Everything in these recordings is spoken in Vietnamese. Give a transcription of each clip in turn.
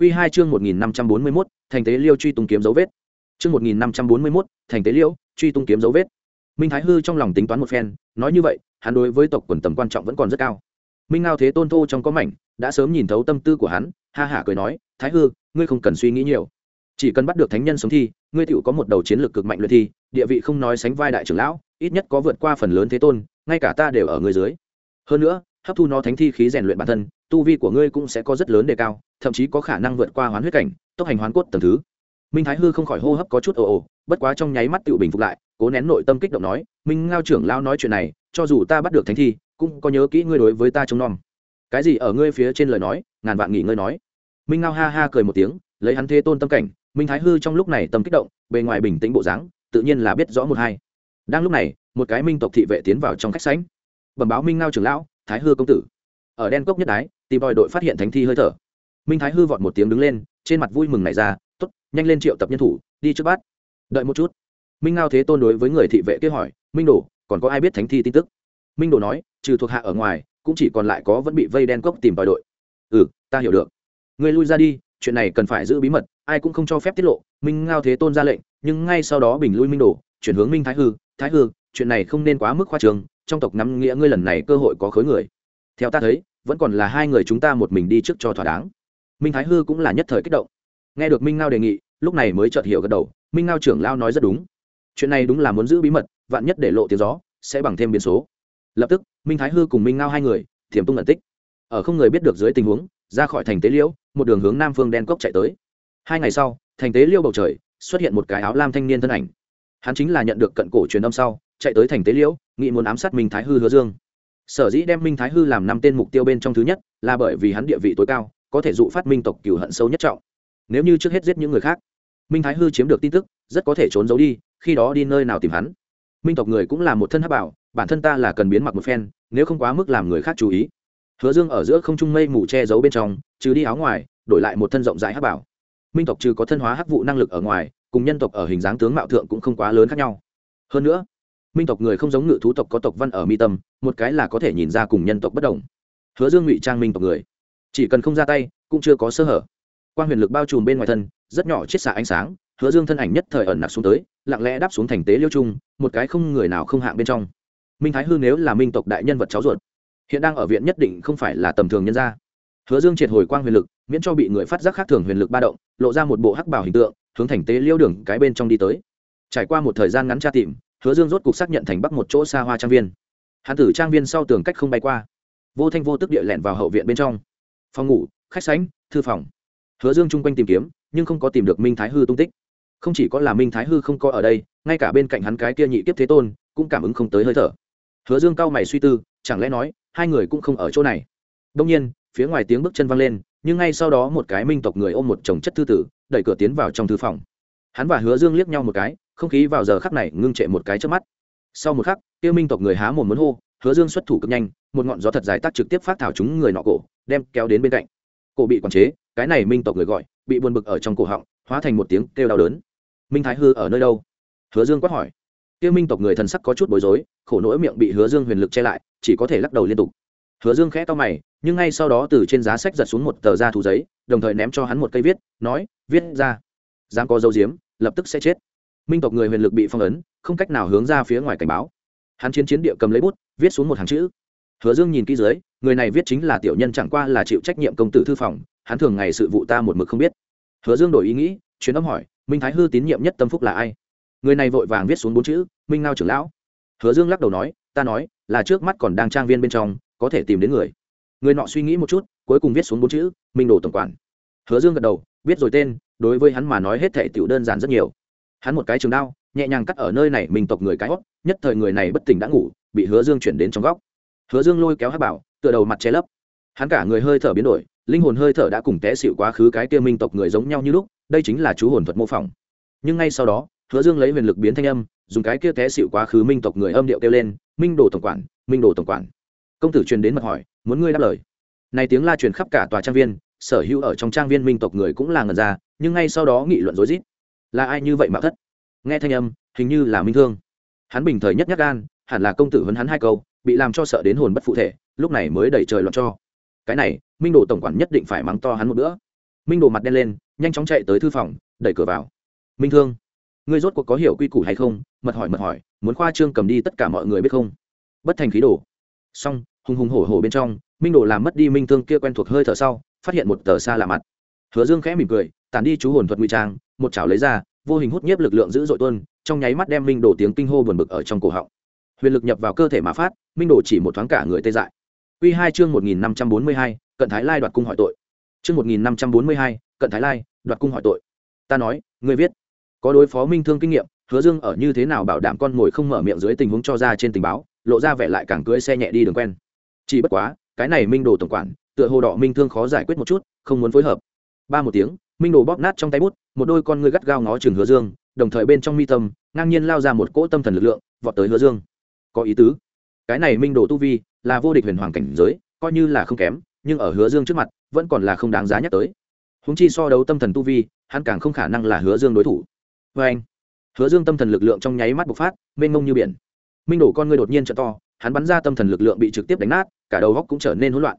Quy 2 chương 1541, thành tế liêu truy tung kiếm dấu vết. Chương 1541, thành tế liêu, truy tung kiếm dấu vết. Minh Thái Hư trong lòng tính toán một phen, nói như vậy, hắn đối với tộc quần tầm quan trọng vẫn còn rất cao. Minh Ngao Thế Tôn Thô trong có mảnh, đã sớm nhìn thấu tâm tư của hắn, ha hả cười nói, "Thái Hư, ngươi không cần suy nghĩ nhiều, chỉ cần bắt được thánh nhân sống thi, ngươi tiểu có một đầu chiến lược cực mạnh luyện thi, địa vị không nói sánh vai đại trưởng lão, ít nhất có vượt qua phần lớn thế tôn, ngay cả ta đều ở ngươi dưới. Hơn nữa, hấp thu nó thánh thi khí rèn luyện bản thân, tu vi của ngươi cũng sẽ có rất lớn đề cao, thậm chí có khả năng vượt qua hoán huyết cảnh, tốc hành hoán cốt tầng thứ. Minh thái hư không khỏi hô hấp có chút ồ ồ bất quá trong nháy mắt tự bình phục lại cố nén nội tâm kích động nói minh ngao trưởng lao nói chuyện này cho dù ta bắt được thánh thi cũng có nhớ kỹ ngươi đối với ta trông nom. Cái gì ở ngươi phía trên lời nói ngàn vạn nghỉ ngơi nói. Minh ngao ha ha cười một tiếng lấy hắn thế tôn tâm cảnh minh thái hư trong lúc này tâm kích động bề ngoài bình tĩnh bộ dáng tự nhiên là biết rõ một hai. Đang lúc này một cái minh tộc thị vệ tiến vào trong khách sánh bẩm báo minh ngao trưởng lão thái hư công tử. Ở đen cốc nhất đái tìm đòi đội phát hiện thánh thi hơi thở minh thái hư vọt một tiếng đứng lên, trên mặt vui mừng này ra t ố t nhanh lên triệu tập nhân thủ, đi trước bát. Đợi một chút. Minh ngao thế tôn đối với người thị vệ kia hỏi, minh đồ, còn có ai biết thánh thi tin tức? Minh đồ nói, trừ thuộc hạ ở ngoài, cũng chỉ còn lại có vẫn bị vây đen cốc tìm tòi đội. Ừ ta hiểu được. Người lui ra đi, chuyện này cần phải giữ bí mật, ai cũng không cho phép tiết lộ. Minh ngao thế tôn ra lệnh, nhưng ngay sau đó bình lui minh đồ, chuyển hướng minh thái hư thái hư, chuyện này không nên quá mức khoa trường trong tộc nắm nghĩa ngươi lần này cơ hội có khối người. Theo ta thấy, vẫn còn là hai người chúng ta một mình đi trước cho thỏa đáng minh thái hư cũng là nhất thời kích động. Nghe được minh ngao đề nghị, lúc này mới chợt hiểu gật đầu, minh ngao trưởng lao nói rất đúng. Chuyện này đúng là muốn giữ bí mật, vạn nhất để lộ tiếng gió, sẽ bằng thêm biến số. Lập tức, minh thái hư cùng minh ngao hai người thiềm tung ẩn tích. Ở không người biết được dưới tình huống, ra khỏi thành tế liễu một đường hướng nam phương đen cốc chạy tới. Hai ngày sau, thành tế liễu bầu trời, xuất hiện một cái áo lam thanh niên thân ảnh. Hắn chính là nhận được cận cổ truyền âm sau, chạy tới thành tế liễu nghị muốn ám sát minh thái hư hứa dương. Sở dĩ đem minh thái hư làm năm tên mục tiêu bên trong thứ nhất, là bởi vì hắn địa vị tối cao có thể dụ phát minh tộc cửu hận sâu nhất trọng. Nếu như trước hết giết những người khác, minh thái hư chiếm được tin tức, rất có thể trốn giấu đi, khi đó đi nơi nào tìm hắn. Minh tộc người cũng là một thân hắc bảo, bản thân ta là cần biến mặc một phen, nếu không quá mức làm người khác chú ý. Hứa dương ở giữa không trung mây mù che giấu bên trong, trừ đi áo ngoài, đổi lại một thân rộng rãi hắc bảo. Minh tộc trừ có thân hóa hắc vụ năng lực ở ngoài, cùng nhân tộc ở hình dáng tướng mạo thượng cũng không quá lớn khác nhau. Hơn nữa, minh tộc người không giống ngự thú tộc có tộc văn ở mi tâm, một cái là có thể nhìn ra cùng nhân tộc bất đồng. Hứa dương ngụy trang minh tộc người chỉ cần không ra tay, cũng chưa có sơ hở. Quan huyền lực bao trùm bên ngoài thân, rất nhỏ chiết xạ ánh sáng, hứa dương thân ảnh nhất thời ẩn nặc xuống tới, lặng lẽ đáp xuống thành tế liêu trung, một cái không người nào không hạng bên trong. Minh thái hư nếu là minh tộc đại nhân vật cháu ruột, hiện đang ở viện nhất định không phải là tầm thường nhân gia. Hứa dương triệt hồi quang huyền lực, miễn cho bị người phát giác khác thường huyền lực ba động, lộ ra một bộ hắc bảo hình tượng, hướng thành tế liêu đường cái bên trong đi tới. Trải qua một thời gian ngắn tra tìm, hứa dương rốt cục xác nhận thành bắc một chỗ xa hoa trang viên. Hạ tử trang viên sau tường cách không bay qua. Vô thanh vô tức địa lẹn vào hậu viện bên trong phòng ngủ, khách sánh thư phòng. Hứa dương chung quanh tìm kiếm, nhưng không có tìm được minh thái hư tung tích. Không chỉ có là minh thái hư không có ở đây, ngay cả bên cạnh hắn cái kia nhị kiếp thế tôn, cũng cảm ứng không tới hơi thở. Hứa dương cao mày suy tư, chẳng lẽ nói, hai người cũng không ở chỗ này? Đông nhiên, phía ngoài tiếng bước chân văng lên, nhưng ngay sau đó một cái minh tộc người ôm một chồng chất thư tử, đẩy cửa tiến vào trong thư phòng. Hắn và hứa dương liếc nhau một cái, không khí vào giờ khắc này ngưng trệ một cái trước mắt. Sau một khắc tiêu minh tộc người há mồm muốn hô hứa dương xuất thủ cực nhanh, một ngọn gió thật dài tác trực tiếp phát thảo chúng người nọ cổ, đem kéo đến bên cạnh. Cổ bị quản chế, cái này minh tộc người gọi, bị buồn bực ở trong cổ họng, hóa thành một tiếng kêu đau đớn. Minh thái hư ở nơi đâu? Hứa dương quát hỏi. Tiêu minh tộc người thần sắc có chút bối rối, khổ nỗi miệng bị hứa dương huyền lực che lại, chỉ có thể lắc đầu liên tục. Hứa dương khẽ to mày, nhưng ngay sau đó từ trên giá sách giật xuống một tờ da thú giấy, đồng thời ném cho hắn một cây viết, nói, viết ra. Dám có dấu diếm, lập tức sẽ chết. Minh tộc người huyền lực bị phong ấn, không cách nào hướng ra phía ngoài cảnh báo hắn chiến chiến địa cầm lấy bút, viết xuống một hàng chữ. Hứa dương nhìn kỹ dưới, người này viết chính là tiểu nhân chẳng qua là chịu trách nhiệm công tử thư phòng, hắn thường ngày sự vụ ta một mực không biết. Hứa dương đổi ý nghĩ chuyến âm hỏi, minh thái hư tín nhiệm nhất tâm phúc là ai? Người này vội vàng viết xuống bốn chữ, minh ngao trưởng lão. Hứa dương lắc đầu nói, ta nói, là trước mắt còn đang trang viên bên trong, có thể tìm đến người. Người nọ suy nghĩ một chút, cuối cùng viết xuống bốn chữ, minh đồ tổng quản. Hứa dương gật đầu, biết rồi tên, đối với hắn mà nói hết thể tiểu đơn giản rất nhiều. Hắn một cái trường đao nhẹ nhàng cắt ở nơi này mình tộc người cái hót nhất thời người này bất tỉnh đã ngủ, bị hứa dương chuyển đến trong góc. Hứa dương lôi kéo hát bảo, tựa đầu mặt che lấp. Hắn cả người hơi thở biến đổi, linh hồn hơi thở đã cùng té xịu quá khứ cái kia minh tộc người giống nhau như lúc, đây chính là chú hồn thuật mô phỏng. Nhưng ngay sau đó, hứa dương lấy huyền lực biến thanh âm, dùng cái kia té xịu quá khứ minh tộc người âm điệu kêu lên, minh đồ tổng quản, minh đồ tổng quản. Công tử truyền đến mật hỏi, muốn ngươi đáp lời? Này tiếng la truyền khắp cả tòa trang viên, sở hữu ở trong trang viên minh tộc người cũng là ngần ra, nhưng ngay sau đó nghị luận rối rít. Là ai như vậy mà thất? Nghe thanh âm, hình như là minh thương. Hắn bình thời nhất nhắc gan, hẳn là công tử huấn hắn hai câu, bị làm cho sợ đến hồn bất phụ thể, lúc này mới đẩy trời loạn cho. Cái này, minh đồ tổng quản nhất định phải mắng to hắn một bữa. Minh đồ mặt đen lên, nhanh chóng chạy tới thư phòng, đẩy cửa vào. Minh thương, ngươi rốt cuộc có hiểu quy củ hay không? Mật hỏi mật hỏi, muốn khoa trương cầm đi tất cả mọi người biết không? Bất thành khí đồ. Xong, hùng hùng hổ hổ bên trong, minh đồ làm mất đi minh thương kia quen thuộc hơi thở sau, phát hiện một tờ xa lạ mặt. Hứa dương khẽ mỉm cười tàn đi chú hồn thuật nguy trang, một chảo lấy ra vô hình hút nhiếp lực lượng dữ dội tuân trong nháy mắt đem minh đồ tiếng kinh hô buồn bực ở trong cổ họng. Huyền lực nhập vào cơ thể mà phát, minh đồ chỉ một thoáng cả người tê dại. Quy hai chương một nghìn năm trăm bốn mươi hai, cận thái lai đoạt cung hỏi tội. Chương một nghìn năm trăm bốn mươi hai, cận thái lai đoạt cung hỏi tội. Ta nói, ngươi viết, có đối phó minh thương kinh nghiệm, hứa dương ở như thế nào bảo đảm con mồi không mở miệng dưới tình huống cho ra trên tình báo, lộ ra vẻ lại càng cưỡi xe nhẹ đi đường quen. Chỉ bất quá, cái này minh đồ tổng quản, tựa hồ đỏ minh thương khó giải quyết một chút, không muốn phối hợp. Ba một tiếng minh đồ bóp nát trong tay bút, một đôi con ngươi gắt gao ngó chừng hứa dương, đồng thời bên trong mi tâm, ngang nhiên lao ra một cỗ tâm thần lực lượng, vọt tới hứa dương. Có ý tứ. Cái này minh đồ tu vi, là vô địch huyền hoàng cảnh giới, coi như là không kém, nhưng ở hứa dương trước mặt, vẫn còn là không đáng giá nhắc tới. Húng chi so đấu tâm thần tu vi, hắn càng không khả năng là hứa dương đối thủ. Vê anh, hứa dương tâm thần lực lượng trong nháy mắt bộc phát, mênh mông như biển. Minh đổ con ngươi đột nhiên t to, hắn bắn ra tâm thần lực lượng bị trực tiếp đánh nát, cả đầu góc cũng trở nên hỗn loạn.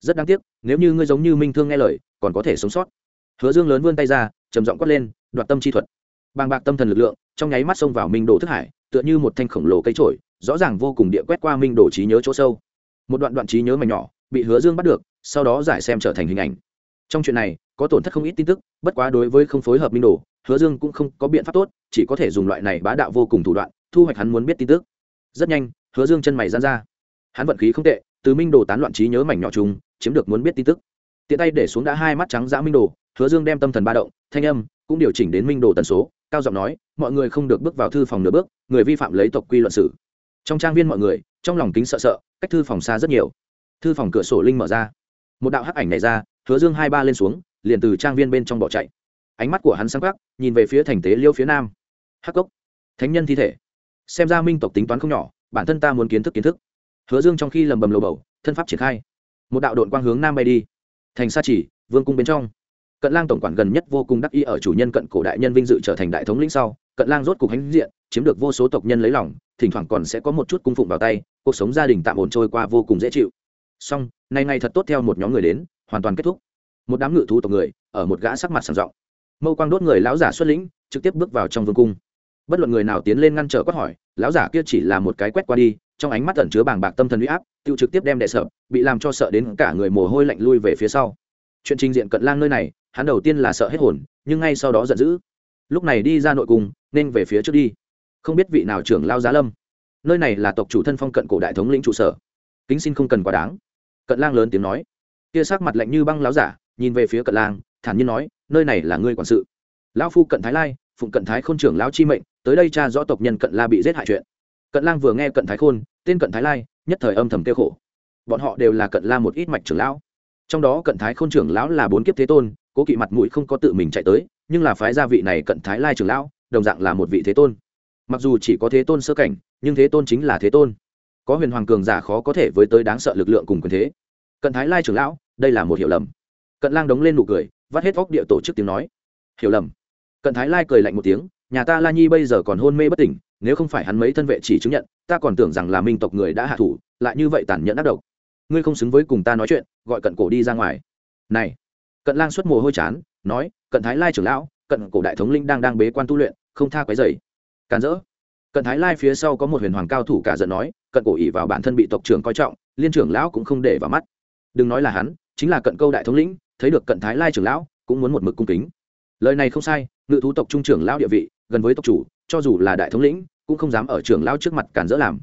Rất đáng tiếc, nếu như ngươi giống như minh thương nghe lời, còn có thể sống sót hứa dương lớn vươn tay ra, trầm giọng quát lên, đoạt tâm chi thuật. Bàng bạc tâm thần lực lượng, trong nháy mắt xông vào minh đồ thức hải, tựa như một thanh khổng lồ cây trổi rõ ràng vô cùng địa quét qua minh đồ trí nhớ chỗ sâu. Một đoạn đoạn trí nhớ mảnh nhỏ, bị hứa dương bắt được, sau đó giải xem trở thành hình ảnh. Trong chuyện này, có tổn thất không ít tin tức, bất quá đối với không phối hợp minh đồ, hứa dương cũng không có biện pháp tốt, chỉ có thể dùng loại này bá đạo vô cùng thủ đoạn, thu hoạch hắn muốn biết tin tức. Rất nhanh, hứa dương chân mày dán ra. Hắn vận khí không tệ, từ minh đồ tán loạn trí nhớ mảnh nhỏ chung, chiếm được muốn biết tin tức. Tiện tay để xuống đã hai mắt trắng dã minh đồ hứa dương đem tâm thần ba động, thanh âm cũng điều chỉnh đến minh đồ tần số, cao giọng nói, mọi người không được bước vào thư phòng nửa bước, người vi phạm lấy tộc quy luận sử trong trang viên mọi người, trong lòng kính sợ sợ, cách thư phòng xa rất nhiều. Thư phòng cửa sổ linh mở ra. Một đạo hắc ảnh này ra, hứa dương hai ba lên xuống, liền từ trang viên bên trong bỏ chạy. Ánh mắt của hắn sáng khắc nhìn về phía thành tế liêu phía nam. Hắc cốc. Thánh nhân thi thể. Xem ra minh tộc tính toán không nhỏ, bản thân ta muốn kiến thức kiến thức. Hứa dương trong khi lầm bầm lầu bầu, thân pháp triển khai. Một đạo đội quang hướng nam bay đi. Thành sa chỉ, vương cung bên trong cận lang tổng quản gần nhất vô cùng đắc ý ở chủ nhân cận cổ đại nhân vinh dự trở thành đại thống lĩnh sau, cận lang rốt cục hãnh diện, chiếm được vô số tộc nhân lấy lòng, thỉnh thoảng còn sẽ có một chút cung phụng vào tay, cuộc sống gia đình tạm ổn trôi qua vô cùng dễ chịu. Song nay ngày thật tốt theo một nhóm người đến, hoàn toàn kết thúc. Một đám ngự thú tộc người, ở một gã sắc mặt sàng rộng. Mâu quang đốt người lão giả xuất lĩnh, trực tiếp bước vào trong vương cung. Bất luận người nào tiến lên ngăn trở quát hỏi, lão giả kia chỉ là một cái quét qua đi, trong ánh mắt ẩn chứa bàng bạc tâm thần huy áp tự trực tiếp đem đệ sợ, bị làm cho sợ đến cả người mồ hôi lạnh lui về phía sau. Chuyện trình diện cận lang nơi này hắn đầu tiên là sợ hết hồn, nhưng ngay sau đó giận dữ. Lúc này đi ra nội cung, nên về phía trước đi. Không biết vị nào trưởng lao giá lâm. Nơi này là tộc chủ thân phong cận cổ đại thống lĩnh trụ sở. Kính xin không cần quá đáng. Cận lang lớn tiếng nói. Kia sắc mặt lạnh như băng láo giả, nhìn về phía cận lang, thản nhiên nói, nơi này là ngươi quản sự. Lão phu cận thái lai, phụng cận thái khôn trưởng lão chi mệnh, tới đây cha rõ tộc nhân cận la bị giết hại chuyện. Cận lang vừa nghe cận thái khôn, tên cận thái lai, nhất thời âm thầm kêu khổ. Bọn họ đều là cận la một ít mạch trưởng lão. Trong đó cận thái khôn trưởng lão là bốn kiếp thế tôn cố kỵ mặt mũi không có tự mình chạy tới, nhưng là phái gia vị này cận thái lai trưởng lão, đồng dạng là một vị thế tôn. Mặc dù chỉ có thế tôn sơ cảnh, nhưng thế tôn chính là thế tôn. Có huyền hoàng cường giả khó có thể với tới đáng sợ lực lượng cùng quyền thế. Cận thái lai trưởng lão, đây là một hiểu lầm. Cận lang đống lên nụ cười, vắt hết góc địa tổ chức tiếng nói. Hiểu lầm. Cận thái lai cười lạnh một tiếng, nhà ta la nhi bây giờ còn hôn mê bất tỉnh, nếu không phải hắn mấy thân vệ chỉ chứng nhận, ta còn tưởng rằng là minh tộc người đã hạ thủ, lại như vậy tàn nhẫn ác độc. Ngươi không xứng với cùng ta nói chuyện, gọi cận cổ đi ra ngoài. Này cận lang xuất mồ hôi chán, nói, cận thái lai trưởng lão, cận cổ đại thống linh đang đang bế quan tu luyện, không tha quấy dày càn rỡ. Cận thái lai phía sau có một huyền hoàng cao thủ cả giận nói, cận cổ ỉ vào bản thân bị tộc trưởng coi trọng, liên trưởng lão cũng không để vào mắt. Đừng nói là hắn, chính là cận câu đại thống lĩnh, thấy được cận thái lai trưởng lão, cũng muốn một mực cung kính. Lời này không sai, ngự thú tộc trung trưởng lão địa vị, gần với tộc chủ, cho dù là đại thống lĩnh, cũng không dám ở trưởng lão trước mặt cản dỡ làm.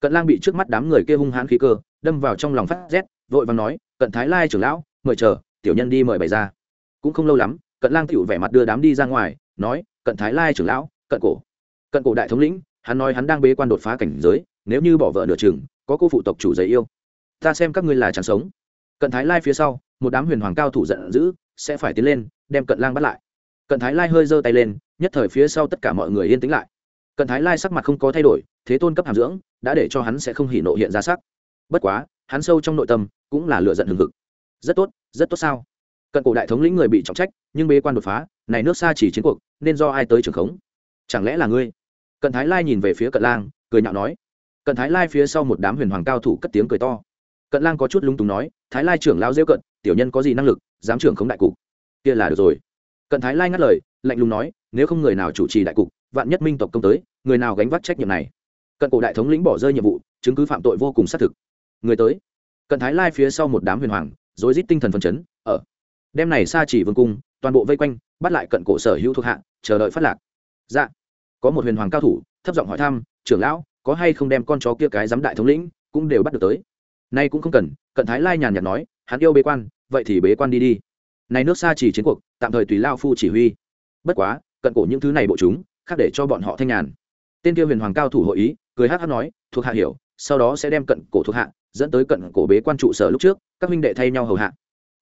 Cận lang bị trước mắt đám người kia hung hãn khí cơ, đâm vào trong lòng phát rét, vội vàng nói, cận thái lai trưởng lão, mời chờ tiểu nhân đi mời bày ra. Cũng không lâu lắm, cận lang tiểu vẻ mặt đưa đám đi ra ngoài, nói, cận thái lai trưởng lão, cận cổ. Cận cổ đại thống lĩnh, hắn nói hắn đang bế quan đột phá cảnh giới, nếu như bỏ vợ nửa chừng, có cô phụ tộc chủ giấy yêu. Ta xem các ngươi là chẳng sống. Cận thái lai phía sau, một đám huyền hoàng cao thủ giận dữ, sẽ phải tiến lên, đem cận lang bắt lại. Cận thái lai hơi giơ tay lên, nhất thời phía sau tất cả mọi người yên tĩnh lại. Cận thái lai sắc mặt không có thay đổi, thế tôn cấp hàm dưỡng, đã để cho hắn sẽ không hỉ nộ hiện ra sắc. Bất quá, hắn sâu trong nội tâm, cũng là lựa giận hừng hực rất tốt rất tốt sao? Cận cổ đại thống lĩnh người bị trọng trách, nhưng bế quan đột phá, này nước xa chỉ chiến cuộc, nên do ai tới trường khống? Chẳng lẽ là ngươi? Cận thái lai nhìn về phía cận lang, cười nhạo nói. Cận thái lai phía sau một đám huyền hoàng cao thủ cất tiếng cười to. Cận lang có chút lung túng nói, thái lai trưởng lao rêu cận, tiểu nhân có gì năng lực, dám trưởng khống đại cục? Kia là được rồi. Cận thái lai ngắt lời, lạnh lùng nói, nếu không người nào chủ trì đại cục, vạn nhất minh tộc công tới, người nào gánh vác trách nhiệm này? Cận cổ đại thống lĩnh bỏ rơi nhiệm vụ, chứng cứ phạm tội vô cùng xác thực. Người tới. Cận thái lai phía sau một đám huyền hoàng rối rít tinh thần phấn chấn, ở. Đêm này xa chỉ vương cung, toàn bộ vây quanh, bắt lại cận cổ sở hữu thuộc hạ, chờ đợi phát lạc. Dạ. Có một huyền hoàng cao thủ, thấp giọng hỏi thăm, trưởng lão, có hay không đem con chó kia cái giám đại thống lĩnh cũng đều bắt được tới? Nay cũng không cần, cận thái lai nhàn nhạt nói, hắn yêu bế quan, vậy thì bế quan đi đi. Này nước xa chỉ chiến cuộc, tạm thời tùy lao phu chỉ huy. Bất quá, cận cổ những thứ này bộ chúng, khác để cho bọn họ thanh nhàn. Tên kia huyền hoàng cao thủ hội ý, cười hát hát nói, thuộc hạ hiểu, sau đó sẽ đem cận cổ thuộc hạ dẫn tới cận cổ bế quan trụ sở lúc trước, các huynh đệ thay nhau hầu hạ.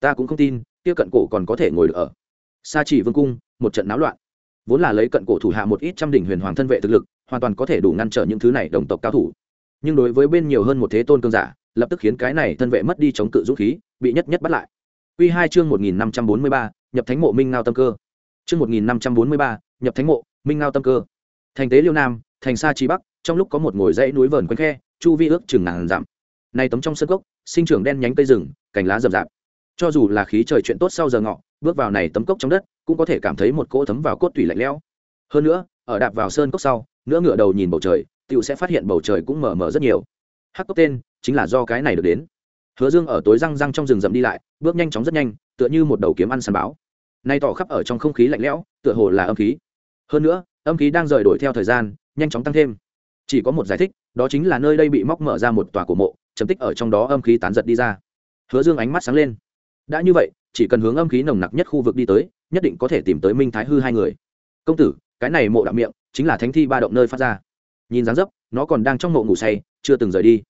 Ta cũng không tin, kia cận cổ còn có thể ngồi được ở. Sa chỉ vương cung, một trận náo loạn. Vốn là lấy cận cổ thủ hạ một ít trăm đỉnh huyền hoàng thân vệ thực lực, hoàn toàn có thể đủ ngăn trở những thứ này đồng tộc cao thủ. Nhưng đối với bên nhiều hơn một thế tôn cương giả, lập tức khiến cái này thân vệ mất đi chống cự dũng khí, bị nhất nhất bắt lại. Quy hai chương một nghìn năm trăm bốn mươi ba, nhập thánh mộ minh ngao tâm cơ. Chương một nghìn năm trăm bốn mươi ba, nhập thánh mộ minh ngao tâm cơ. Thành tế liêu nam, thành sa chi bắc, trong lúc có một ngồi dãy núi vờn quanh khe, chu vi ước chừng ngàn dặm nay tấm trong sân cốc, sinh trưởng đen nhánh cây rừng cành lá rậm rạp. Cho dù là khí trời chuyện tốt sau giờ ngọ bước vào này tấm cốc trong đất cũng có thể cảm thấy một cỗ thấm vào cốt tủy lạnh lẽo. Hơn nữa ở đạp vào sơn cốc sau nữa ngựa đầu nhìn bầu trời tựu sẽ phát hiện bầu trời cũng mờ mờ rất nhiều. Hắc cốc tên chính là do cái này được đến. Hứa dương ở tối răng răng trong rừng rậm đi lại bước nhanh chóng rất nhanh tựa như một đầu kiếm ăn săn báo. Nay tỏ khắp ở trong không khí lạnh lẽo tựa hồ là âm khí. Hơn nữa âm khí đang rời đổi theo thời gian nhanh chóng tăng thêm. Chỉ có một giải thích đó chính là nơi đây bị móc mở ra một tòa cổ mộ chấm tích ở trong đó âm khí tán giật đi ra. Hứa dương ánh mắt sáng lên. Đã như vậy, chỉ cần hướng âm khí nồng nặc nhất khu vực đi tới, nhất định có thể tìm tới minh thái hư hai người. Công tử, cái này mộ đạo miệng, chính là thánh thi ba động nơi phát ra. Nhìn dáng dấp, nó còn đang trong mộ ngủ say, chưa từng rời đi.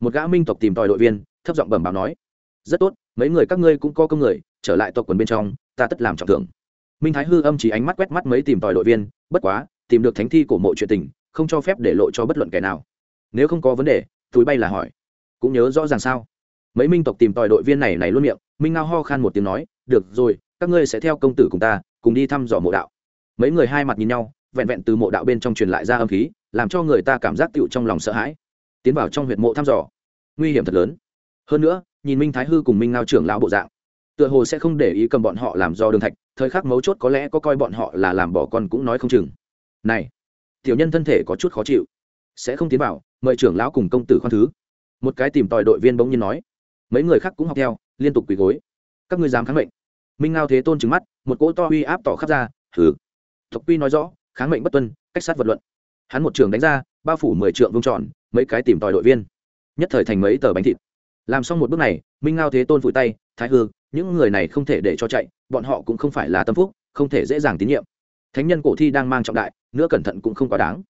Một gã minh tộc tìm tòi đội viên, thấp giọng bẩm báo nói, rất tốt, mấy người các ngươi cũng có công người, trở lại tộc quần bên trong, ta tất làm trọng thưởng. Minh thái hư âm chỉ ánh mắt quét mắt mấy tìm tòi đội viên, bất quá, tìm được thánh thi của mộ chuyện tình, không cho phép để lộ cho bất luận kẻ nào. Nếu không có vấn đề, túi bay là hỏi cũng nhớ rõ ràng sao? Mấy minh tộc tìm tòi đội viên này này luôn miệng, minh ngao ho khan một tiếng nói, được rồi, các ngươi sẽ theo công tử cùng ta, cùng đi thăm dò mộ đạo. Mấy người hai mặt nhìn nhau, vẹn vẹn từ mộ đạo bên trong truyền lại ra âm khí, làm cho người ta cảm giác tựu trong lòng sợ hãi. Tiến vào trong huyệt mộ thăm dò, nguy hiểm thật lớn. Hơn nữa, nhìn minh thái hư cùng minh ngao trưởng lão bộ dạng, tựa hồ sẽ không để ý cầm bọn họ làm do đường thạch, thời khắc mấu chốt có lẽ có coi bọn họ là làm bỏ con cũng nói không chừng. Này, tiểu nhân thân thể có chút khó chịu, sẽ không tiến vào, mời trưởng lão cùng công tử khoan thứ một cái tìm tòi đội viên bỗng nhiên nói, mấy người khác cũng học theo, liên tục quỳ gối. Các ngươi dám kháng mệnh. Minh ngao thế tôn trứng mắt, một cỗ to uy áp tỏ khắp ra thử tộc quy nói rõ, kháng mệnh bất tuân, cách sát vật luận. Hắn một trường đánh ra, bao phủ mười trượng vông tròn, mấy cái tìm tòi đội viên, nhất thời thành mấy tờ bánh thịt. Làm xong một bước này, minh ngao thế tôn vùi tay, thái hư, những người này không thể để cho chạy, bọn họ cũng không phải là tâm phúc, không thể dễ dàng tín nhiệm. Thánh nhân cổ thi đang mang trọng đại, nữa cẩn thận cũng không quá đáng.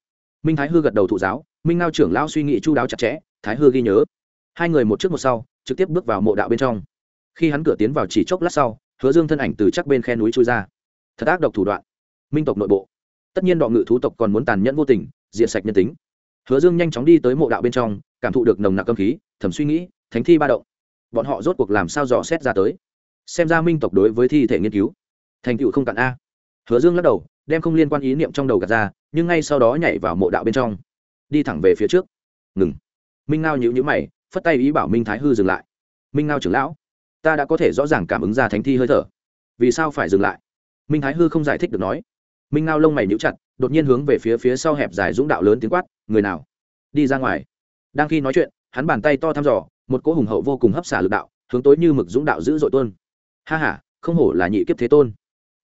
Minh thái hư gật đầu thụ giáo, minh ngao trưởng lao suy nghĩ chu đáo chặt chẽ thái hư ghi nhớ. Hai người một trước một sau, trực tiếp bước vào mộ đạo bên trong. Khi hắn cửa tiến vào chỉ chốc lát sau, hứa dương thân ảnh từ chắc bên khe núi trôi ra. Thật ác độc thủ đoạn. Minh tộc nội bộ. Tất nhiên đọ ngự thú tộc còn muốn tàn nhẫn vô tình diện sạch nhân tính. Hứa dương nhanh chóng đi tới mộ đạo bên trong, cảm thụ được nồng nặc âm khí, thầm suy nghĩ, thánh thi ba động. Bọn họ rốt cuộc làm sao dò xét ra tới? Xem ra minh tộc đối với thi thể nghiên cứu, thành tựu không cạn a. Hứa dương lắc đầu, đem không liên quan ý niệm trong đầu gạt ra, nhưng ngay sau đó nhảy vào mộ đạo bên trong. Đi thẳng về phía trước. Ngừng minh ngao nhữ nhữ mày, phất tay ý bảo minh thái hư dừng lại. Minh ngao trưởng lão, ta đã có thể rõ ràng cảm ứng ra thánh thi hơi thở. Vì sao phải dừng lại? Minh thái hư không giải thích được nói. Minh ngao lông mày nhíu chặt, đột nhiên hướng về phía phía sau hẹp dài dũng đạo lớn tiếng quát, người nào? Đi ra ngoài. Đang khi nói chuyện, hắn bàn tay to thăm dò, một cỗ hùng hậu vô cùng hấp xả lực đạo, hướng tối như mực dũng đạo dữ dội tuôn. Ha ha, không hổ là nhị kiếp thế tôn.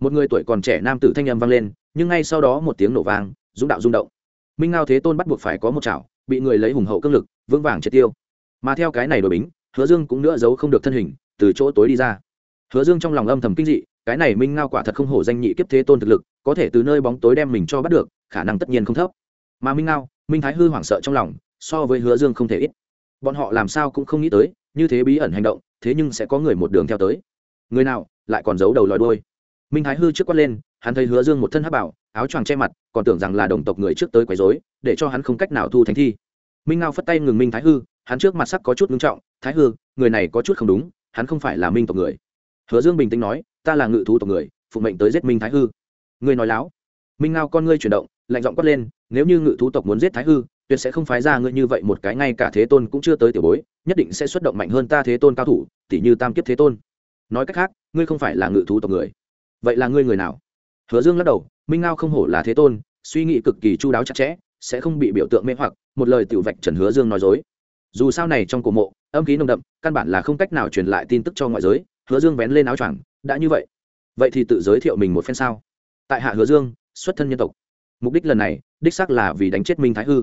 Một người tuổi còn trẻ nam tử thanh âm vang lên, nhưng ngay sau đó một tiếng nổ vang, dũng đạo rung động. Minh ngao thế tôn bắt buộc phải có một chảo bị người lấy hùng hậu cương lực, vững vàng triệt tiêu. Mà theo cái này đổi bính, hứa dương cũng nữa giấu không được thân hình, từ chỗ tối đi ra. Hứa dương trong lòng âm thầm kinh dị, cái này minh ngao quả thật không hổ danh nhị kiếp thế tôn thực lực, có thể từ nơi bóng tối đem mình cho bắt được, khả năng tất nhiên không thấp. Mà minh ngao, minh thái hư hoảng sợ trong lòng, so với hứa dương không thể ít. Bọn họ làm sao cũng không nghĩ tới, như thế bí ẩn hành động, thế nhưng sẽ có người một đường theo tới. Người nào, lại còn giấu đầu lòi đôi minh thái hư trước quát lên, hắn thấy hứa dương một thân hắc bảo áo choàng che mặt, còn tưởng rằng là đồng tộc người trước tới quấy rối, để cho hắn không cách nào thu thánh thi. Minh ngao phất tay ngừng minh thái hư, hắn trước mặt sắc có chút ngưng trọng, thái hư, người này có chút không đúng, hắn không phải là minh tộc người. Hứa dương bình tĩnh nói, ta là ngự thú tộc người, phụ mệnh tới giết minh thái hư. Người nói láo. Minh ngao con ngươi chuyển động, lạnh giọng quát lên, nếu như ngự thú tộc muốn giết thái hư, tuyệt sẽ không phái ra ngươi như vậy một cái ngay cả thế tôn cũng chưa tới tiểu bối, nhất định sẽ xuất động mạnh hơn ta thế tôn cao thủ tỷ như tam kiếp thế tôn. Nói cách khác, ngươi không phải là ngự thú tộc người. Vậy là ngươi người nào? Hứa dương lắc đầu minh ngao không hổ là thế tôn, suy nghĩ cực kỳ chu đáo chặt chẽ, sẽ không bị biểu tượng mê hoặc, một lời tiểu vạch trần hứa dương nói dối. Dù sao này trong cổ mộ, âm khí nồng đậm, căn bản là không cách nào truyền lại tin tức cho ngoại giới, hứa dương vén lên áo choàng, đã như vậy. Vậy thì tự giới thiệu mình một phen sao? Tại hạ hứa dương, xuất thân nhân tộc. Mục đích lần này, đích xác là vì đánh chết minh thái hư.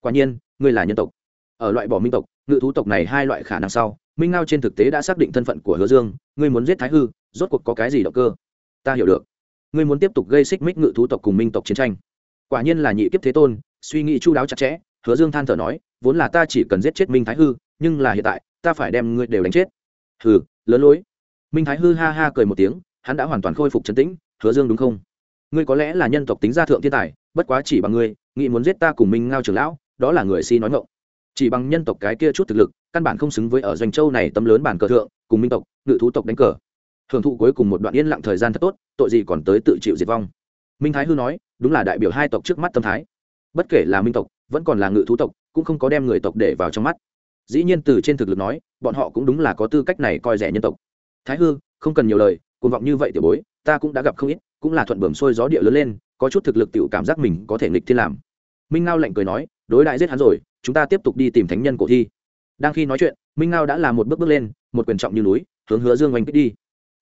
Quả nhiên, ngươi là nhân tộc. Ở loại bỏ minh tộc, ngự thú tộc này hai loại khả năng sau, minh ngao trên thực tế đã xác định thân phận của hứa dương, ngươi muốn giết thái hư, rốt cuộc có cái gì động cơ? Ta hiểu được ngươi muốn tiếp tục gây xích mích ngự thú tộc cùng minh tộc chiến tranh. Quả nhiên là nhị kiếp thế tôn, suy nghĩ chu đáo chặt chẽ, hứa dương than thở nói, vốn là ta chỉ cần giết chết minh thái hư, nhưng là hiện tại, ta phải đem ngươi đều đánh chết. Hừ, lớn lối. Minh thái hư ha ha cười một tiếng, hắn đã hoàn toàn khôi phục trấn tĩnh, hứa dương đúng không? Ngươi có lẽ là nhân tộc tính gia thượng thiên tài, bất quá chỉ bằng ngươi, nghĩ muốn giết ta cùng minh ngao trưởng lão, đó là người si nói ngộng chỉ bằng nhân tộc cái kia chút thực lực, căn bản không xứng với ở doanh châu này tấm lớn bản cờ thượng, cùng minh tộc, ngự thú tộc đánh cờ hưởng thụ cuối cùng một đoạn yên lặng thời gian thật tốt, tội gì còn tới tự chịu diệt vong. Minh thái hư nói, đúng là đại biểu hai tộc trước mắt tâm thái. Bất kể là minh tộc, vẫn còn là ngự thú tộc, cũng không có đem người tộc để vào trong mắt. Dĩ nhiên từ trên thực lực nói, bọn họ cũng đúng là có tư cách này coi rẻ nhân tộc. Thái hư, không cần nhiều lời, cuồng vọng như vậy tiểu bối, ta cũng đã gặp không ít, cũng là thuận bẩm sôi gió địa lớn lên, có chút thực lực tiểu cảm giác mình có thể nghịch thiên làm. Minh ngao lạnh cười nói, đối đại giết hắn rồi, chúng ta tiếp tục đi tìm thánh nhân cổ thi. Đang khi nói chuyện, minh ngao đã làm một bước bước lên, một quyền trọng như núi, hướng hứa dương oanh kích đi.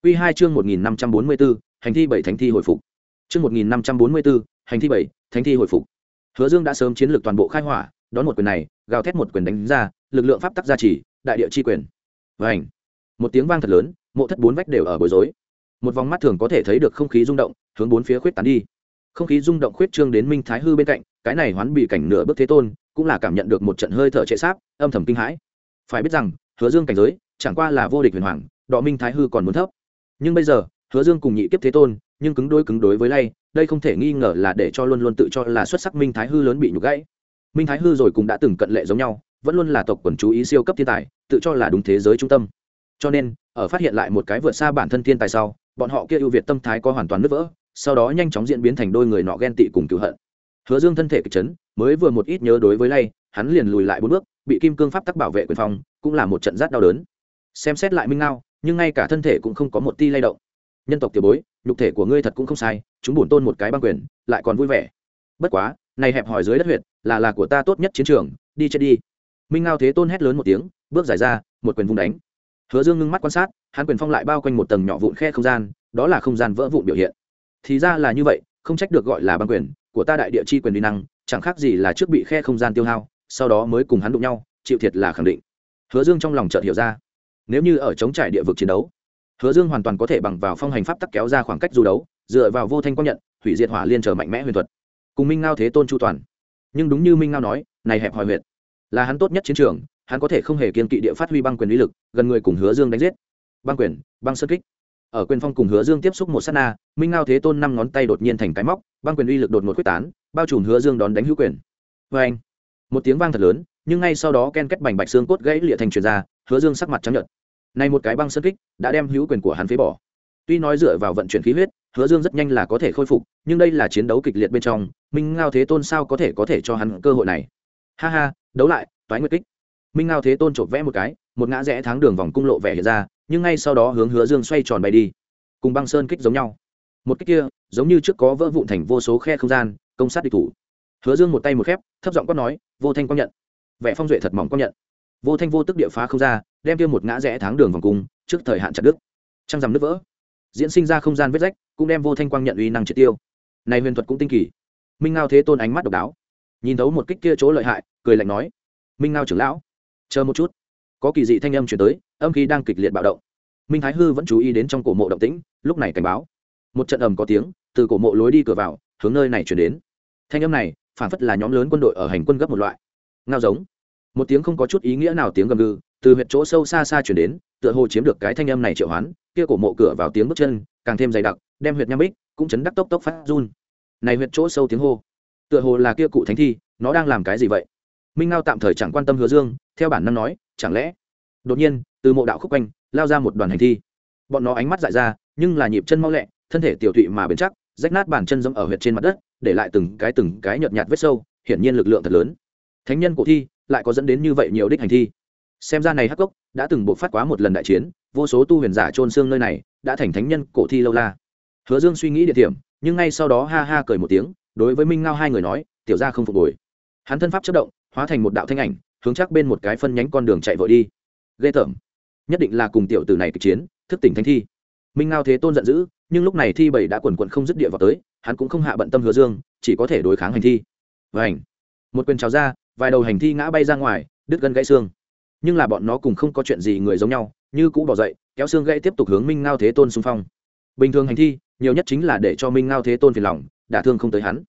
Quy hai chương 1544, hành thi bảy thánh thi hồi phục. Chương 1544, hành thi bảy thánh thi hồi phục. Hứa Dương đã sớm chiến lược toàn bộ khai hỏa, đón một quyền này, gào thét một quyền đánh ra, lực lượng pháp tắc gia trì, đại địa chi quyền. Vành. Một tiếng vang thật lớn, mộ thất bốn vách đều ở bối rối. Một vòng mắt thường có thể thấy được không khí rung động, hướng bốn phía khuyết tán đi. Không khí rung động khuyết trương đến Minh Thái hư bên cạnh, cái này hoán bị cảnh nửa bước thế tôn, cũng là cảm nhận được một trận hơi thở trệ sáp, âm thầm kinh hãi. Phải biết rằng, Hứa Dương cảnh giới, chẳng qua là vô địch huyền hoàng, Đọ Minh Thái hư còn muốn thấp nhưng bây giờ, hứa dương cùng nhị kiếp thế tôn, nhưng cứng đôi cứng đối với lay, đây không thể nghi ngờ là để cho luôn luôn tự cho là xuất sắc minh thái hư lớn bị nhục gãy. Minh thái hư rồi cũng đã từng cận lệ giống nhau, vẫn luôn là tộc quần chú ý siêu cấp thiên tài, tự cho là đúng thế giới trung tâm. Cho nên, ở phát hiện lại một cái vượt xa bản thân thiên tài sau, bọn họ kia ưu việt tâm thái có hoàn toàn nứt vỡ, sau đó nhanh chóng diễn biến thành đôi người nọ ghen tị cùng cựu hận. Hứa dương thân thể kịch chấn, mới vừa một ít nhớ đối với lay, hắn liền lùi lại bốn bước, bị kim cương pháp tắc bảo vệ quyền phòng cũng là một trận rát đau đớn. Xem xét lại minh ngao nhưng ngay cả thân thể cũng không có một ti lay động. Nhân tộc tiểu bối, nhục thể của ngươi thật cũng không sai, chúng bổn tôn một cái băng quyền, lại còn vui vẻ. Bất quá, này hẹp hỏi dưới đất huyệt, là là của ta tốt nhất chiến trường, đi chết đi. Minh ngao thế tôn hét lớn một tiếng, bước giải ra, một quyền vung đánh. Hứa dương ngưng mắt quan sát, hắn quyền phong lại bao quanh một tầng nhỏ vụn khe không gian, đó là không gian vỡ vụn biểu hiện. Thì ra là như vậy, không trách được gọi là băng quyền, của ta đại địa chi quyền uy năng, chẳng khác gì là trước bị khe không gian tiêu hao, sau đó mới cùng hắn đụng nhau, chịu thiệt là khẳng định. Hứa dương trong lòng chợt hiểu ra nếu như ở chống trải địa vực chiến đấu, hứa dương hoàn toàn có thể bằng vào phong hành pháp tắc kéo ra khoảng cách du đấu, dựa vào vô thanh quang nhận, hủy diệt hỏa liên trở mạnh mẽ huyền thuật. Cùng minh ngao thế tôn chu toàn. Nhưng đúng như minh ngao nói, này hẹp hòi huyệt, là hắn tốt nhất chiến trường, hắn có thể không hề kiên kỵ địa phát huy băng quyền lý lực, gần người cùng hứa dương đánh giết. Băng quyền, băng sơ kích. Ở quyền phong cùng hứa dương tiếp xúc một s á t na, minh ngao thế tôn năm ngón tay đột nhiên thành cái móc, băng quyền uy lực đột ngột quyết tán, bao trùm hứa dương đón đánh hữu quyền. Vê anh một tiếng vang thật lớn, nhưng ngay sau đó ken kết bành bạch xương cốt gãy lịa thành truyền ra hứa dương sắc mặt trắng nhợt. Này một cái băng sơn kích đã đem hữu quyền của hắn phế bỏ. Tuy nói dựa vào vận chuyển khí huyết, hứa dương rất nhanh là có thể khôi phục, nhưng đây là chiến đấu kịch liệt bên trong, minh ngao thế tôn sao có thể có thể cho hắn cơ hội này? Ha ha, đấu lại, toái nguyệt kích. Minh ngao thế tôn chộp vẽ một cái, một ngã rẽ tháng đường vòng cung lộ vẻ hiện ra, nhưng ngay sau đó hướng hứa dương xoay tròn bay đi. Cùng băng sơn kích giống nhau. Một kích kia, giống như trước có vỡ vụn thành vô số khe không gian, công sát địch thủ. Hứa dương một tay một khép, thấp giọng quát nói, vô thanh quang nhận. Vẻ phong duệ thật mỏng quang nhận vô thanh vô tức địa phá không ra, đem kia một ngã rẽ tháng đường vòng cung, trước thời hạn chặt đứt. Trăng rằm nứt vỡ. Diễn sinh ra không gian vết rách, cũng đem vô thanh quang nhận uy năng triệt tiêu. Này huyền thuật cũng tinh kỳ. Minh ngao thế tôn ánh mắt độc đáo. Nhìn thấu một kích kia chỗ lợi hại, cười lạnh nói, minh ngao trưởng lão, chờ một chút. Có kỳ dị thanh âm chuyển tới, âm khí đang kịch liệt bạo động. Minh thái hư vẫn chú ý đến trong cổ mộ động tĩnh, lúc này cảnh báo. Một trận ầm có tiếng, từ cổ mộ lối đi cửa vào, hướng nơi này chuyển đến. Thanh âm này, phản phất là nhóm lớn quân đội ở hành quân gấp một loại. Ngao giống một tiếng không có chút ý nghĩa nào tiếng gầm gừ, từ huyện chỗ sâu xa xa chuyển đến, tựa hồ chiếm được cái thanh âm này triệu hoán, kia cổ mộ cửa vào tiếng bước chân, càng thêm dày đặc, đem huyệt nham bích cũng chấn đắc tốc tốc phát run. Này huyệt chỗ sâu tiếng hô, tựa hồ là kia cụ thánh thi, nó đang làm cái gì vậy? Minh ngao tạm thời chẳng quan tâm hứa dương, theo bản năng nói, chẳng lẽ? Đột nhiên, từ mộ đạo khúc quanh, lao ra một đoàn hành thi. Bọn nó ánh mắt dại ra, nhưng là nhịp chân mau lẹ, thân thể tiểu thụy mà bền chắc, rách nát bàn chân dẫm ở huyệt trên mặt đất, để lại từng cái từng cái nhợt nhạt vết sâu, hiển nhiên lực lượng thật lớn. Thánh nhân cổ thi lại có dẫn đến như vậy nhiều đích hành thi. Xem ra này hắc cốc đã từng buộc phát quá một lần đại chiến, vô số tu huyền giả trôn xương nơi này đã thành thánh nhân cổ thi lâu la. Hứa dương suy nghĩ địa điểm, nhưng ngay sau đó ha ha cười một tiếng, đối với minh ngao hai người nói, tiểu ra không phục hồi. Hắn thân pháp chất động, hóa thành một đạo thanh ảnh, hướng chắc bên một cái phân nhánh con đường chạy vội đi. Ghê tởm. Nhất định là cùng tiểu tử này kịch chiến, thức tỉnh thanh thi. Minh ngao thế tôn giận dữ, nhưng lúc này thi bảy đã quần quận không dứt địa vào tới, hắn cũng không hạ bận tâm hứa dương, chỉ có thể đối kháng hành thi. Và ảnh một quyền trào ra vài đầu hành thi ngã bay ra ngoài, đứt gân gãy xương. Nhưng là bọn nó cùng không có chuyện gì người giống nhau, như cũ bỏ dậy, kéo xương gãy tiếp tục hướng minh ngao thế tôn xung phong. Bình thường hành thi, nhiều nhất chính là để cho minh ngao thế tôn phiền lòng, đả thương không tới hắn.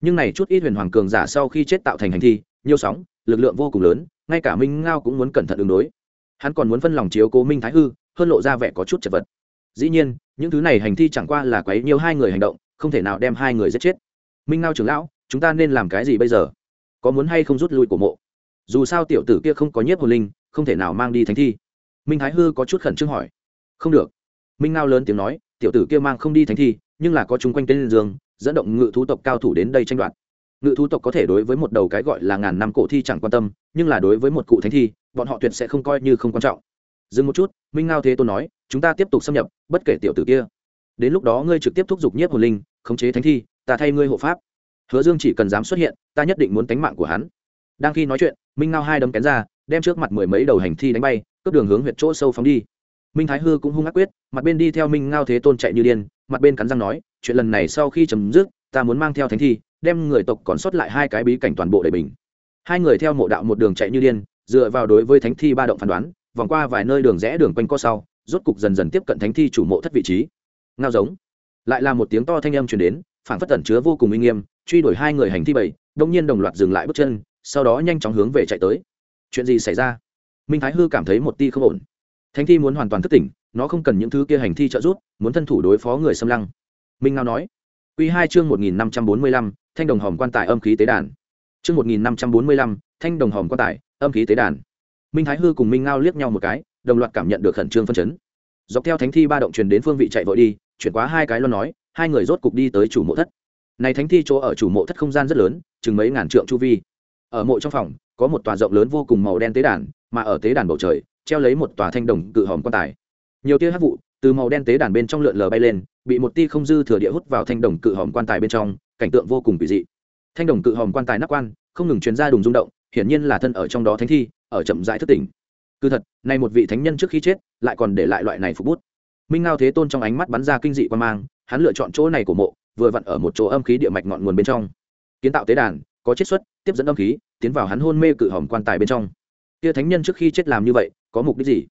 Nhưng này chút ít huyền hoàng cường giả sau khi chết tạo thành hành thi, nhiều sóng, lực lượng vô cùng lớn, ngay cả minh ngao cũng muốn cẩn thận ứng đối. Hắn còn muốn phân lòng chiếu cố minh thái hư, hơn lộ ra vẻ có chút chật vật. Dĩ nhiên, những thứ này hành thi chẳng qua là quấy nhiều hai người hành động, không thể nào đem hai người giết chết. Minh ngao trưởng lão, chúng ta nên làm cái gì bây giờ? Có muốn hay không rút lui của mộ. Dù sao tiểu tử kia không có nhiếp hồn linh, không thể nào mang đi thánh thi. Minh thái hư có chút khẩn trương hỏi. Không được. Minh ngao lớn tiếng nói, tiểu tử kia mang không đi thánh thi, nhưng là có chung quanh tên dương, dẫn động ngự thú tộc cao thủ đến đây tranh đoạt. Ngự thú tộc có thể đối với một đầu cái gọi là ngàn năm cổ thi chẳng quan tâm, nhưng là đối với một cụ thánh thi, bọn họ tuyệt sẽ không coi như không quan trọng. Dừng một chút, minh ngao thế tôn nói, chúng ta tiếp tục xâm nhập, bất kể tiểu tử kia. Đến lúc đó ngươi trực tiếp thúc giục nhiếp hồn linh, khống chế thánh thi, ta thay ngươi hộ pháp hứa dương chỉ cần dám xuất hiện, ta nhất định muốn tánh mạng của hắn. Đang khi nói chuyện, minh ngao hai đấm kén ra, đem trước mặt mười mấy đầu hành thi đánh bay, cướp đường hướng huyệt chỗ sâu phóng đi. Minh thái hư cũng hung ác quyết, mặt bên đi theo minh ngao thế tôn chạy như điên, mặt bên cắn răng nói, chuyện lần này sau khi chấm dứt, ta muốn mang theo thánh thi, đem người tộc còn sót lại hai cái bí cảnh toàn bộ đầy bình. Hai người theo mộ đạo một đường chạy như điên, dựa vào đối với thánh thi ba động phán đoán, vòng qua vài nơi đường rẽ đường quanh co sau, rốt cục dần dần tiếp cận thánh thi chủ mộ thất vị trí. Ngao giống. Lại là một tiếng to thanh âm truyền đến phản phất tẩn chứa vô cùng uy nghiêm truy đuổi hai người hành thi bảy, đông nhiên đồng loạt dừng lại bước chân, sau đó nhanh chóng hướng về chạy tới. Chuyện gì xảy ra? Minh thái hư cảm thấy một ti không ổn. Thánh thi muốn hoàn toàn thức tỉnh, nó không cần những thứ kia hành thi trợ giúp, muốn thân thủ đối phó người xâm lăng. Minh ngao nói. Q hai chương một nghìn năm trăm bốn mươi lăm, thanh đồng hòm quan tài âm khí tế đàn. Chương một nghìn năm trăm bốn mươi lăm, thanh đồng hòm quan tài âm khí tế đàn. Minh thái hư cùng minh ngao liếc nhau một cái, đồng loạt cảm nhận được khẩn trương phân chấn. Dọc theo thánh thi ba động truyền đến phương vị chạy vội đi, chuyển quá hai cái lo nói, hai người rốt cục đi tới chủ mộ thất này thánh thi chỗ ở chủ mộ thất không gian rất lớn, chừng mấy ngàn trượng chu vi. Ở mộ trong phòng, có một tòa rộng lớn vô cùng màu đen tế đàn, mà ở tế đàn bầu trời, treo lấy một tòa thanh đồng cự hòm quan tài. Nhiều tia hát vụ từ màu đen tế đàn bên trong lượn lờ bay lên, bị một tia không dư thừa địa hút vào thanh đồng cự hòm quan tài bên trong, cảnh tượng vô cùng kỳ dị. Thanh đồng cự hòm quan tài nắp quan, không ngừng chuyển ra đùng rung động, hiển nhiên là thân ở trong đó thánh thi, ở chậm rãi thức tỉnh. Cứ thật này một vị thánh nhân trước khi chết, lại còn để lại loại này phục bút. Minh ngao thế tôn trong ánh mắt bắn ra kinh dị quan mang, hắn lựa chọn chỗ này của mộ vừa vặn ở một chỗ âm khí địa mạch ngọn nguồn bên trong. Kiến tạo tế đàn, có chiết xuất, tiếp dẫn âm khí, tiến vào hắn hôn mê cự hỏng quan tài bên trong. Kia thánh nhân trước khi chết làm như vậy, có mục đích gì?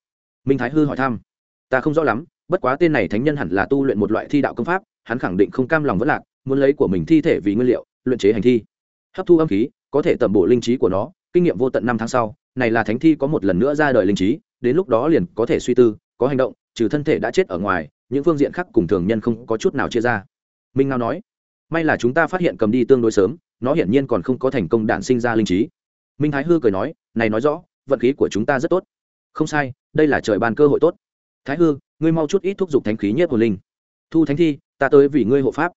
Minh thái hư hỏi thăm. Ta không rõ lắm, bất quá tên này thánh nhân hẳn là tu luyện một loại thi đạo công pháp, hắn khẳng định không cam lòng vất lạc, muốn lấy của mình thi thể vì nguyên liệu, luyện chế hành thi. Hấp thu âm khí, có thể tẩm bổ linh trí của nó, kinh nghiệm vô tận năm tháng sau, này là thánh thi có một lần nữa ra đời linh trí, đến lúc đó liền có thể suy tư, có hành động, trừ thân thể đã chết ở ngoài, những phương diện khác cùng thường nhân không có chút nào chia ra minh ngao nói, may là chúng ta phát hiện cầm đi tương đối sớm, nó hiển nhiên còn không có thành công đạn sinh ra linh trí. Minh thái hư cười nói, này nói rõ, vận khí của chúng ta rất tốt. Không sai, đây là trời ban cơ hội tốt. Thái hư, ngươi mau chút ít thúc giục thánh khí nhất hồn linh. Thu thánh thi, ta tới vì ngươi hộ pháp.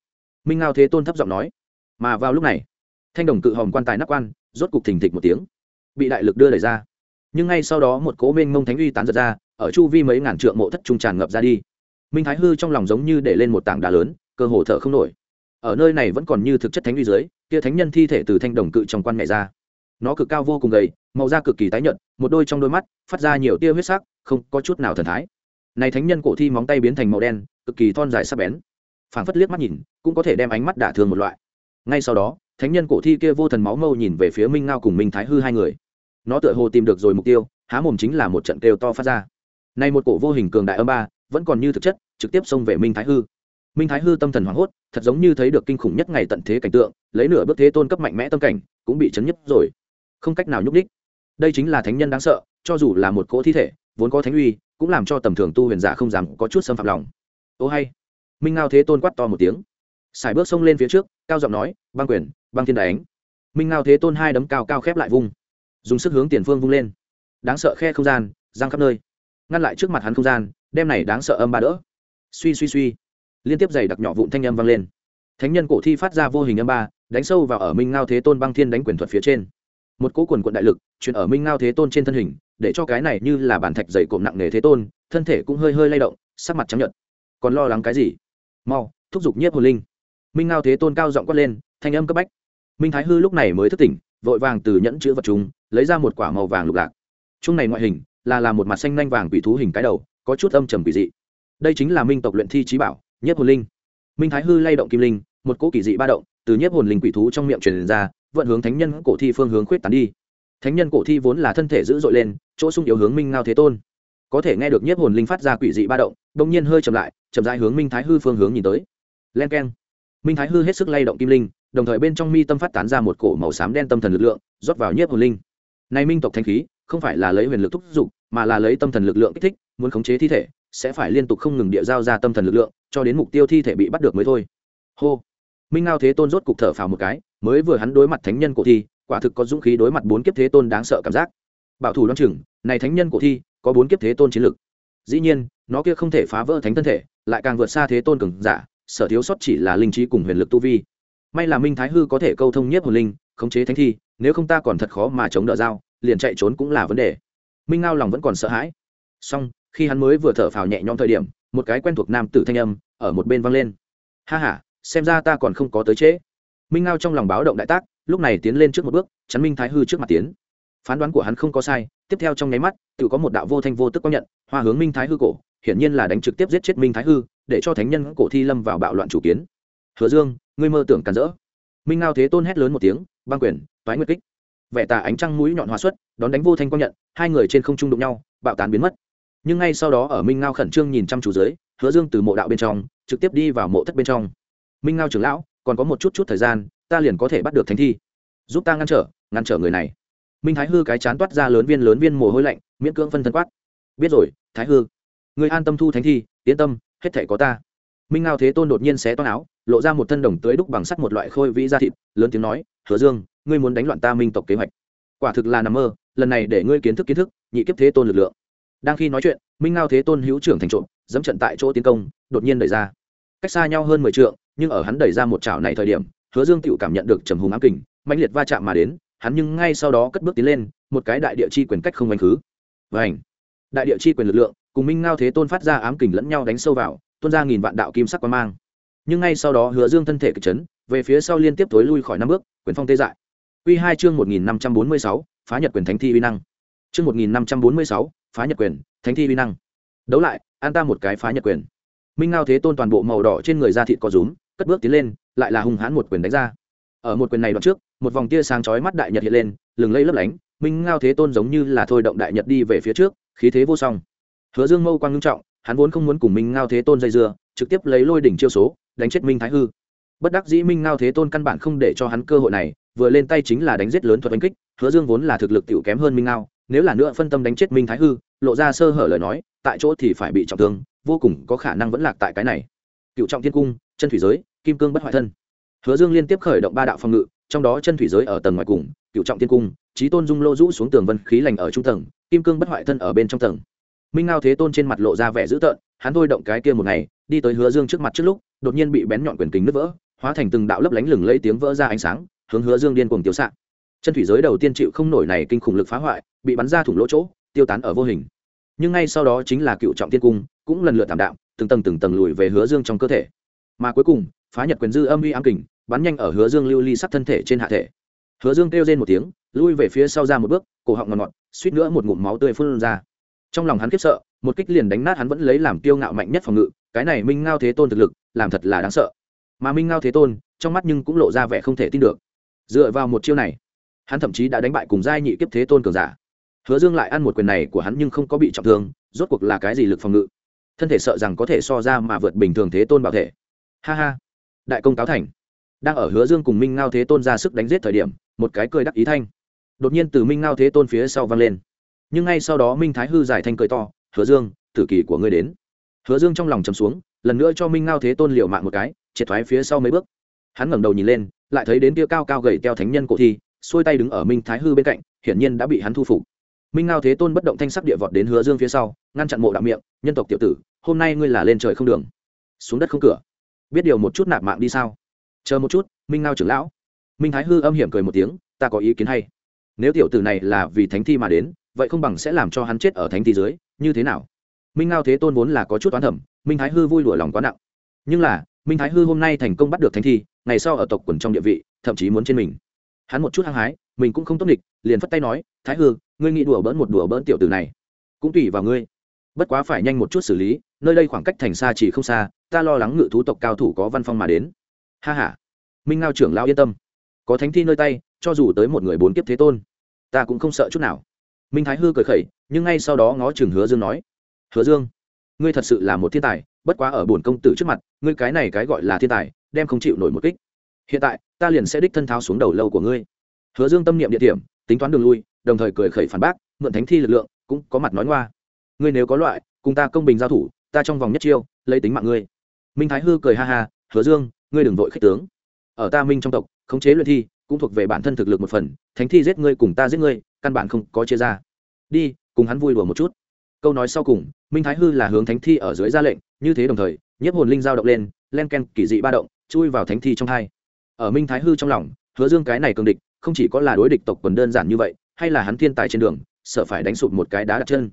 Minh ngao thế tôn thấp giọng nói. Mà vào lúc này, thanh đồng cự hòm quan tài nắp quan, rốt cục thình thịch một tiếng, bị đại lực đưa đẩy ra. Nhưng ngay sau đó một cố minh mông thánh uy tán giật ra, ở chu vi mấy ngàn trượng mộ thất trung tràn ngập ra đi minh thái hư trong lòng giống như để lên một tảng đá lớn, cơ hồ thở không nổi. Ở nơi này vẫn còn như thực chất thánh uy dưới, kia thánh nhân thi thể từ thanh đồng cự trong quan mẹ ra. Nó cực cao vô cùng gầy, màu da cực kỳ tái nhợt, một đôi trong đôi mắt, phát ra nhiều tia huyết sắc, không có chút nào thần thái. Này thánh nhân cổ thi móng tay biến thành màu đen, cực kỳ thon dài sắc bén. Phảng phất liếc mắt nhìn, cũng có thể đem ánh mắt đả thương một loại. Ngay sau đó, thánh nhân cổ thi kia vô thần máu mâu nhìn về phía minh ngao cùng minh thái hư hai người. Nó tựa hồ tìm được rồi mục tiêu, há mồm chính là một trận kêu to phát ra. Nay một cổ vô hình cường đại âm ba vẫn còn như thực chất, trực tiếp xông về minh thái hư. Minh thái hư tâm thần hoảng hốt, thật giống như thấy được kinh khủng nhất ngày tận thế cảnh tượng, lấy nửa bước thế tôn cấp mạnh mẽ tâm cảnh, cũng bị chấn nhấp rồi. Không cách nào nhúc đích đây chính là thánh nhân đáng sợ, cho dù là một cỗ thi thể, vốn có thánh uy, cũng làm cho tầm thường tu huyền giả không dám có chút xâm phạm lòng. Ô hay. Minh ngao thế tôn quát to một tiếng. Xài bước xông lên phía trước, cao giọng nói, băng quyền, băng thiên đánh. Minh ngao thế tôn hai đấm cao cao khép lại vung. Dùng sức hướng tiền phương vung lên. Đáng sợ khe không gian giang khắp nơi. Ngăn lại trước mặt hắn không gian đem này đáng sợ âm ba đỡ. Suy suy suy. Liên tiếp giày đặc nhỏ vụn thanh âm vang lên. Thánh nhân cổ thi phát ra vô hình âm ba, đánh sâu vào ở minh ngao thế tôn băng thiên đánh quyền thuật phía trên. Một cỗ quần quận đại lực, chuyển ở minh ngao thế tôn trên thân hình, để cho cái này như là bản thạch dày cộm nặng nề thế tôn, thân thể cũng hơi hơi lay động, sắc mặt trắng nhợt. Còn lo lắng cái gì? Mau, thúc giục nhiếp hồn linh. Minh ngao thế tôn cao giọng quát lên, thanh âm cấp bách. Minh thái hư lúc này mới thức tỉnh, vội vàng từ nhẫn chữ vật chúng, lấy ra một quả màu vàng lục lạc. Chung này ngoại hình, là là một mặt xanh nhanh vàng quỷ thú hình cái đầu có chút âm trầm quỷ dị. Đây chính là minh tộc luyện thi trí bảo nhất hồn linh. Minh thái hư lay động kim linh một cỗ kỳ dị ba động từ nhất hồn linh quỷ thú trong miệng truyền ra vận hướng thánh nhân cổ thi phương hướng khuyết tán đi. Thánh nhân cổ thi vốn là thân thể dữ dội lên chỗ sung yếu hướng minh ngao thế tôn. Có thể nghe được nhất hồn linh phát ra quỷ dị ba động đông nhiên hơi chậm lại chậm rãi hướng minh thái hư phương hướng nhìn tới. Len keng, minh thái hư hết sức lay động kim linh đồng thời bên trong mi tâm phát tán ra một cổ màu xám đen tâm thần lực lượng rót vào nhất hồn linh. Nay minh tộc thanh khí không phải là lấy huyền lực thúc giục mà là lấy tâm thần lực lượng kích thích muốn khống chế thi thể, sẽ phải liên tục không ngừng địa giao ra tâm thần lực lượng, cho đến mục tiêu thi thể bị bắt được mới thôi. Hô. Minh ngao thế tôn rốt cục thở phào một cái, mới vừa hắn đối mặt thánh nhân cổ thi, quả thực có dũng khí đối mặt bốn kiếp thế tôn đáng sợ cảm giác. Bảo thủ đoan chừng, này thánh nhân cổ thi, có bốn kiếp thế tôn chiến lực. Dĩ nhiên, nó kia không thể phá vỡ thánh thân thể, lại càng vượt xa thế tôn cường giả, sở thiếu sót chỉ là linh trí cùng huyền lực tu vi. May là minh thái hư có thể câu thông nhất hồn linh, khống chế thánh thi, nếu không ta còn thật khó mà chống đỡ dao liền chạy trốn cũng là vấn đề. Minh ngao lòng vẫn còn sợ hãi. Song khi hắn mới vừa thở phào nhẹ nhõm thời điểm, một cái quen thuộc nam tử thanh âm ở một bên vang lên. Ha ha, xem ra ta còn không có tới trễ. Minh ngao trong lòng báo động đại tác, lúc này tiến lên trước một bước, chắn minh thái hư trước mặt tiến. Phán đoán của hắn không có sai, tiếp theo trong nháy mắt, tự có một đạo vô thanh vô tức có nhận, hoa hướng minh thái hư cổ, hiển nhiên là đánh trực tiếp giết chết minh thái hư, để cho thánh nhân cổ thi lâm vào bạo loạn chủ kiến. Hứa dương, ngươi mơ tưởng càn rỡ. Minh ngao thế tôn hét lớn một tiếng, băng quyền, toái nguyệt kích. Vẻ tà ánh trăng mũi nhọn hóa xuất, đón đánh vô thanh quang nhận, hai người trên không trung đụng nhau, bạo tán biến mất nhưng ngay sau đó ở minh ngao khẩn trương nhìn chăm chú dưới, hứa dương từ mộ đạo bên trong, trực tiếp đi vào mộ thất bên trong. Minh ngao trưởng lão, còn có một chút chút thời gian, ta liền có thể bắt được thánh thi. Giúp ta ngăn trở ngăn trở người này. Minh thái hư cái chán toát ra lớn viên lớn viên mồ hôi lạnh, miễn cưỡng phân thân quát. Biết rồi, thái hư. Người an tâm thu thánh thi, yên tâm, hết thể có ta. Minh ngao thế tôn đột nhiên xé toan áo, lộ ra một thân đồng tưới đúc bằng sắt một loại khôi vĩ da thịt, lớn tiếng nói, hứa dương, ngươi muốn đánh loạn ta minh tộc kế hoạch. Quả thực là nằm mơ, lần này để ngươi kiến thức kiến thức, nhị kiếp thế tôn lực lượng đang khi nói chuyện, minh ngao thế tôn hữu trưởng thành trộm, dẫm trận tại chỗ tiến công, đột nhiên đẩy ra. Cách xa nhau hơn mười t nhưng ở hắn đẩy ra một chảo này thời điểm, hứa dương tựu cảm nhận được trầm hùng ám kình mạnh liệt va chạm mà đến, hắn nhưng ngay sau đó cất bước tiến lên, một cái đại địa chi quyền cách không anh khứ. Và ảnh đại địa chi quyền lực lượng, cùng minh ngao thế tôn phát ra ám kình lẫn nhau đánh sâu vào, tuôn ra nghìn vạn đạo kim sắc quang mang. Nhưng ngay sau đó hứa dương thân thể kịch chấn, về phía sau liên tiếp tối lui khỏi năm bước, quyền phong tê dại. Quy hai chương một nghìn năm trăm bốn mươi sáu, phá nhật quyền thánh thi uy năng chương một nghìn năm trăm bốn mươi sáu, phá nhật quyền, thánh thi uy năng. Đấu lại, an ta một cái phá nhật quyền. Minh ngao thế tôn toàn bộ màu đỏ trên người da thịt có rúm, cất bước tiến lên, lại là hung hãn một quyền đánh ra. Ở một quyền này đoạn trước, một vòng tia sáng chói mắt đại nhật hiện lên, lừng lây lấp lánh, minh ngao thế tôn giống như là thôi động đại nhật đi về phía trước, khí thế vô song. Hứa dương mâu quang ngưng trọng, hắn vốn không muốn cùng minh ngao thế tôn dây dưa, trực tiếp lấy lôi đỉnh chiêu số, đánh chết minh thái hư. Bất đắc dĩ minh ngao thế tôn căn bản không để cho hắn cơ hội này, vừa lên tay chính là đánh giết lớn thuật đánh kích, hứa dương vốn là thực lực tiểu kém hơn minh ngao nếu là nữa phân tâm đánh chết minh thái hư, lộ ra sơ hở lời nói, tại chỗ thì phải bị trọng thương, vô cùng có khả năng vẫn lạc tại cái này. Cựu trọng thiên cung, chân thủy giới, kim cương bất hoại thân. Hứa dương liên tiếp khởi động ba đạo phòng ngự, trong đó chân thủy giới ở tầng ngoài cùng, cựu trọng thiên cung trí tôn dung lô rũ xuống tường vân khí lành ở trung tầng, kim cương bất hoại thân ở bên trong tầng. Minh ngao thế tôn trên mặt lộ ra vẻ dữ tợn, hắn thôi động cái kia một ngày, đi tới hứa dương trước mặt trước lúc, đột nhiên bị bén nhọn quyền kính nứt vỡ, hóa thành từng đạo lấp lánh lừng lấy tiếng vỡ ra ánh sáng, hướng hứa dương điên cuồng tiêu xạ chân thủy giới đầu tiên chịu không nổi này kinh khủng lực phá hoại, bị bắn ra thủng lỗ chỗ, tiêu tán ở vô hình. Nhưng ngay sau đó chính là cựu trọng thiên cung, cũng lần lượt tạm đạm, từng tầng từng tầng lùi về hứa dương trong cơ thể. Mà cuối cùng, phá nhật quyền dư âm uy ám kình, bắn nhanh ở hứa dương lưu ly sắt thân thể trên hạ thể. Hứa dương kêu lên một tiếng, lui về phía sau ra một bước, cổ họng ngọt ngọt, suýt nữa một ngụm máu tươi phun ra. Trong lòng hắn khiếp sợ, một kích liền đánh nát hắn vẫn lấy làm tiêu ngạo mạnh nhất phòng ngự, cái này minh ngao thế tôn thực lực, làm thật là đáng sợ. Mà minh ngao thế tôn, trong mắt nhưng cũng lộ ra vẻ không thể tin được. Dựa vào một chiêu này hắn thậm chí đã đánh bại cùng giai nhị kiếp thế tôn cường giả. Hứa dương lại ăn một quyền này của hắn nhưng không có bị trọng thương, rốt cuộc là cái gì lực phòng ngự? Thân thể sợ rằng có thể so ra mà vượt bình thường thế tôn bảo thể. Ha ha. Đại công cáo thành. Đang ở hứa dương cùng minh ngao thế tôn ra sức đánh giết thời điểm, một cái cười đắc ý thanh. Đột nhiên từ minh ngao thế tôn phía sau vang lên. Nhưng ngay sau đó minh thái hư giải thanh cười to, hứa dương, tử kỳ của ngươi đến. Hứa dương trong lòng chầm xuống, lần nữa cho minh ngao thế tôn liệu mạng một cái, triệt thoái phía sau mấy bước. Hắn ngẩng đầu nhìn lên, lại thấy đến kia cao cao gầy teo thánh nhân cổ thi xuôi tay đứng ở minh thái hư bên cạnh, hiển nhiên đã bị hắn thu phục. Minh ngao thế tôn bất động thanh sắc địa vọt đến hứa dương phía sau, ngăn chặn mộ đạo miệng, nhân tộc tiểu tử, hôm nay ngươi là lên trời không đường, xuống đất không cửa. Biết điều một chút nạp mạng đi sao? Chờ một chút, minh ngao trưởng lão. Minh thái hư âm hiểm cười một tiếng, ta có ý kiến hay. Nếu tiểu tử này là vì thánh thi mà đến, vậy không bằng sẽ làm cho hắn chết ở thánh thi dưới, như thế nào? Minh ngao thế tôn vốn là có chút toán thẩm minh thái hư vui lụa lòng quá nặng. Nhưng là, minh thái hư hôm nay thành công bắt được thánh thi, ngày sau ở tộc quần trong địa vị, thậm chí muốn trên mình hắn một chút hăng hái, mình cũng không tốt địch liền phất tay nói, thái hư, ngươi nghĩ đùa bỡn một đùa bỡn tiểu tử này, cũng tùy vào ngươi. Bất quá phải nhanh một chút xử lý, nơi đây khoảng cách thành xa chỉ không xa, ta lo lắng ngự thú tộc cao thủ có văn phong mà đến. Ha h a minh ngao trưởng lao yên tâm. Có thánh thi nơi tay, cho dù tới một người bốn kiếp thế tôn, ta cũng không sợ chút nào. Minh thái hư cười khẩy, nhưng ngay sau đó ngó chừng hứa dương nói, hứa dương, ngươi thật sự là một thiên tài, bất quá ở bổn công tử trước mặt, ngươi cái này cái gọi là thiên tài, đem không chịu nổi một kích. Hiện tại ta liền sẽ đích thân tháo xuống đầu lâu của ngươi. Hứa dương tâm niệm địa điểm, tính toán đường lui, đồng thời cười khẩy phản bác, mượn thánh thi lực lượng, cũng có mặt nói ngoa. Ngươi nếu có loại, cùng ta công bình giao thủ, ta trong vòng nhất chiêu, lấy tính mạng ngươi. Minh thái hư cười ha ha, hứa dương, ngươi đừng vội khích tướng. Ở ta minh trong tộc, khống chế luyện thi, cũng thuộc về bản thân thực lực một phần, thánh thi giết ngươi cùng ta giết ngươi, căn bản không có chia ra. Đi, cùng hắn vui đùa một chút. Câu nói sau cùng, minh thái hư là hướng thánh thi ở dưới ra lệnh, như thế đồng thời, nhiếp hồn linh giao động lên, len ken kỳ dị ba động, chui vào thánh thi trong hai ở minh thái hư trong lòng, hứa dương cái này cường địch, không chỉ có là đối địch tộc quần đơn giản như vậy, hay là hắn thiên tài trên đường, sợ phải đánh sụp một cái đá đặt chân.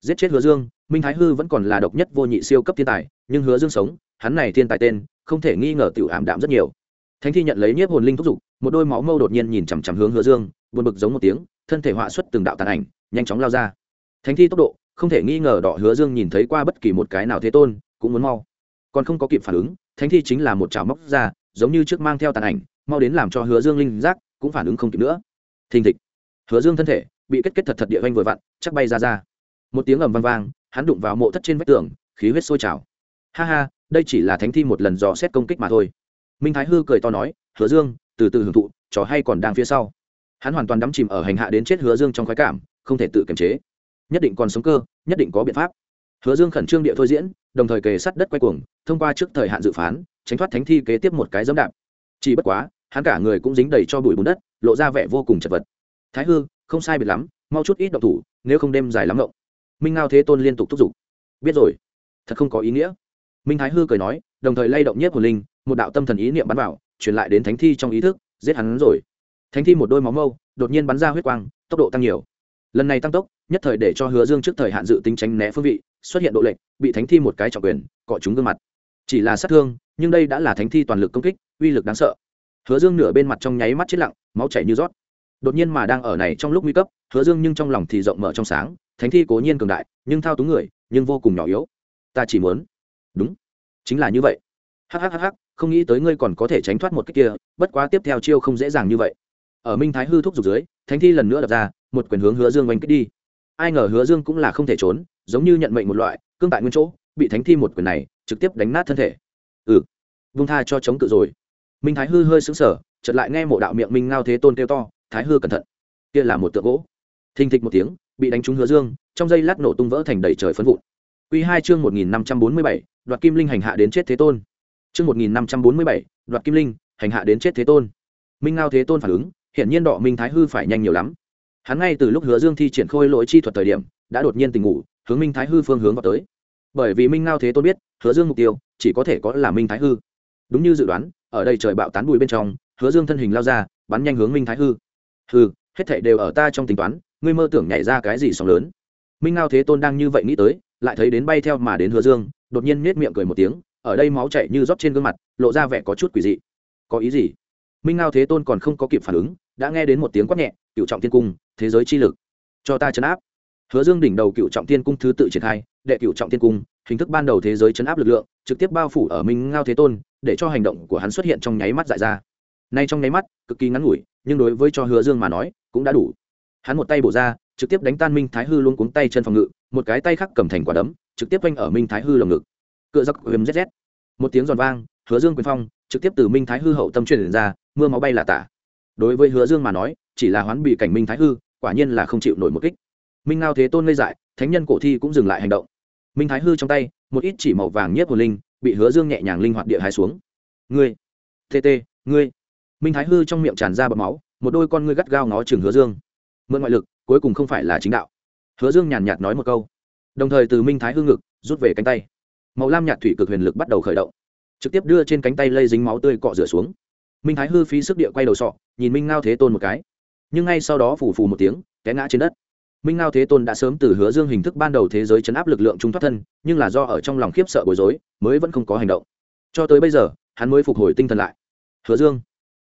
Giết chết hứa dương, minh thái hư vẫn còn là độc nhất vô nhị siêu cấp thiên tài, nhưng hứa dương sống, hắn này thiên tài tên, không thể nghi ngờ tiểu ảm đạm rất nhiều. Thánh thi nhận lấy nhiếp hồn linh thúc giục một đôi máu mâu đột nhiên nhìn chằm chằm hướng hứa dương, buồn bực giống một tiếng, thân thể họa xuất từng đạo tàn ảnh, nhanh chóng lao ra. Thánh thi tốc độ, không thể nghi ngờ đỏ hứa dương nhìn thấy qua bất kỳ một cái nào thế tôn, cũng muốn mau. Còn không có kịp phản ứng, thánh thi chính là một chảo móc ra giống như trước mang theo tàn ảnh, mau đến làm cho hứa dương linh giác cũng phản ứng không kịp nữa. Thình thịch, hứa dương thân thể bị kết kết thật thật địa vanh vừa vặn, chắc bay ra ra. Một tiếng ầm vang vang, hắn đụng vào mộ thất trên vách tường, khí huyết sôi trào. Ha ha, đây chỉ là thánh thi một lần dò xét công kích mà thôi. Minh thái hư cười to nói, hứa dương, từ từ hưởng thụ, trò hay còn đang phía sau. Hắn hoàn toàn đắm chìm ở hành hạ đến chết hứa dương trong khoái cảm, không thể tự kiềm chế. Nhất định còn sống cơ, nhất định có biện pháp. Hứa dương khẩn trương địa thôi diễn, đồng thời kề sắt đất quay cuồng, thông qua trước thời hạn dự phán tránh thoát thánh thi kế tiếp một cái dẫm đạp. Chỉ bất quá, hắn cả người cũng dính đầy cho bụi bùn đất, lộ ra vẻ vô cùng chật vật. Thái hư, không sai biệt lắm, mau chút ít độc thủ, nếu không đêm dài lắm ngộng. Minh ngao thế tôn liên tục thúc giục. Biết rồi. Thật không có ý nghĩa. Minh thái hư cười nói, đồng thời lay động nhất của linh, một đạo tâm thần ý niệm bắn vào, truyền lại đến thánh thi trong ý thức, giết hắn rồi. Thánh thi một đôi máu mâu, đột nhiên bắn ra huyết quang, tốc độ tăng nhiều. Lần này tăng tốc, nhất thời để cho hứa dương trước thời hạn dự tính tránh né phương vị, xuất hiện độ lệch, bị thánh thi một cái trọng quyền, cọ trúng gương mặt. Chỉ là sát thương nhưng đây đã là thánh thi toàn lực công kích, uy lực đáng sợ. Hứa dương nửa bên mặt trong nháy mắt chết lặng, máu chảy như rót. Đột nhiên mà đang ở này trong lúc nguy cấp, hứa dương nhưng trong lòng thì rộng mở trong sáng, thánh thi cố nhiên cường đại, nhưng thao túng người, nhưng vô cùng nhỏ yếu. Ta chỉ muốn. Đúng. Chính là như vậy. Hhhh không nghĩ tới ngươi còn có thể tránh thoát một cách kia, bất quá tiếp theo chiêu không dễ dàng như vậy. Ở minh thái hư thúc giục dưới, thánh thi lần nữa đập ra, một quyền hướng hứa dương oanh kích đi. Ai ngờ hứa dương cũng là không thể trốn, giống như nhận mệnh một loại, cương tại nguyên chỗ, bị thánh thi một quyền này trực tiếp đánh nát thân thể vung tha cho chống cự rồi. Minh thái hư hơi xứng sở chợt lại nghe mộ đạo miệng minh ngao thế tôn kêu to, thái hư cẩn thận. Kia là một tượng gỗ. Thình thịch một tiếng, bị đánh trúng hứa dương, trong dây lát nổ tung vỡ thành đầy trời phấn vụn. Q hai chương một nghìn năm trăm bốn mươi bảy, đoạt kim linh hành hạ đến chết thế tôn. Chương một nghìn năm trăm bốn mươi bảy, đoạt kim linh, hành hạ đến chết thế tôn. Minh ngao thế tôn phản ứng hiện nhiên đọ minh thái hư phải nhanh nhiều lắm. Hắn ngay từ lúc hứa dương thi triển khôi lỗi chi thuật thời điểm, đã đột nhiên tình ngủ, hướng minh thái hư phương hướng vào tới. Bởi vì minh ngao thế tôn biết, hứa dương mục tiêu chỉ có thể có là minh thái hư đúng như dự đoán, ở đây trời bạo tán bụi bên trong, hứa dương thân hình lao ra, bắn nhanh hướng minh thái hư. Hư hết thảy đều ở ta trong tính toán, ngươi mơ tưởng nhảy ra cái gì sóng lớn. Minh ngao thế tôn đang như vậy nghĩ tới, lại thấy đến bay theo mà đến hứa dương, đột nhiên nết miệng cười một tiếng, ở đây máu chảy như rót trên gương mặt, lộ ra vẻ có chút quỷ dị. Có ý gì? Minh ngao thế tôn còn không có kịp phản ứng, đã nghe đến một tiếng quát nhẹ, cựu trọng tiên cung, thế giới chi lực, cho ta chấn áp. Hứa dương đỉnh đầu cựu trọng tiên cung thứ tự triển khai, đệ cựu trọng tiên cung hình thức ban đầu thế giới chấn áp lực lượng, trực tiếp bao phủ ở minh ngao thế tôn, để cho hành động của hắn xuất hiện trong nháy mắt dại ra. Nay trong nháy mắt, cực kỳ ngắn ngủi, nhưng đối với cho hứa dương mà nói, cũng đã đủ. Hắn một tay bổ ra, trực tiếp đánh tan minh thái hư luôn cuống tay chân phòng ngự, một cái tay khác cầm thành quả đấm, trực tiếp quanh ở minh thái hư lồng ngực. Cựa giặc huyền zz một tiếng giòn vang, hứa dương quyền phong, trực tiếp từ minh thái hư hậu tâm truyền ra, mưa máu bay là tả. Đối với hứa dương mà nói, chỉ là hoán bị cảnh minh thái hư, quả nhiên là không chịu nổi một kích. Minh ngao thế tôn ngây dại, thánh nhân cổ thi cũng dừng lại hành động minh thái hư trong tay, một ít chỉ màu vàng nhất hồn linh bị hứa dương nhẹ nhàng linh hoạt địa hai xuống. Ngươi tt ngươi. Minh thái hư trong miệng tràn ra bọt máu, một đôi con ngươi gắt gao ngó chừng hứa dương. Mượn ngoại lực, cuối cùng không phải là chính đạo. Hứa dương nhàn nhạt nói một câu. Đồng thời từ minh thái hư ngực, rút về cánh tay. Màu lam nhạt thủy cực huyền lực bắt đầu khởi động, trực tiếp đưa trên cánh tay lây dính máu tươi cọ rửa xuống. Minh thái hư phí sức địa quay đầu sọ, nhìn minh ngao thế tôn một cái. Nhưng ngay sau đó phủ phù một tiếng, té ngã trên đất minh ngao thế tôn đã sớm từ hứa dương hình thức ban đầu thế giới chấn áp lực lượng trung thoát thân, nhưng là do ở trong lòng khiếp sợ bối rối, mới vẫn không có hành động. Cho tới bây giờ, hắn mới phục hồi tinh thần lại. Hứa dương,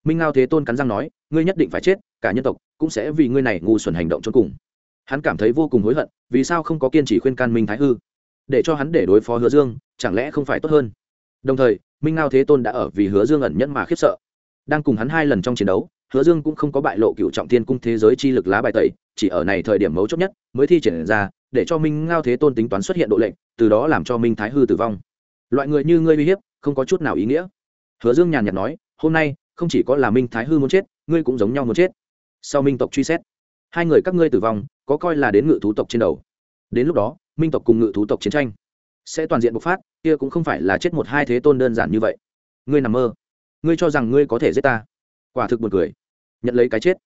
minh ngao thế tôn cắn răng nói, ngươi nhất định phải chết, cả nhân tộc cũng sẽ vì ngươi này ngu xuẩn hành động cho cùng. Hắn cảm thấy vô cùng hối hận, vì sao không có kiên trì khuyên can minh thái hư? Để cho hắn để đối phó hứa dương, chẳng lẽ không phải tốt hơn? Đồng thời, minh ngao thế tôn đã ở vì hứa dương ẩn nhẫn mà khiếp sợ. Đang cùng hắn hai lần trong chiến đấu, hứa dương cũng không có bại lộ cựu trọng thiên cung thế giới chi lực lá bài tẩy chỉ ở này thời điểm mấu chốt nhất mới thi triển ra, để cho minh ngao thế tôn tính toán xuất hiện độ lệnh, từ đó làm cho minh thái hư tử vong. Loại người như ngươi uy hiếp, không có chút nào ý nghĩa. Hứa dương nhàn nhạt nói, hôm nay, không chỉ có là minh thái hư muốn chết, ngươi cũng giống nhau muốn chết. Sau minh tộc truy xét, hai người các ngươi tử vong, có coi là đến ngự thú tộc trên đầu. Đến lúc đó, minh tộc cùng ngự thú tộc chiến tranh sẽ toàn diện bộc phát, kia cũng không phải là chết một hai thế tôn đơn giản như vậy. Ngươi nằm mơ, ngươi cho rằng ngươi có thể giết ta? Quả thực buồn cười. Nhận lấy cái chết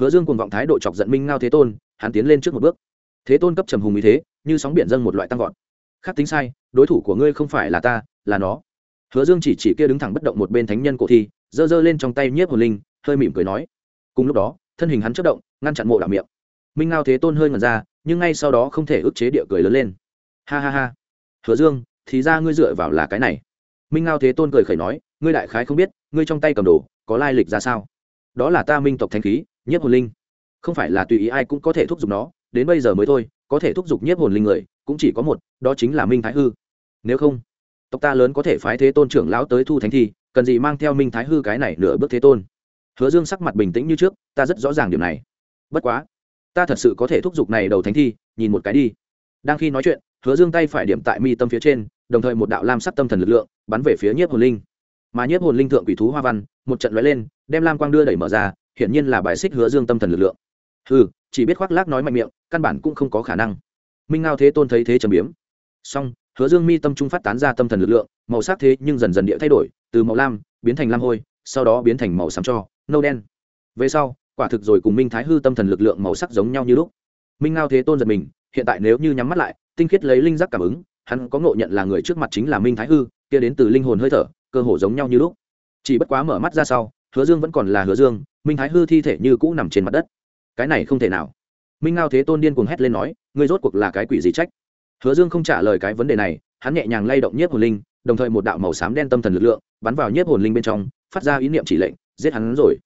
hứa dương cùng vọng thái độ chọc giận minh ngao thế tôn, hắn tiến lên trước một bước. Thế tôn cấp trầm hùng ý thế, như sóng biển dâng một loại tăng vọt. Khác tính sai, đối thủ của ngươi không phải là ta, là nó. Hứa dương chỉ chỉ kia đứng thẳng bất động một bên thánh nhân cổ thi, giơ giơ lên trong tay nhiếp hồn linh, hơi mỉm cười nói. Cùng lúc đó, thân hình hắn chất động, ngăn chặn mộ đạo miệng. Minh ngao thế tôn hơi ngẩn ra, nhưng ngay sau đó không thể ức chế địa cười lớn lên. Ha ha ha. Hứa dương, thì ra ngươi dựa vào là cái này. Minh ngao thế tôn cười khẩy nói, ngươi đại khái không biết, ngươi trong tay cầm đồ, có lai lịch ra sao? Đó là ta minh tộc thanh khí nhiếp hồn linh. Không phải là tùy ý ai cũng có thể thúc giục nó, đến bây giờ mới thôi, có thể thúc giục nhiếp hồn linh người, cũng chỉ có một, đó chính là minh thái hư. Nếu không, tộc ta lớn có thể phái thế tôn trưởng lão tới thu thánh thi, cần gì mang theo minh thái hư cái này nửa bước thế tôn? Hứa dương sắc mặt bình tĩnh như trước, ta rất rõ ràng điểm này. Bất quá, ta thật sự có thể thúc giục này đầu thánh thi, nhìn một cái đi. Đang khi nói chuyện, hứa dương tay phải điểm tại mi tâm phía trên, đồng thời một đạo lam sắc tâm thần lực lượng bắn về phía nhiếp hồn linh. Mà nhiếp hồn linh thượng quỷ thú hoa văn, một trận lóe lên, đem lam quang đưa đẩy mở ra hiển nhiên là bài xích hứa dương tâm thần lực lượng. Ừ chỉ biết khoác lác nói mạnh miệng, căn bản cũng không có khả năng. Minh ngao thế tôn thấy thế trầm biếm. Song hứa dương mi tâm trung phát tán ra tâm thần lực lượng, màu sắc thế nhưng dần dần địa thay đổi, từ màu lam biến thành lam hôi, sau đó biến thành màu xám cho, nâu đen. Về sau, quả thực rồi cùng minh thái hư tâm thần lực lượng màu sắc giống nhau như lúc. Minh ngao thế tôn giật mình, hiện tại nếu như nhắm mắt lại, tinh khiết lấy linh giác cảm ứng, hắn có ngộ nhận là người trước mặt chính là minh thái hư, kia đến từ linh hồn hơi thở, cơ hồ giống nhau như lúc. Chỉ bất quá mở mắt ra sau, hứa dương vẫn còn là hứa dương minh thái hư thi thể như cũ nằm trên mặt đất. Cái này không thể nào. Minh ngao thế tôn điên cuồng hét lên nói, ngươi rốt cuộc là cái quỷ gì trách? Hứa dương không trả lời cái vấn đề này, hắn nhẹ nhàng lay động nhiếp hồn linh, đồng thời một đạo màu xám đen tâm thần lực lượng bắn vào nhiếp hồn linh bên trong, phát ra ý niệm chỉ lệnh, giết hắn rồi.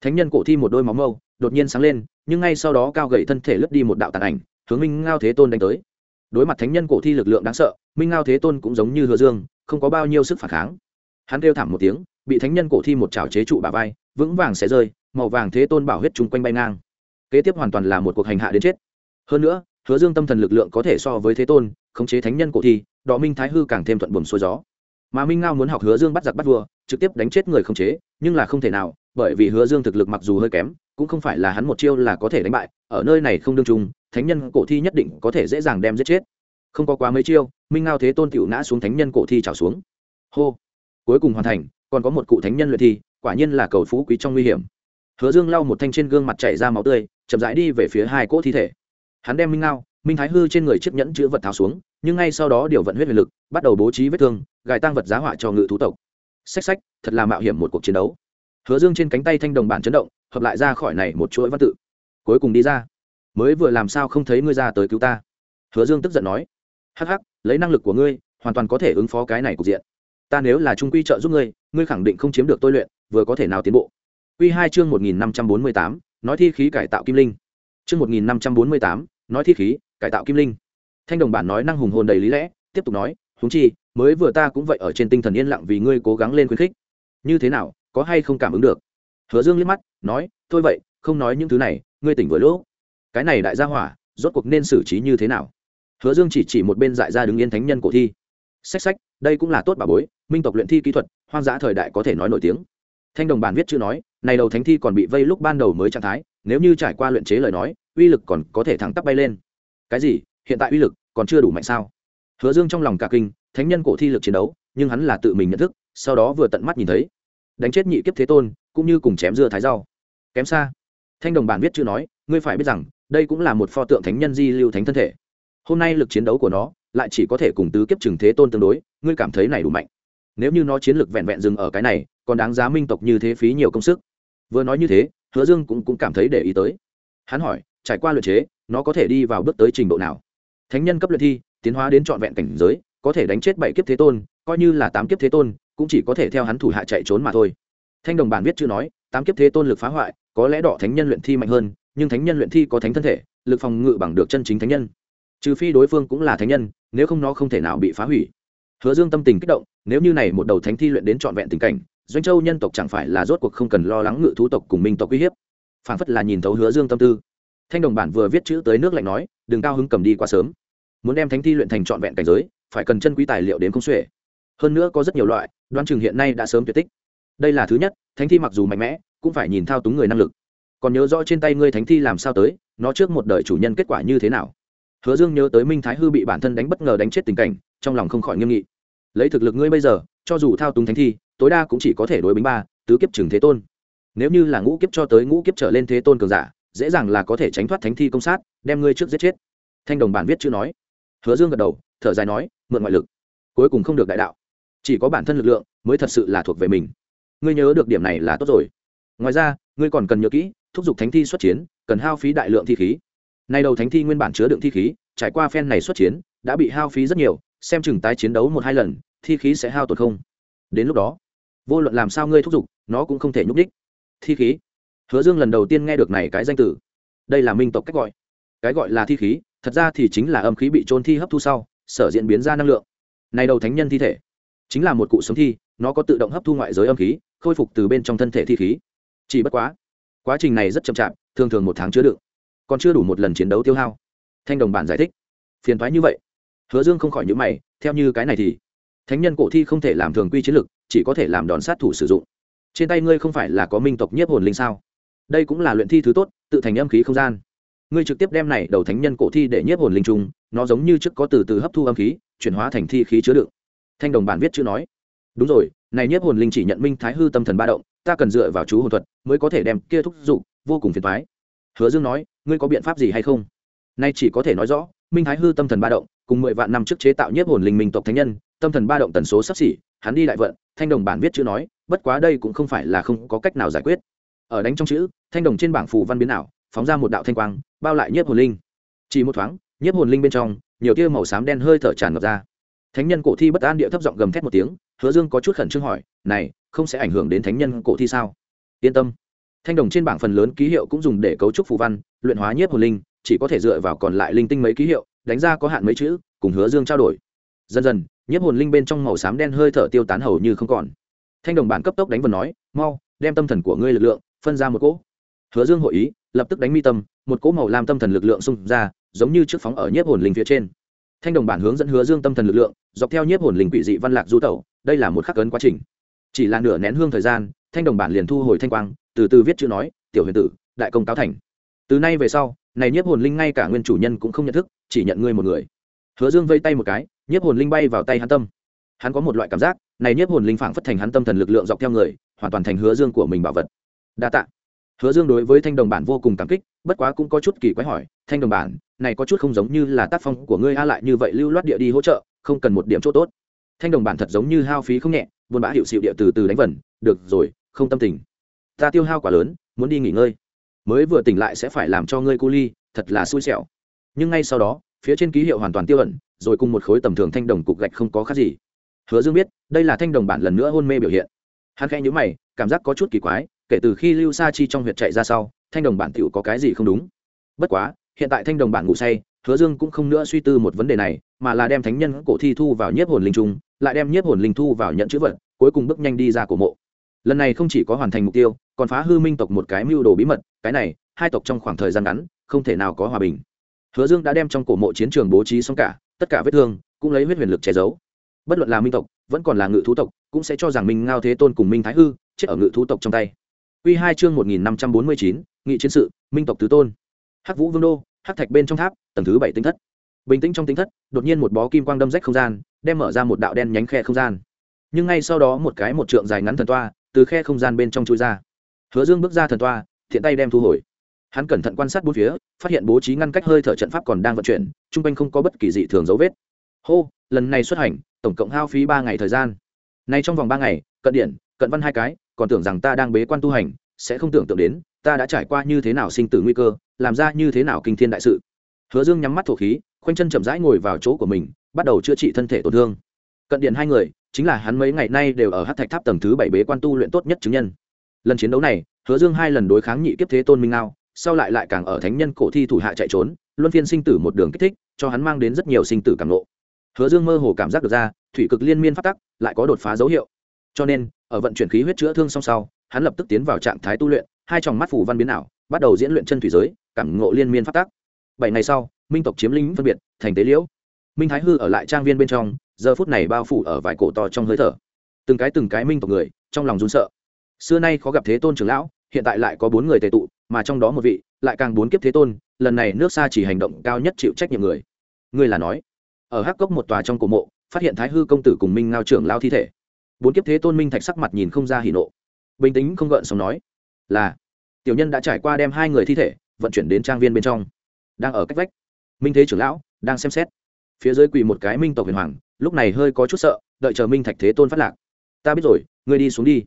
Thánh nhân cổ thi một đôi máu mâu, đột nhiên sáng lên, nhưng ngay sau đó cao gậy thân thể lướt đi một đạo tàn ảnh, hướng minh ngao thế tôn đánh tới. Đối mặt thánh nhân cổ thi lực lượng đáng sợ, minh ngao thế tôn cũng giống như hứa dương, không có bao nhiêu sức phản kháng. Hắn kêu thảm một tiếng, bị thánh nhân cổ thi một chảo chế trụ bà vai vững vàng sẽ rơi, màu vàng thế tôn bảo huyết chung quanh bay ngang. Kế tiếp hoàn toàn là một cuộc hành hạ đến chết. Hơn nữa, hứa dương tâm thần lực lượng có thể so với thế tôn, khống chế thánh nhân cổ thi, đọ minh thái hư càng thêm thuận buồm xuôi gió. Mà minh ngao muốn học hứa dương bắt giặc bắt vua, trực tiếp đánh chết người khống chế, nhưng là không thể nào, bởi vì hứa dương thực lực mặc dù hơi kém, cũng không phải là hắn một chiêu là có thể đánh bại, ở nơi này không đương chung thánh nhân cổ thi nhất định có thể dễ dàng đem giết chết. Không có quá mấy chiêu, minh ngao thế tôn tiểu ngã xuống thánh nhân cổ thi trào xuống. Hô! Cuối cùng hoàn thành, còn có một cụ thánh nhân luyện thi quả nhiên là cầu phú quý trong nguy hiểm. Hứa dương lau một thanh trên gương mặt chảy ra máu tươi, chậm rãi đi về phía hai cỗ thi thể. Hắn đem minh ngao, minh thái hư trên người chiếc nhẫn chữ vật tháo xuống, nhưng ngay sau đó điều vận huyết huyền lực, bắt đầu bố trí vết thương, gài tăng vật giá họa cho ngự thú tộc. Xách xách, thật là mạo hiểm một cuộc chiến đấu. Hứa dương trên cánh tay thanh đồng bản chấn động, hợp lại ra khỏi này một chuỗi văn tự. Cuối cùng đi ra. Mới vừa làm sao không thấy ngươi ra tới cứu ta? Hứa dương tức giận nói. Hắc hắc, lấy năng lực của ngươi, hoàn toàn có thể ứng phó cái này cục diện. Ta nếu là trung quy trợ giúp ngươi ngươi khẳng định không chiếm được tôi luyện vừa có thể nào tiến bộ. Quy hai chương một nghìn năm trăm bốn mươi tám, nói thi khí cải tạo kim linh. Chương một nghìn năm trăm bốn mươi tám, nói thi khí cải tạo kim linh. Thanh đồng bản nói năng hùng hồn đầy lý lẽ, tiếp tục nói húng chi, mới vừa ta cũng vậy ở trên tinh thần yên lặng vì ngươi cố gắng lên khuyến khích. Như thế nào, có hay không cảm ứng được? Hứa dương liếc mắt, nói, thôi vậy, không nói những thứ này, ngươi tỉnh vừa lỗ cái này đại gia hỏa, rốt cuộc nên xử trí như thế nào? Hứa dương chỉ chỉ một bên dại ra đứng yên thánh nhân cổ thi. Sách sách đây cũng là tốt bà bối, minh tộc luyện thi kỹ thuật, hoang dã thời đại có thể nói nổi tiếng thanh đồng bản viết chữ nói, này đầu thánh thi còn bị vây lúc ban đầu mới trạng thái, nếu như trải qua luyện chế lời nói, uy lực còn có thể thẳng tắp bay lên. Cái gì? Hiện tại uy lực còn chưa đủ mạnh sao? Hứa dương trong lòng cả kinh, thánh nhân cổ thi lực chiến đấu, nhưng hắn là tự mình nhận thức, sau đó vừa tận mắt nhìn thấy, đánh chết nhị kiếp thế tôn, cũng như cùng chém dưa thái rau. Kém xa. Thanh đồng bản viết chữ nói, ngươi phải biết rằng, đây cũng là một pho tượng thánh nhân di lưu thánh thân thể. Hôm nay lực chiến đấu của nó lại chỉ có thể cùng tứ kiếp trừng thế tôn tương đối, ngươi cảm thấy này đủ mạnh. Nếu như nó chiến lược vẹn vẹn dừng ở cái này còn đáng giá minh tộc như thế phí nhiều công sức. Vừa nói như thế hứa dương cũng, cũng cảm thấy để ý tới. Hắn hỏi trải qua luyện chế nó có thể đi vào bước tới trình độ nào? Thánh nhân cấp luyện thi tiến hóa đến trọn vẹn cảnh giới có thể đánh chết bảy kiếp thế tôn coi như là tám kiếp thế tôn cũng chỉ có thể theo hắn thủ hạ chạy trốn mà thôi. Thanh đồng bản viết chưa nói tám kiếp thế tôn lực phá hoại có lẽ đỏ thánh nhân luyện thi mạnh hơn nhưng thánh nhân luyện thi có thánh thân thể lực phòng ngự bằng được chân chính thánh nhân. Trừ phi đối phương cũng là thánh nhân nếu không nó không thể nào bị phá hủy. Hứa dương tâm tình kích động nếu như này một đầu thánh thi luyện đến trọn vẹn tình cảnh doanh châu nhân tộc chẳng phải là rốt cuộc không cần lo lắng ngự thú tộc cùng minh tộc uy hiếp phản phất là nhìn thấu hứa dương tâm tư. Thanh đồng bản vừa viết chữ tới nước lạnh nói, đừng cao hứng cầm đi quá sớm. Muốn đem thánh thi luyện thành trọn vẹn cảnh giới, phải cần chân quý tài liệu đến không xuể. Hơn nữa có rất nhiều loại đoan chừng hiện nay đã sớm tuyệt tích. Đây là thứ nhất, thánh thi mặc dù mạnh mẽ, cũng phải nhìn thao túng người năng lực. Còn nhớ rõ trên tay ngươi thánh thi làm sao tới, nó trước một đời chủ nhân kết quả như thế nào? Hứa dương nhớ tới minh thái hư bị bản thân đánh bất ngờ đánh chết tình cảnh, trong lòng không khỏi nghiêm nghị. Lấy thực lực ngươi bây giờ, cho dù thao túng thánh thi tối đa cũng chỉ có thể đối bính ba, tứ kiếp trừng thế tôn. Nếu như là ngũ kiếp cho tới ngũ kiếp trở lên thế tôn cường giả, dễ dàng là có thể tránh thoát thánh thi công sát, đem ngươi trước giết chết. Thanh đồng bản viết chữ nói. Hứa dương gật đầu, thở dài nói, mượn ngoại lực. Cuối cùng không được đại đạo. Chỉ có bản thân lực lượng mới thật sự là thuộc về mình. Ngươi nhớ được điểm này là tốt rồi. Ngoài ra, ngươi còn cần nhớ kỹ, thúc giục thánh thi xuất chiến, cần hao phí đại lượng thi khí. Nay đầu thánh thi nguyên bản chứa đựng thi khí, trải qua phen này xuất chiến, đã bị hao phí rất nhiều, xem chừng tái chiến đấu một hai lần, thi khí sẽ hao tổn không. Đến lúc đó vô luận làm sao ngươi thúc giục, nó cũng không thể nhúc đích thi khí. Hứa dương lần đầu tiên nghe được này cái danh từ. Đây là minh tộc cách gọi. Cái gọi là thi khí, thật ra thì chính là âm khí bị trôn thi hấp thu sau, sở diễn biến ra năng lượng. Này đầu thánh nhân thi thể, chính là một cụ sống thi, nó có tự động hấp thu ngoại giới âm khí, khôi phục từ bên trong thân thể thi khí. Chỉ bất quá quá trình này rất chậm chạp, thường thường một tháng chứa đựng còn chưa đủ một lần chiến đấu tiêu hao. Thanh đồng bản giải thích. Phiền thoái như vậy. Hứa dương không khỏi nhữ mày, theo như cái này thì, thánh nhân cổ thi không thể làm thường quy chiến lực chỉ có thể làm đòn sát thủ sử dụng. Trên tay ngươi không phải là có minh tộc nhiếp hồn linh sao? Đây cũng là luyện thi thứ tốt, tự thành âm khí không gian. Ngươi trực tiếp đem này đầu thánh nhân cổ thi để nhiếp hồn linh trung nó giống như trước có từ từ hấp thu âm khí, chuyển hóa thành thi khí chứa đựng. Thanh đồng bản viết chữ nói. Đúng rồi, này nhiếp hồn linh chỉ nhận minh thái hư tâm thần ba động, ta cần dựa vào chú hồn thuật mới có thể đem kia thúc giục vô cùng phiền thoái hứa dương nói, ngươi có biện pháp gì hay không? Nay chỉ có thể nói rõ, minh thái hư tâm thần ba động, cùng mười vạn năm trước chế tạo nhiếp hồn linh minh tộc thánh nhân, tâm thần ba động tần số sắp xỉ hắn đi đại vận, thanh đồng bản viết chữ nói, bất quá đây cũng không phải là không có cách nào giải quyết. Ở đánh trong chữ, thanh đồng trên bảng phù văn biến ảo, phóng ra một đạo thanh quang, bao lại nhiếp hồn linh. Chỉ một thoáng, nhiếp hồn linh bên trong, nhiều tia màu xám đen hơi thở tràn ngập ra. Thánh nhân cổ thi bất an địa thấp giọng gầm thét một tiếng, hứa dương có chút khẩn trương hỏi, này, không sẽ ảnh hưởng đến thánh nhân cổ thi sao? Yên tâm. Thanh đồng trên bảng phần lớn ký hiệu cũng dùng để cấu trúc phù văn, luyện hóa nhiếp hồn linh, chỉ có thể dựa vào còn lại linh tinh mấy ký hiệu, đánh ra có hạn mấy chữ, cùng hứa dương trao đổi. Dần dần nhiếp hồn linh bên trong màu xám đen hơi thở tiêu tán hầu như không còn. Thanh đồng bản cấp tốc đánh vần nói, mau, đem tâm thần của ngươi lực lượng phân ra một cỗ. Hứa dương hội ý, lập tức đánh mi tâm, một cỗ màu làm tâm thần lực lượng xung ra, giống như trước phóng ở nhiếp hồn linh phía trên. Thanh đồng bản hướng dẫn hứa dương tâm thần lực lượng, dọc theo nhiếp hồn linh quỷ dị văn lạc du tẩu, đây là một khắc ấn quá trình. Chỉ là nửa nén hương thời gian, thanh đồng bản liền thu hồi thanh quang, từ từ viết chữ nói, tiểu huyền tử, đại công táo thành. Từ nay về sau, này nhiếp hồn linh ngay cả nguyên chủ nhân cũng không nhận thức, chỉ nhận ngươi một người hứa dương vây tay một cái, nhiếp hồn linh bay vào tay hắn tâm. Hắn có một loại cảm giác, này nhiếp hồn linh phảng phất thành hắn tâm thần lực lượng dọc theo người, hoàn toàn thành hứa dương của mình bảo vật. Đa tạ. Hứa dương đối với thanh đồng bản vô cùng cảm kích, bất quá cũng có chút kỳ quái hỏi, thanh đồng bản, này có chút không giống như là tác phong của ngươi a, lại như vậy lưu loát địa đi hỗ trợ, không cần một điểm chỗ tốt. Thanh đồng bản thật giống như hao phí không nhẹ, buôn bã hiệu xịu địa từ từ đánh vần, được rồi, không tâm tình. Ta tiêu hao quá lớn, muốn đi nghỉ ngơi. Mới vừa tỉnh lại sẽ phải làm cho ngươi cu ly, thật là xui xẻo. Nhưng ngay sau đó phía trên ký hiệu hoàn toàn tiêu ẩn, rồi cùng một khối tầm thường thanh đồng cục gạch không có khác gì. Hứa dương biết, đây là thanh đồng bản lần nữa hôn mê biểu hiện. Hắn khẽ nhữ mày, cảm giác có chút kỳ quái, kể từ khi lưu sa chi trong huyệt chạy ra sau, thanh đồng bản tựu có cái gì không đúng. Bất quá, hiện tại thanh đồng bản ngủ say, hứa dương cũng không nữa suy tư một vấn đề này, mà là đem thánh nhân cổ thi thu vào nhiếp hồn linh trung, lại đem nhiếp hồn linh thu vào nhận chữ vật, cuối cùng bước nhanh đi ra cổ mộ. Lần này không chỉ có hoàn thành mục tiêu, còn phá hư minh tộc một cái mưu đồ bí mật, cái này, hai tộc trong khoảng thời gian ngắn, không thể nào có hòa bình hứa dương đã đem trong cổ mộ chiến trường bố trí xong cả, tất cả vết thương, cũng lấy huyết huyền lực che giấu. Bất luận là minh tộc, vẫn còn là ngự thú tộc, cũng sẽ cho rằng minh ngao thế tôn cùng minh thái hư chết ở ngự thú tộc trong tay. Quy hai chương một nghìn năm trăm bốn mươi chín, nghị chiến sự, minh tộc tứ tôn. Hắc vũ vương đô, hắc thạch bên trong tháp, tầng thứ bảy tinh thất. Bình tĩnh trong tinh thất, đột nhiên một bó kim quang đâm rách không gian, đem mở ra một đạo đen nhánh khe không gian. Nhưng ngay sau đó một cái một trượng dài ngắn thần toa, từ khe không gian bên trong chui ra. Hứa dương bước ra thần toa, thiện tay đem thu hồi hắn cẩn thận quan sát bốn phía, phát hiện bố trí ngăn cách hơi thở trận pháp còn đang vận chuyển, chung quanh không có bất kỳ dị thường dấu vết. Hô, lần này xuất hành, tổng cộng hao phí ba ngày thời gian. Nay trong vòng ba ngày, cận điện, cận văn hai cái, còn tưởng rằng ta đang bế quan tu hành, sẽ không tưởng tượng đến, ta đã trải qua như thế nào sinh tử nguy cơ, làm ra như thế nào kinh thiên đại sự. Hứa dương nhắm mắt thổ khí, khoanh chân chậm rãi ngồi vào chỗ của mình, bắt đầu chữa trị thân thể tổn thương. Cận điện hai người, chính là hắn mấy ngày nay đều ở hát thạch tháp tầng thứ bảy bế quan tu luyện tốt nhất chứng nhân. Lần chiến đấu này, hứa dương hai lần đối kháng nhị kiếp thế tôn minh ngao sau lại lại càng ở thánh nhân cổ thi thủ hạ chạy trốn, luân phiên sinh tử một đường kích thích, cho hắn mang đến rất nhiều sinh tử càng nộ hứa dương mơ hồ cảm giác được ra, thủy cực liên miên phát tắc, lại có đột phá dấu hiệu. Cho nên, ở vận chuyển khí huyết chữa thương song sau, hắn lập tức tiến vào trạng thái tu luyện, hai tròng mắt phủ văn biến ảo, bắt đầu diễn luyện chân thủy giới, cảm ngộ liên miên phát tác bảy ngày sau, minh tộc chiếm lĩnh phân biệt, thành tế liễu. Minh thái hư ở lại trang viên bên trong, giờ phút này bao phủ ở vài cổ to trong hơi thở. Từng cái từng cái minh tộc người, trong lòng run sợ. Xưa nay khó gặp thế tôn trưởng lão, hiện tại lại có bốn người tề tụ mà trong đó một vị lại càng bốn kiếp thế tôn, lần này nước xa chỉ hành động cao nhất chịu trách nhiệm người. Người là nói, ở hắc cốc một tòa trong cổ mộ, phát hiện thái hư công tử cùng minh ngao trưởng lao thi thể. Bốn kiếp thế tôn minh thạch sắc mặt nhìn không ra hỉ nộ, bình tĩnh không gợn sống nói, là, tiểu nhân đã trải qua đem hai người thi thể vận chuyển đến trang viên bên trong, đang ở cách vách. Minh thế trưởng lão đang xem xét. Phía dưới quỳ một cái minh tộc huyền hoàng, lúc này hơi có chút sợ, đợi chờ minh thạch thế tôn phát lạc. Ta biết rồi, ngươi đi xuống đi.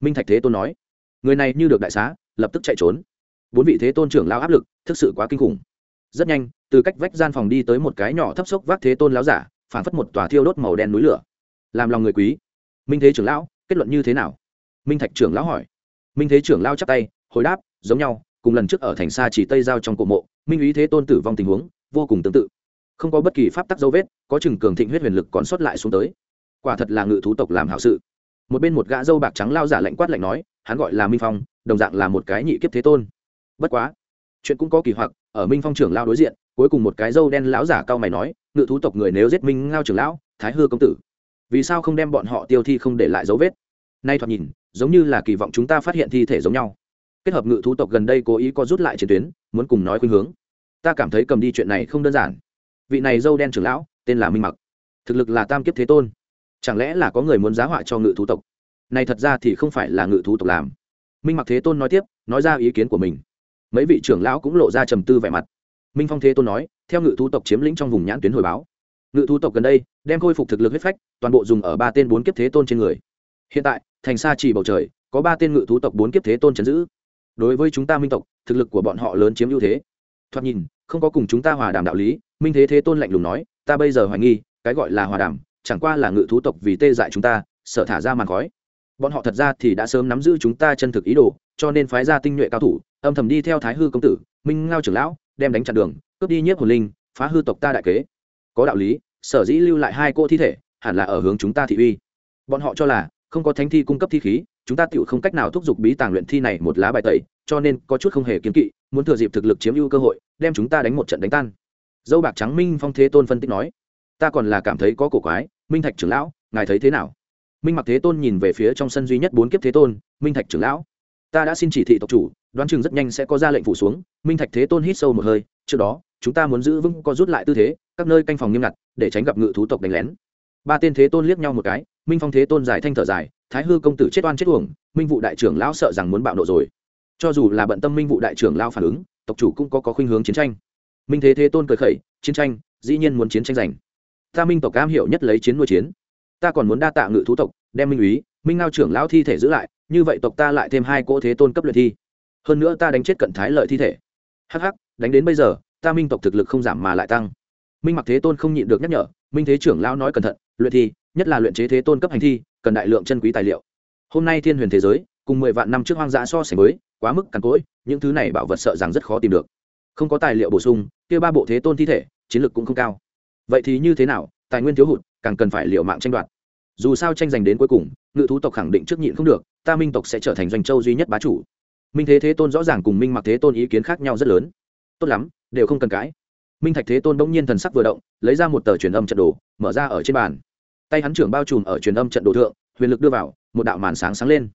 Minh thạch thế tôn nói, người này như được đại xá, lập tức chạy trốn bốn vị thế tôn trưởng lao áp lực, thực sự quá kinh khủng. Rất nhanh, từ cách vách gian phòng đi tới một cái nhỏ thấp xốc vác thế tôn láo giả phản phất một tòa thiêu đốt màu đen núi lửa. Làm lòng người quý. Minh thế trưởng lão, kết luận như thế nào? Minh thạch trưởng lão hỏi. Minh thế trưởng lao chắp tay, hồi đáp, giống nhau, cùng lần trước ở thành xa chỉ tây giao trong cổ mộ, minh ý thế tôn tử vong tình huống, vô cùng tương tự. Không có bất kỳ pháp tắc dấu vết, có chừng cường thịnh huyết huyền lực còn sót lại xuống tới. Quả thật là ngự thú tộc làm hảo sự. Một bên một gã dâu bạc trắng lao giả lạnh quát lạnh nói, hắn gọi là minh phong, đồng dạng là một cái nhị kiếp thế tôn bất quá, chuyện cũng có kỳ hoặc, ở minh phong trưởng lao đối diện, cuối cùng một cái dâu đen lão giả cao mày nói, ngự thú tộc người nếu giết minh ngao trưởng lão, thái hư công tử, vì sao không đem bọn họ tiêu thi không để lại dấu vết? Nay thoạt nhìn, giống như là kỳ vọng chúng ta phát hiện thi thể giống nhau. Kết hợp ngự thú tộc gần đây cố ý có rút lại chiến tuyến, muốn cùng nói khuyên hướng. Ta cảm thấy cầm đi chuyện này không đơn giản. Vị này dâu đen trưởng lão, tên là minh mặc. Thực lực là tam kiếp thế tôn. Chẳng lẽ là có người muốn giá họa cho ngự thú tộc? Này thật ra thì không phải là ngự thú tộc làm. Minh mặc thế tôn nói tiếp, nói ra ý kiến của mình mấy vị trưởng lão cũng lộ ra trầm tư vẻ mặt. Minh phong thế tôn nói, theo ngự thú tộc chiếm lĩnh trong vùng nhãn tuyến hồi báo. Ngự thú tộc gần đây, đem khôi phục thực lực huyết phách, toàn bộ dùng ở ba tên bốn kiếp thế tôn trên người. Hiện tại, thành xa chỉ bầu trời, có ba tên ngự thú tộc bốn kiếp thế tôn chấn giữ. Đối với chúng ta minh tộc, thực lực của bọn họ lớn chiếm ưu thế. Thoạt nhìn, không có cùng chúng ta hòa đàm đạo lý, minh thế thế tôn lạnh lùng nói, ta bây giờ hoài nghi, cái gọi là hòa đàm, chẳng qua là ngự thú tộc vì tê dại chúng ta, sợ thả ra màn khói. Bọn họ thật ra thì đã sớm nắm giữ chúng ta chân thực ý đồ, cho nên phái ra tinh nhuệ cao thủ âm thầm đi theo thái hư công tử, minh ngao trưởng lão, đem đánh chặn đường, cướp đi nhiếp hồn linh, phá hư tộc ta đại kế. Có đạo lý, sở dĩ lưu lại hai cô thi thể, hẳn là ở hướng chúng ta thị uy. Bọn họ cho là, không có thánh thi cung cấp thi khí, chúng ta tựu không cách nào thúc giục bí tàng luyện thi này một lá bài tẩy, cho nên có chút không hề kiếm kỵ, muốn thừa dịp thực lực chiếm ưu cơ hội, đem chúng ta đánh một trận đánh tan. Dâu bạc trắng minh phong thế tôn phân tích nói, ta còn là cảm thấy có cổ quái, minh thạch trưởng lão, ngài thấy thế nào? Minh mặc thế tôn nhìn về phía trong sân duy nhất bốn kiếp thế tôn, minh thạch trưởng lão, ta đã xin chỉ thị tộc chủ đoán chừng rất nhanh sẽ có ra lệnh phủ xuống, minh thạch thế tôn hít sâu một hơi, trước đó, chúng ta muốn giữ vững có rút lại tư thế, các nơi canh phòng nghiêm ngặt, để tránh gặp ngự thú tộc đánh lén. Ba tên thế tôn liếc nhau một cái, minh phong thế tôn giải thanh thở dài, thái hư công tử chết oan chết uổng, minh vụ đại trưởng lão sợ rằng muốn bạo nộ rồi. Cho dù là bận tâm minh vụ đại trưởng lao phản ứng, tộc chủ cũng có có khuynh hướng chiến tranh. Minh thế thế tôn cười khẩy, chiến tranh, dĩ nhiên muốn chiến tranh giành. Ta minh tộc cam hiểu nhất lấy chiến nuôi chiến. Ta còn muốn đa tạ ngự thú tộc, đem minh úy, minh ngao trưởng lão thi thể giữ lại, như vậy tộc ta lại thêm hai cỗ thế tôn cấp luyện thi hơn nữa ta đánh chết cận thái lợi thi thể. Hh đánh đến bây giờ, ta minh tộc thực lực không giảm mà lại tăng. Minh mặc thế tôn không nhịn được nhắc nhở, minh thế trưởng lão nói cẩn thận, luyện thi, nhất là luyện chế thế tôn cấp hành thi, cần đại lượng chân quý tài liệu. Hôm nay thiên huyền thế giới, cùng mười vạn năm trước hoang dã so sánh với, quá mức cằn cỗi, những thứ này bảo vật sợ rằng rất khó tìm được. Không có tài liệu bổ sung, kia ba bộ thế tôn thi thể, chiến lược cũng không cao. Vậy thì như thế nào, tài nguyên thiếu hụt, càng cần phải liệu mạng tranh đoạt. Dù sao tranh giành đến cuối cùng, ngự thú tộc khẳng định trước nhịn không được, ta minh tộc sẽ trở thành doanh châu duy nhất bá chủ minh thế thế tôn rõ ràng cùng minh mặc thế tôn ý kiến khác nhau rất lớn. Tốt lắm, đều không cần cãi. Minh thạch thế tôn bỗng nhiên thần sắc vừa động, lấy ra một tờ truyền âm trận đồ, mở ra ở trên bàn. Tay hắn trưởng bao trùm ở truyền âm trận đồ thượng, huyền lực đưa vào, một đạo màn sáng sáng lên.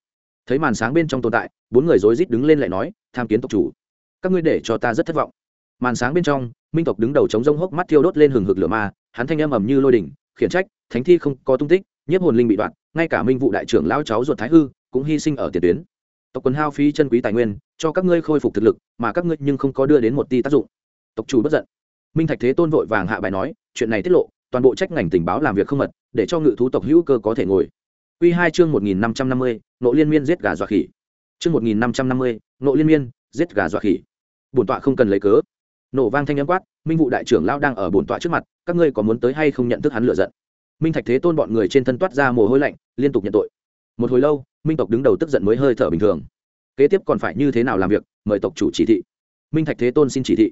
Thấy màn sáng bên trong tồn tại, bốn người rối rít đứng lên lại nói, tham kiến tộc chủ. Các ngươi để cho ta rất thất vọng. Màn sáng bên trong, minh tộc đứng đầu chống rông hốc mắt thiêu đốt lên hừng hực lửa ma, hắn thanh âm ầm như lôi đỉnh, khiển trách, thánh thi không có tung tích, nhiếp hồn linh bị đoạn, ngay cả minh vụ đại trưởng lao cháu ruột thái hư cũng hy sinh ở tiền tuyến tộc quần hao phí chân quý tài nguyên, cho các ngươi khôi phục thực lực, mà các ngươi nhưng không có đưa đến một ti tác dụng. Tộc chủ bất giận. Minh thạch thế tôn vội vàng hạ bài nói, chuyện này tiết lộ, toàn bộ trách ngành tình báo làm việc không mật, để cho ngự thú tộc hữu cơ có thể ngồi. Quy hai chương một nghìn năm trăm năm mươi nộ liên miên giết gà dọa khỉ. Chương một nghìn năm trăm năm mươi nộ liên miên giết gà dọa khỉ. Bổn tọa không cần lấy cớ. Nổ vang thanh âm quát, minh vụ đại trưởng lao đang ở bổn tọa trước mặt, các ngươi có muốn tới hay không nhận thức hắn lựa giận. Minh thạch thế tôn bọn người trên thân toát ra mồ hôi lạnh, liên tục nhận tội một hồi lâu, minh tộc đứng đầu tức giận mới hơi thở bình thường. Kế tiếp còn phải như thế nào làm việc, mời tộc chủ chỉ thị. Minh thạch thế tôn xin chỉ thị.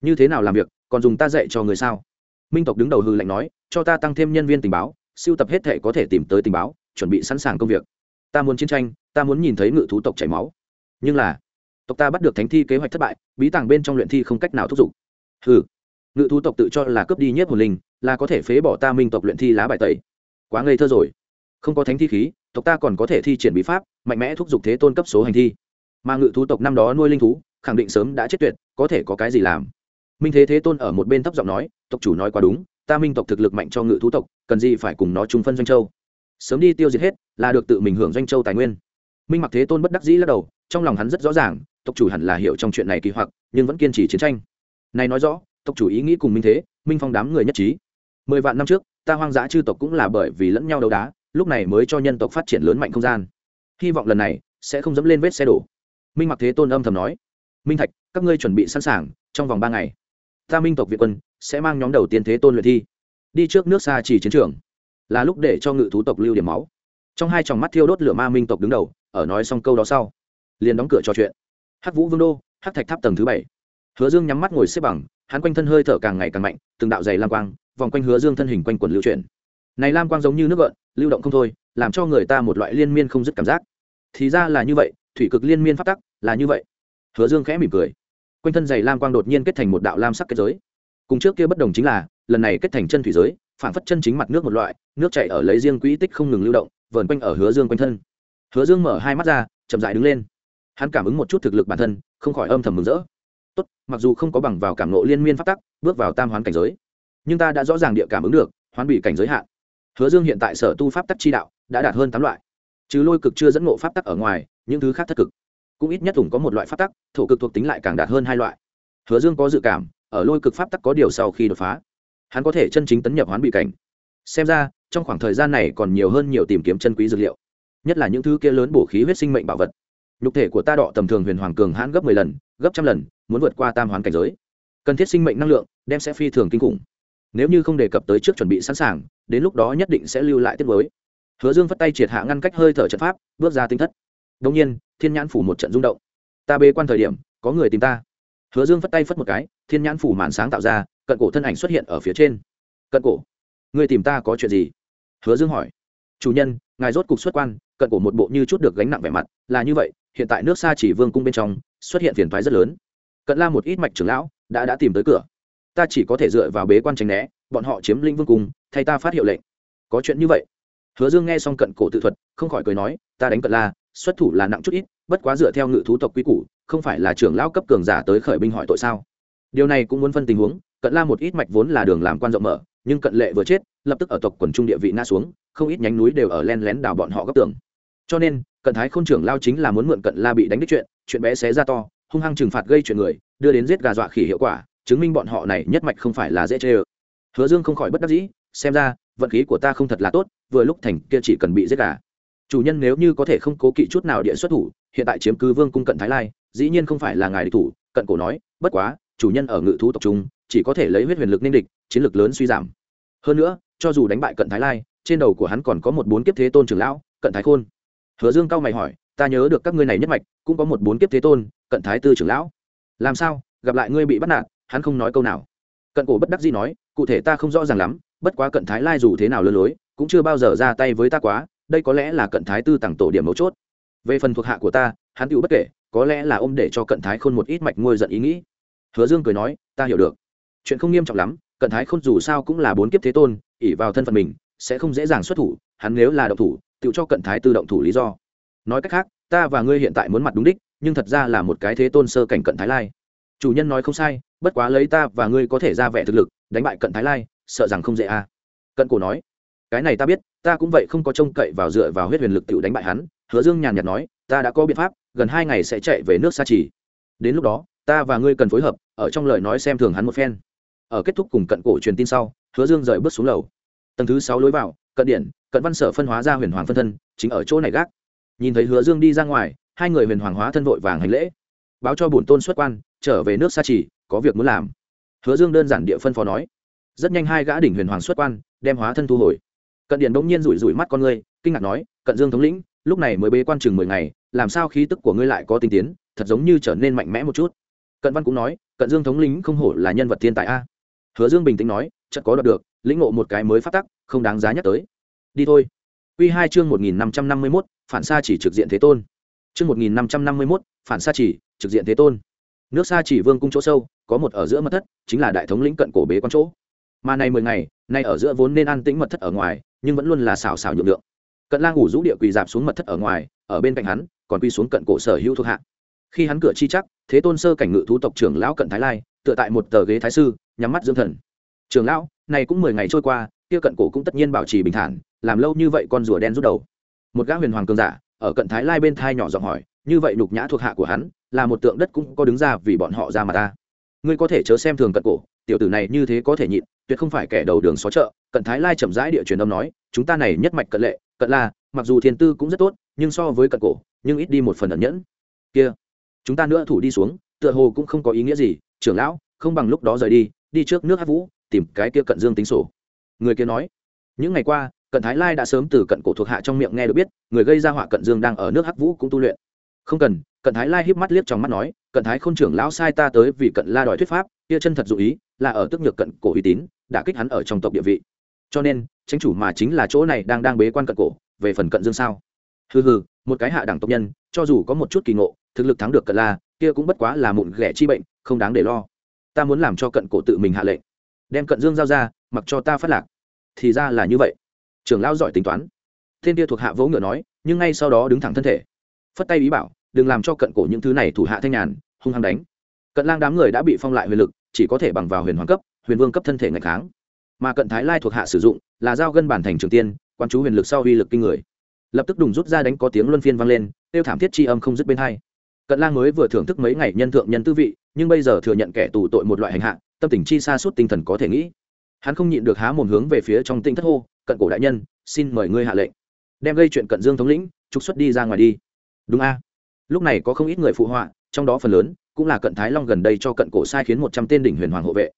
Như thế nào làm việc, còn dùng ta dạy cho người sao? Minh tộc đứng đầu hư lệnh nói, cho ta tăng thêm nhân viên tình báo, siêu tập hết thể có thể tìm tới tình báo, chuẩn bị sẵn sàng công việc. Ta muốn chiến tranh, ta muốn nhìn thấy ngự thú tộc chảy máu. Nhưng là, tộc ta bắt được thánh thi kế hoạch thất bại, bí tàng bên trong luyện thi không cách nào thúc giục. Ừ ngự thú tộc tự cho là cướp đi nhất hồn linh, là có thể phế bỏ ta minh tộc luyện thi lá bài tẩy. Quá ngây thơ rồi không có thánh thi khí, tộc ta còn có thể thi triển bí pháp, mạnh mẽ thúc giục thế tôn cấp số hành thi. Mà ngự thú tộc năm đó nuôi linh thú, khẳng định sớm đã chết tuyệt, có thể có cái gì làm? Minh thế thế tôn ở một bên thấp giọng nói, tộc chủ nói quá đúng, ta minh tộc thực lực mạnh cho ngự thú tộc, cần gì phải cùng nó chung phân doanh châu. Sớm đi tiêu diệt hết là được tự mình hưởng doanh châu tài nguyên. Minh mặc thế tôn bất đắc dĩ lắc đầu, trong lòng hắn rất rõ ràng, tộc chủ hẳn là hiểu trong chuyện này kỳ hoặc, nhưng vẫn kiên trì chiến tranh. Này nói rõ, tộc chủ ý nghĩ cùng minh thế, minh phong đám người nhất trí. Mười vạn năm trước, ta hoang dã chư tộc cũng là bởi vì lẫn nhau đấu đá lúc này mới cho nhân tộc phát triển lớn mạnh không gian. Hy vọng lần này sẽ không dẫm lên vết xe đổ. Minh mặc thế tôn âm thầm nói, minh thạch, các ngươi chuẩn bị sẵn sàng trong vòng ba ngày. Ta minh tộc việt quân sẽ mang nhóm đầu tiên thế tôn luyện thi, đi trước nước xa chỉ chiến trường. Là lúc để cho ngự thú tộc lưu điểm máu. Trong hai tròng mắt thiêu đốt lửa ma minh tộc đứng đầu, ở nói xong câu đó sau, liền đóng cửa trò chuyện. Hắc vũ vương đô, hắc thạch tháp tầng thứ bảy. Hứa dương nhắm mắt ngồi xếp bằng, hắn quanh thân hơi thở càng ngày càng mạnh, từng đạo dày lam quang vòng quanh hứa dương thân hình quanh quần lưu chuyển này lam quang giống như nước gợn, lưu động không thôi, làm cho người ta một loại liên miên không dứt cảm giác. Thì ra là như vậy, thủy cực liên miên phát tắc, là như vậy. Hứa dương khẽ mỉm cười. Quanh thân dày lam quang đột nhiên kết thành một đạo lam sắc kết giới. Cùng trước kia bất đồng chính là, lần này kết thành chân thủy giới phản phất chân chính mặt nước một loại, nước chảy ở lấy riêng quỹ tích không ngừng lưu động, vờn quanh ở hứa dương quanh thân. Hứa dương mở hai mắt ra, chậm dại đứng lên. Hắn cảm ứng một chút thực lực bản thân, không khỏi âm thầm mừng rỡ. Tốt, mặc dù không có bằng vào cảm nộ liên miên phát tắc, bước vào tam hoán cảnh giới, nhưng ta đã rõ ràng địa cảm ứng được, hoán bị cảnh giới hạn hứa dương hiện tại sở tu pháp tắc chi đạo đã đạt hơn tám loại chứ lôi cực chưa dẫn ngộ pháp tắc ở ngoài, những thứ khác thất cực. Cũng ít nhất cũng có một loại pháp tắc, thổ cực thuộc tính lại càng đạt hơn hai loại. Hứa dương có dự cảm, ở lôi cực pháp tắc có điều sau khi đột phá, hắn có thể chân chính tấn nhập hoán bị cảnh. Xem ra, trong khoảng thời gian này còn nhiều hơn nhiều tìm kiếm chân quý dược liệu, nhất là những thứ kia lớn bổ khí huyết sinh mệnh bảo vật. Nhục thể của ta đọ tầm thường huyền hoàng cường hãn gấp mười lần, gấp trăm lần, muốn vượt qua tam hoàn cảnh giới. Cần thiết sinh mệnh năng lượng, đem sẽ phi thường kinh khủng. Nếu như không đề cập tới trước chuẩn bị sẵn sàng đến lúc đó nhất định sẽ lưu lại tiết mới. Hứa dương phất tay triệt hạ ngăn cách hơi thở trận pháp, bước ra tinh thất. Đông nhiên, thiên nhãn phủ một trận rung động. Ta bê quan thời điểm, có người tìm ta. Hứa dương phất tay phất một cái, thiên nhãn phủ màn sáng tạo ra, cận cổ thân ảnh xuất hiện ở phía trên. Cận cổ, người tìm ta có chuyện gì? Hứa dương hỏi. Chủ nhân, ngài rốt cục xuất quan, cận cổ một bộ như chút được gánh nặng vẻ mặt, là như vậy, hiện tại nước xa chỉ vương cung bên trong, xuất hiện phiền thoái rất lớn. Cận la một ít mạch trưởng lão, đã đã tìm tới cửa. Ta chỉ có thể dựa vào bế quan tránh né, bọn họ chiếm linh vương cung thay ta phát hiệu lệnh. Có chuyện như vậy. Hứa dương nghe xong cận cổ tự thuật, không khỏi cười nói, ta đánh cận la xuất thủ là nặng chút ít, bất quá dựa theo ngự thú tộc quy củ, không phải là trưởng lão cấp cường giả tới khởi binh hỏi tội sao? Điều này cũng muốn phân tình huống, cận la một ít mạch vốn là đường làm quan rộng mở, nhưng cận lệ vừa chết, lập tức ở tộc quần trung địa vị na xuống, không ít nhánh núi đều ở len lén đào bọn họ gấp tường. Cho nên, cận thái khôn trưởng lao chính là muốn mượn cận la bị đánh đích chuyện chuyện bé xé ra to, hung hăng trừng phạt gây chuyện người, đưa đến giết gà dọa khỉ hiệu quả, chứng minh bọn họ này nhất mạch không phải là dễ chê ơ. Hứa dương không khỏi bất đắc dĩ xem ra, vận khí của ta không thật là tốt, vừa lúc thành kia chỉ cần bị giết gà. Chủ nhân nếu như có thể không cố kỵ chút nào địa xuất thủ, hiện tại chiếm cứ vương cung cận thái lai, dĩ nhiên không phải là ngài địch thủ, cận cổ nói, bất quá, chủ nhân ở ngự thú tộc trung, chỉ có thể lấy huyết huyền lực nên địch, chiến lược lớn suy giảm. Hơn nữa, cho dù đánh bại cận thái lai, trên đầu của hắn còn có một bốn kiếp thế tôn trưởng lão, cận thái khôn. Hứa dương cao mày hỏi, ta nhớ được các ngươi này nhất mạch, cũng có một bốn kiếp thế tôn, cận thái tư trưởng lão. Làm sao, gặp lại ngươi bị bắt nạt, hắn không nói câu nào. Cận cổ bất đắc dĩ nói, cụ thể ta không rõ ràng lắm bất quá cận thái lai dù thế nào lơ lối, cũng chưa bao giờ ra tay với ta quá, đây có lẽ là cận thái tư tặng tổ điểm mấu chốt. Về phần thuộc hạ của ta, hắn tựu bất kể, có lẽ là ôm để cho cận thái khôn một ít mạch ngôi giận ý nghĩ. Hứa dương cười nói, ta hiểu được. Chuyện không nghiêm trọng lắm, cận thái khôn dù sao cũng là bốn kiếp thế tôn ỉ vào thân phận mình, sẽ không dễ dàng xuất thủ, hắn nếu là động thủ tự cho cận thái tư động thủ lý do. Nói cách khác, ta và ngươi hiện tại muốn mặt đúng đích, nhưng thật ra là một cái thế tôn sơ cảnh cận thái lai. Chủ nhân nói không sai, bất quá lấy ta và ngươi có thể ra vẻ thực lực, đánh bại cận thái lai sợ rằng không dễ à. cận cổ nói, cái này ta biết, ta cũng vậy không có trông cậy vào dựa vào huyết huyền lực tự đánh bại hắn. Hứa dương nhàn nhạt nói, ta đã có biện pháp, gần hai ngày sẽ chạy về nước sa trì. Đến lúc đó, ta và ngươi cần phối hợp, ở trong lời nói xem thường hắn một phen. Ở kết thúc cùng cận cổ truyền tin sau, hứa dương rời bước xuống lầu. Tầng thứ sáu lối vào, cận điện, cận văn sở phân hóa ra huyền hoàng phân thân, chính ở chỗ này gác. Nhìn thấy hứa dương đi ra ngoài, hai người huyền hoàng hóa thân vội vàng hành lễ. Báo cho bổn tôn xuất quan, trở về nước sa trì, có việc muốn làm. Hứa dương đơn giản địa phân phó nói rất nhanh hai gã đỉnh huyền hoàng xuất quan, đem hóa thân thu hồi. Cận điện bỗng nhiên rủi rủi mắt con ngươi, kinh ngạc nói, cận dương thống lĩnh, lúc này mới bế quan chừng mười ngày, làm sao khí tức của ngươi lại có tinh tiến, thật giống như trở nên mạnh mẽ một chút. Cận văn cũng nói, cận dương thống lĩnh không hổ là nhân vật thiên tài a. Hứa dương bình tĩnh nói, chợt có đoạt được, lĩnh ngộ một cái mới phát tắc, không đáng giá nhắc tới. Đi thôi. Quy hai chương một nghìn năm trăm năm mươi mốt, phản xa chỉ trực diện thế tôn. Chương một nghìn năm trăm năm mươi mốt, phản xa chỉ trực diện thế tôn. Nước xa chỉ vương cung chỗ sâu, có một ở giữa mật thất, chính là đại thống lĩnh cận cổ bế quan chỗ mà này mười ngày, nay ở giữa vốn nên an tĩnh mật thất ở ngoài, nhưng vẫn luôn là xào xào nhượng lượng cận lang ngủ rũ địa quỳ dạp xuống mật thất ở ngoài, ở bên cạnh hắn, còn quy xuống cận cổ sở hữu thuộc hạ. Khi hắn cửa chi chắc, thế tôn sơ cảnh ngự thú tộc trưởng lão cận thái lai, tựa tại một tờ ghế thái sư, nhắm mắt dưỡng thần. Trưởng lão, này cũng mười ngày trôi qua, kia cận cổ cũng tất nhiên bảo trì bình thản, làm lâu như vậy con rùa đen rút đầu. Một gã huyền hoàng cường giả, ở cận thái lai bên thai nhỏ giọng hỏi, như vậy nhục nhã thuộc hạ của hắn, là một tượng đất cũng có đứng ra vì bọn họ ra mà ta. Ngươi có thể chớ xem thường cận cổ, tiểu tử này như thế có thể nhịn tuyệt không phải kẻ đầu đường xó chợ, cận thái lai chậm rãi địa truyền âm nói, chúng ta này nhất mạch cận lệ, cận la, mặc dù thiên tư cũng rất tốt, nhưng so với cận cổ, nhưng ít đi một phần ẩn nhẫn. Kia, chúng ta nữa thủ đi xuống, tựa hồ cũng không có ý nghĩa gì, trưởng lão, không bằng lúc đó rời đi đi trước nước hát vũ, tìm cái kia cận dương tính sổ. Người kia nói, những ngày qua, cận thái lai đã sớm từ cận cổ thuộc hạ trong miệng nghe được biết, người gây ra họa cận dương đang ở nước hắc vũ cũng tu luyện không cần, cận thái lai híp mắt liếc trong mắt nói, cận thái khôn trưởng lão sai ta tới vì cận la đòi thuyết pháp, kia chân thật dụ ý, là ở tức nhược cận cổ uy tín đã kích hắn ở trong tộc địa vị. Cho nên tranh chủ mà chính là chỗ này đang đang bế quan cận cổ, về phần cận dương sao? Hừ hừ, một cái hạ đẳng tộc nhân, cho dù có một chút kỳ ngộ, thực lực thắng được cận la, kia cũng bất quá là mụn ghẻ chi bệnh, không đáng để lo. Ta muốn làm cho cận cổ tự mình hạ lệnh. Đem cận dương giao ra, mặc cho ta phát lạc. Thì ra là như vậy. Trưởng lão giỏi tính toán. Thiên kia thuộc hạ vỗ ngựa nói, nhưng ngay sau đó đứng thẳng thân thể. Phất tay ý bảo đừng làm cho cận cổ những thứ này thủ hạ thanh nhàn, hung hăng đánh. Cận lang đám người đã bị phong lại huyền lực, chỉ có thể bằng vào huyền hoàng cấp, huyền vương cấp thân thể ngày kháng. Mà cận thái lai thuộc hạ sử dụng, là dao gân bản thành trường tiên, quan chú huyền lực sau uy lực kinh người. Lập tức đùng rút ra đánh có tiếng luân phiên vang lên, tiêu thảm thiết chi âm không dứt bên hai. Cận lang mới vừa thưởng thức mấy ngày nhân thượng nhân tư vị, nhưng bây giờ thừa nhận kẻ tù tội một loại hành hạ, tâm tình chi xa suốt tinh thần có thể nghĩ. Hắn không nhịn được há mồm hướng về phía trong tinh thất hô, cận cổ đại nhân, xin mời ngươi hạ lệnh. Đem gây chuyện cận dương thống lĩnh, trục xuất đi ra ngoài đi. Đúng a lúc này có không ít người phụ họa, trong đó phần lớn cũng là cận thái long gần đây cho cận cổ sai khiến một trăm tên đỉnh huyền hoàng hộ vệ.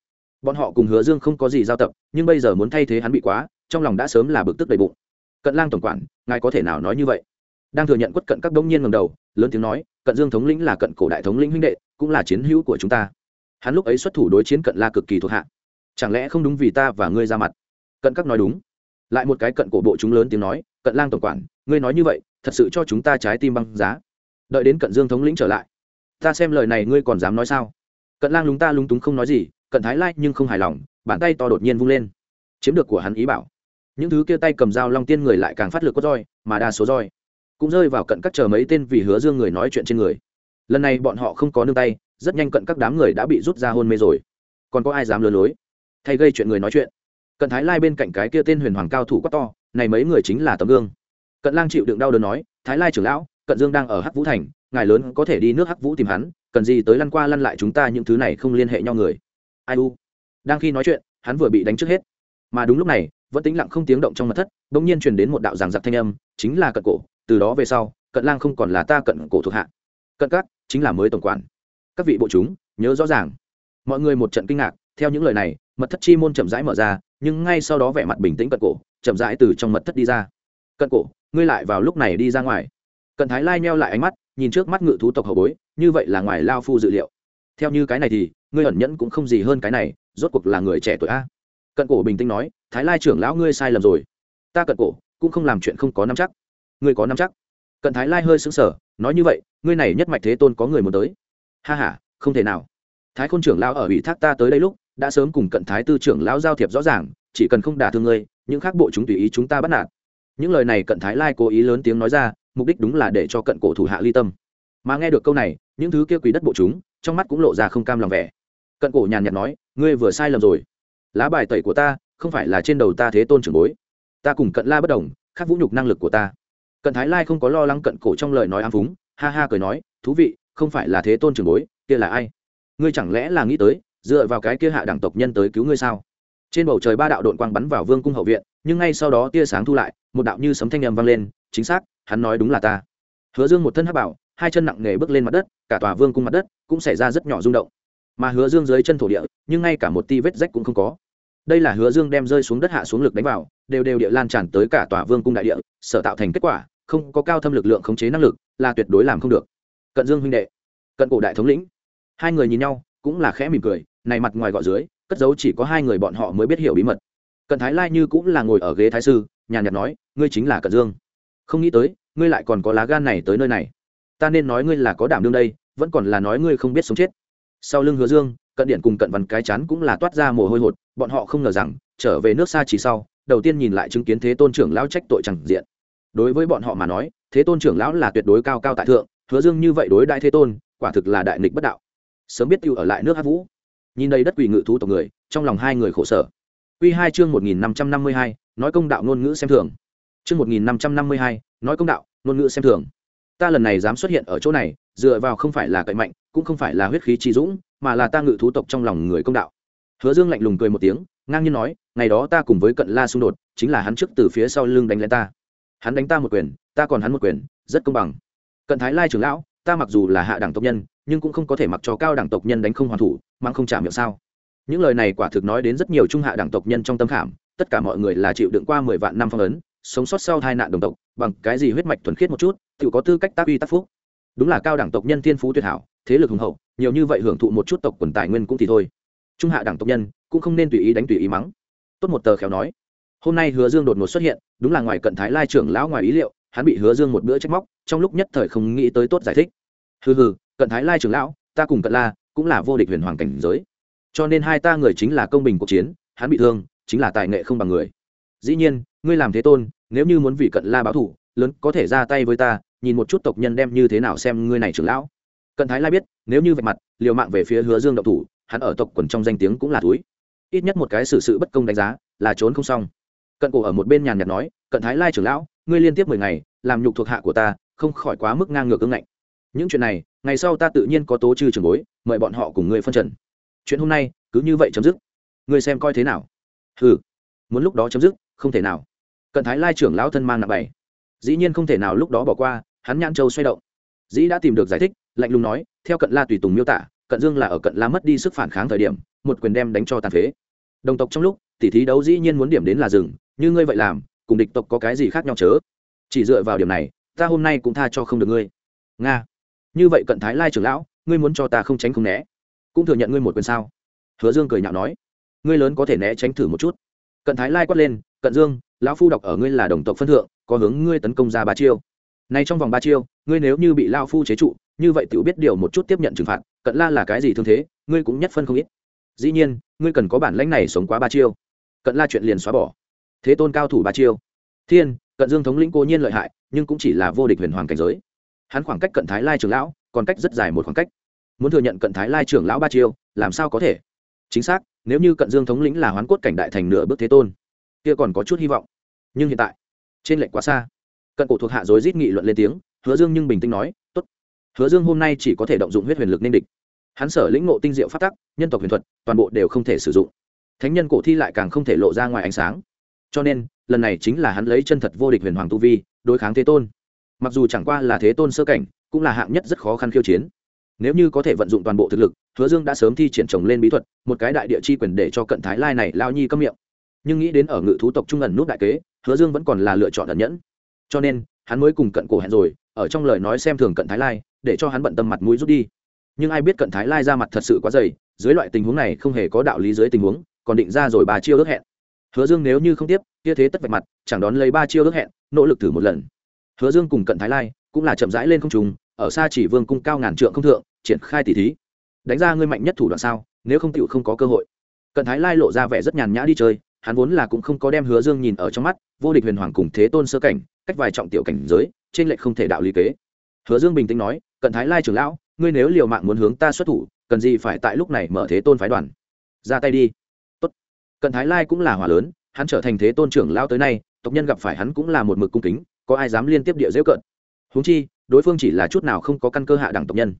Bọn họ cùng hứa dương không có gì giao tập, nhưng bây giờ muốn thay thế hắn bị quá, trong lòng đã sớm là bực tức đầy bụng. Cận lang tổng quản, ngài có thể nào nói như vậy? Đang thừa nhận quất cận các đông nhiên ngầm đầu, lớn tiếng nói, cận dương thống lĩnh là cận cổ đại thống lĩnh huynh đệ, cũng là chiến hữu của chúng ta. Hắn lúc ấy xuất thủ đối chiến cận la cực kỳ thuộc hạ. Chẳng lẽ không đúng vì ta và ngươi ra mặt? Cận các nói đúng. Lại một cái cận cổ bộ chúng lớn tiếng nói, cận lang tổng quản, ngươi nói như vậy, thật sự cho chúng ta trái tim băng giá đợi đến cận dương thống lĩnh trở lại. Ta xem lời này ngươi còn dám nói sao? Cận lang lúng ta lúng túng không nói gì, cận thái lai nhưng không hài lòng, bàn tay to đột nhiên vung lên. Chiếm được của hắn ý bảo. Những thứ kia tay cầm dao long tiên người lại càng phát lực có roi, mà đa số roi cũng rơi vào cận các chờ mấy tên vì hứa dương người nói chuyện trên người. Lần này bọn họ không có nương tay, rất nhanh cận các đám người đã bị rút ra hôn mê rồi. Còn có ai dám lừa lối? Thay gây chuyện người nói chuyện. Cận thái lai bên cạnh cái kia tên huyền hoàng cao thủ quá to, này mấy người chính là tấm gương. Cận lang chịu đựng đau đớn nói, thái lai trưởng lão cận dương đang ở hắc vũ thành, ngài lớn có thể đi nước hắc vũ tìm hắn, cần gì tới lăn qua lăn lại chúng ta những thứ này không liên hệ nhau người. Ai u? Đang khi nói chuyện, hắn vừa bị đánh trước hết. Mà đúng lúc này, vẫn tĩnh lặng không tiếng động trong mặt thất bỗng nhiên truyền đến một đạo giảng giặc thanh âm, chính là cận cổ. Từ đó về sau, cận lang không còn là ta cận cổ thuộc hạ. Cận các chính là mới tổng quản. Các vị bộ chúng, nhớ rõ ràng. Mọi người một trận kinh ngạc, theo những lời này, mật thất chi môn chậm rãi mở ra, nhưng ngay sau đó vẻ mặt bình tĩnh cận cổ, chậm rãi từ trong mật thất đi ra. Cận cổ, ngươi lại vào lúc này đi ra ngoài cận thái lai neo lại ánh mắt, nhìn trước mắt ngự thú tộc hậu bối, như vậy là ngoài lao phu dự liệu. Theo như cái này thì, ngươi ẩn nhẫn cũng không gì hơn cái này, rốt cuộc là người trẻ tuổi a. Cận cổ bình tĩnh nói, thái lai trưởng lão ngươi sai lầm rồi. Ta cận cổ, cũng không làm chuyện không có nắm chắc. Ngươi có nắm chắc? Cận thái lai hơi sững sờ, nói như vậy, ngươi này nhất mạch thế tôn có người muốn tới? Ha h a không thể nào. Thái khôn trưởng lão ở ủy thác ta tới đây lúc, đã sớm cùng cận thái tư trưởng lão giao thiệp rõ ràng, chỉ cần không đả thương ngươi, những khác bộ chúng tùy ý chúng ta bắt nạt. Những lời này cận thái lai cố ý lớn tiếng nói ra mục đích đúng là để cho cận cổ thủ hạ ly tâm. Mà nghe được câu này, những thứ kia quý đất bộ chúng, trong mắt cũng lộ ra không cam lòng vẻ. Cận cổ nhàn nhạt nói, ngươi vừa sai lầm rồi. Lá bài tẩy của ta không phải là trên đầu ta thế tôn trưởng bối. Ta cùng cận la bất đồng, khắc vũ nhục năng lực của ta. Cận thái lai không có lo lắng cận cổ trong lời nói ám phúng, ha ha cười nói, thú vị, không phải là thế tôn trưởng bối, kia là ai? Ngươi chẳng lẽ là nghĩ tới, dựa vào cái kia hạ đẳng tộc nhân tới cứu ngươi sao? Trên bầu trời ba đạo đội quang bắn vào vương cung hậu viện, nhưng ngay sau đó tia sáng thu lại, một đạo như sấm thanh â m vang lên, chính xác hắn nói đúng là ta. Hứa dương một thân hắc bảo, hai chân nặng nề bước lên mặt đất, cả tòa vương cung mặt đất cũng xảy ra rất nhỏ rung động. Mà hứa dương dưới chân thổ địa, nhưng ngay cả một ti vết rách cũng không có. Đây là hứa dương đem rơi xuống đất hạ xuống lực đánh vào, đều đều địa lan tràn tới cả tòa vương cung đại địa, sở tạo thành kết quả, không có cao thâm lực lượng khống chế năng lực, là tuyệt đối làm không được. Cận dương huynh đệ, cận cổ đại thống lĩnh. Hai người nhìn nhau, cũng là khẽ mỉm cười, này mặt ngoài gọ dưới, cất giấu chỉ có hai người bọn họ mới biết hiểu bí mật. Cận thái lai như cũng là ngồi ở ghế thái sư, nhàn nhạt nói, ngươi chính là cận dương không nghĩ tới, ngươi lại còn có lá gan này tới nơi này. Ta nên nói ngươi là có đảm đương đây, vẫn còn là nói ngươi không biết sống chết. Sau lưng hứa dương, cận điện cùng cận văn cái chán cũng là toát ra mồ hôi hột, bọn họ không ngờ rằng, trở về nước xa chỉ sau, đầu tiên nhìn lại chứng kiến thế tôn trưởng lão trách tội chẳng diện. Đối với bọn họ mà nói, thế tôn trưởng lão là tuyệt đối cao cao tại thượng, hứa dương như vậy đối đại thế tôn, quả thực là đại nghịch bất đạo. Sớm biết tiêu ở lại nước hát vũ. Nhìn đây đất quỷ ngự thú tộc người, trong lòng hai người khổ sở. Quy hai chương một nghìn năm trăm năm mươi hai, nói công đạo ngôn ngữ xem thường chương một nghìn năm trăm năm mươi hai, nói công đạo, ngôn ngữ xem thường. Ta lần này dám xuất hiện ở chỗ này, dựa vào không phải là cậy mạnh, cũng không phải là huyết khí chi dũng, mà là ta ngự thú tộc trong lòng người công đạo. Hứa dương lạnh lùng cười một tiếng, ngang nhiên nói, ngày đó ta cùng với cận la xung đột, chính là hắn trước từ phía sau lưng đánh lên ta. Hắn đánh ta một quyền, ta còn hắn một quyền, rất công bằng. Cận thái lai trưởng lão, ta mặc dù là hạ đẳng tộc nhân, nhưng cũng không có thể mặc cho cao đẳng tộc nhân đánh không hoàn thủ mang không trả miệng sao. Những lời này quả thực nói đến rất nhiều trung hạ đẳng tộc nhân trong tâm khảm, tất cả mọi người là chịu đựng qua mười vạn năm phong ấn sống sót sau hai nạn đồng tộc, bằng cái gì huyết mạch thuần khiết một chút, tự có tư cách tác uy tác phúc. Đúng là cao đẳng tộc nhân thiên phú tuyệt hảo, thế lực hùng hậu, nhiều như vậy hưởng thụ một chút tộc quần tài nguyên cũng thì thôi. Trung hạ đẳng tộc nhân cũng không nên tùy ý đánh tùy ý mắng. Tốt một tờ khéo nói. Hôm nay hứa dương đột ngột xuất hiện, đúng là ngoài cận thái lai trưởng lão ngoài ý liệu, hắn bị hứa dương một bữa trách móc, trong lúc nhất thời không nghĩ tới tốt giải thích. Hừ hừ, cận thái lai trưởng lão, ta cùng cận la cũng là vô địch huyền hoàng cảnh giới. Cho nên hai ta người chính là công bình cuộc chiến, hắn bị thương, chính là tài nghệ không bằng người dĩ nhiên, ngươi làm thế tôn, nếu như muốn vì cận la báo thủ, lớn có thể ra tay với ta, nhìn một chút tộc nhân đem như thế nào xem ngươi này trưởng lão. Cận thái lai biết, nếu như vạch mặt, liều mạng về phía hứa dương động thủ, hắn ở tộc quần trong danh tiếng cũng là túi. Ít nhất một cái xử sự bất công đánh giá, là trốn không xong. Cận cổ ở một bên nhàn nhạt nói, cận thái lai trưởng lão, ngươi liên tiếp mười ngày, làm nhục thuộc hạ của ta, không khỏi quá mức ngang ngược ưng ngạnh. Những chuyện này, ngày sau ta tự nhiên có tố trừ trường bối, mời bọn họ cùng ngươi phân trần. Chuyện hôm nay, cứ như vậy chấm dứt. Ngươi xem coi thế nào? Ừ muốn lúc đó chấm dứt không thể nào. Cận thái lai trưởng lão thân mang nặng bảy dĩ nhiên không thể nào lúc đó bỏ qua, hắn nhãn châu xoay động. Dĩ đã tìm được giải thích, lạnh lùng nói, theo cận la tùy tùng miêu tả, cận dương là ở cận la mất đi sức phản kháng thời điểm, một quyền đem đánh cho tàn phế. Đồng tộc trong lúc tỉ thí đấu dĩ nhiên muốn điểm đến là rừng như ngươi vậy làm, cùng địch tộc có cái gì khác nhau chớ? Chỉ dựa vào điểm này, ta hôm nay cũng tha cho không được ngươi. Nga. Như vậy cận thái lai trưởng lão, ngươi muốn cho ta không tránh không né. Cũng thừa nhận ngươi một quyền sao? Hứa dương cười nhạo nói. Ngươi lớn có thể né tránh thử một chút. Cận thái lai quát lên cận dương, lão phu đọc ở ngươi là đồng tộc phân thượng, có hướng ngươi tấn công ra ba chiêu. Nay trong vòng ba chiêu, ngươi nếu như bị lao phu chế trụ, như vậy tự biết điều một chút tiếp nhận trừng phạt, cận la là cái gì thương thế, ngươi cũng nhất phân không ít. Dĩ nhiên, ngươi cần có bản lãnh này sống quá ba chiêu. Cận la chuyện liền xóa bỏ. Thế tôn cao thủ ba chiêu. Thiên, cận dương thống lĩnh cố nhiên lợi hại, nhưng cũng chỉ là vô địch huyền hoàng cảnh giới. Hắn khoảng cách cận thái lai trưởng lão, còn cách rất dài một khoảng cách. Muốn thừa nhận cận thái lai trưởng lão ba chiêu, làm sao có thể? Chính xác, nếu như cận dương thống lĩnh là hoán cốt cảnh đại thành nửa bước thế tôn kia còn có chút hy vọng. Nhưng hiện tại, trên lệnh quá xa. Cận cổ thuộc hạ dối rít nghị luận lên tiếng, hứa dương nhưng bình tĩnh nói, tốt. Hứa dương hôm nay chỉ có thể động dụng huyết huyền lực nên địch. Hắn sở lĩnh ngộ tinh diệu phát tắc, nhân tộc huyền thuật, toàn bộ đều không thể sử dụng. Thánh nhân cổ thi lại càng không thể lộ ra ngoài ánh sáng. Cho nên, lần này chính là hắn lấy chân thật vô địch huyền hoàng tu vi, đối kháng thế tôn. Mặc dù chẳng qua là thế tôn sơ cảnh, cũng là hạng nhất rất khó khăn khiêu chiến. Nếu như có thể vận dụng toàn bộ thực lực, hứa dương đã sớm thi triển trồng lên bí thuật, một cái đại địa chi quyền để cho cận thái lai này lao nhi cấm miệng nhưng nghĩ đến ở ngự thú tộc trung ẩn nút đại kế, hứa dương vẫn còn là lựa chọn ẩn nhẫn. Cho nên, hắn mới cùng cận cổ hẹn rồi, ở trong lời nói xem thường cận thái lai, để cho hắn bận tâm mặt mũi rút đi. Nhưng ai biết cận thái lai ra mặt thật sự quá dày, dưới loại tình huống này không hề có đạo lý dưới tình huống, còn định ra rồi ba chiêu ước hẹn. Hứa dương nếu như không tiếp, kia thế tất vạch mặt, chẳng đón lấy ba chiêu ước hẹn, nỗ lực thử một lần. Hứa dương cùng cận thái lai cũng là chậm rãi lên không trùng ở xa chỉ vương cung cao ngàn trượng không thượng, triển khai tỷ thí. Đánh ra ngươi mạnh nhất thủ đoạn sao, nếu không tựu không có cơ hội. Cận thái lai lộ ra vẻ rất nhàn nhã đi chơi hắn vốn là cũng không có đem hứa dương nhìn ở trong mắt, vô địch huyền hoàng cùng thế tôn sơ cảnh, cách vài trọng tiểu cảnh giới, trên lệch không thể đạo lý kế. Hứa dương bình tĩnh nói, cận thái lai trưởng lão, ngươi nếu liều mạng muốn hướng ta xuất thủ, cần gì phải tại lúc này mở thế tôn phái đoàn? Ra tay đi. Tốt. cận thái lai cũng là hỏa lớn, hắn trở thành thế tôn trưởng lão tới nay, tộc nhân gặp phải hắn cũng là một mực cung kính, có ai dám liên tiếp địa dễ cận? Huống chi, đối phương chỉ là chút nào không có căn cơ hạ đẳng tộc nhân.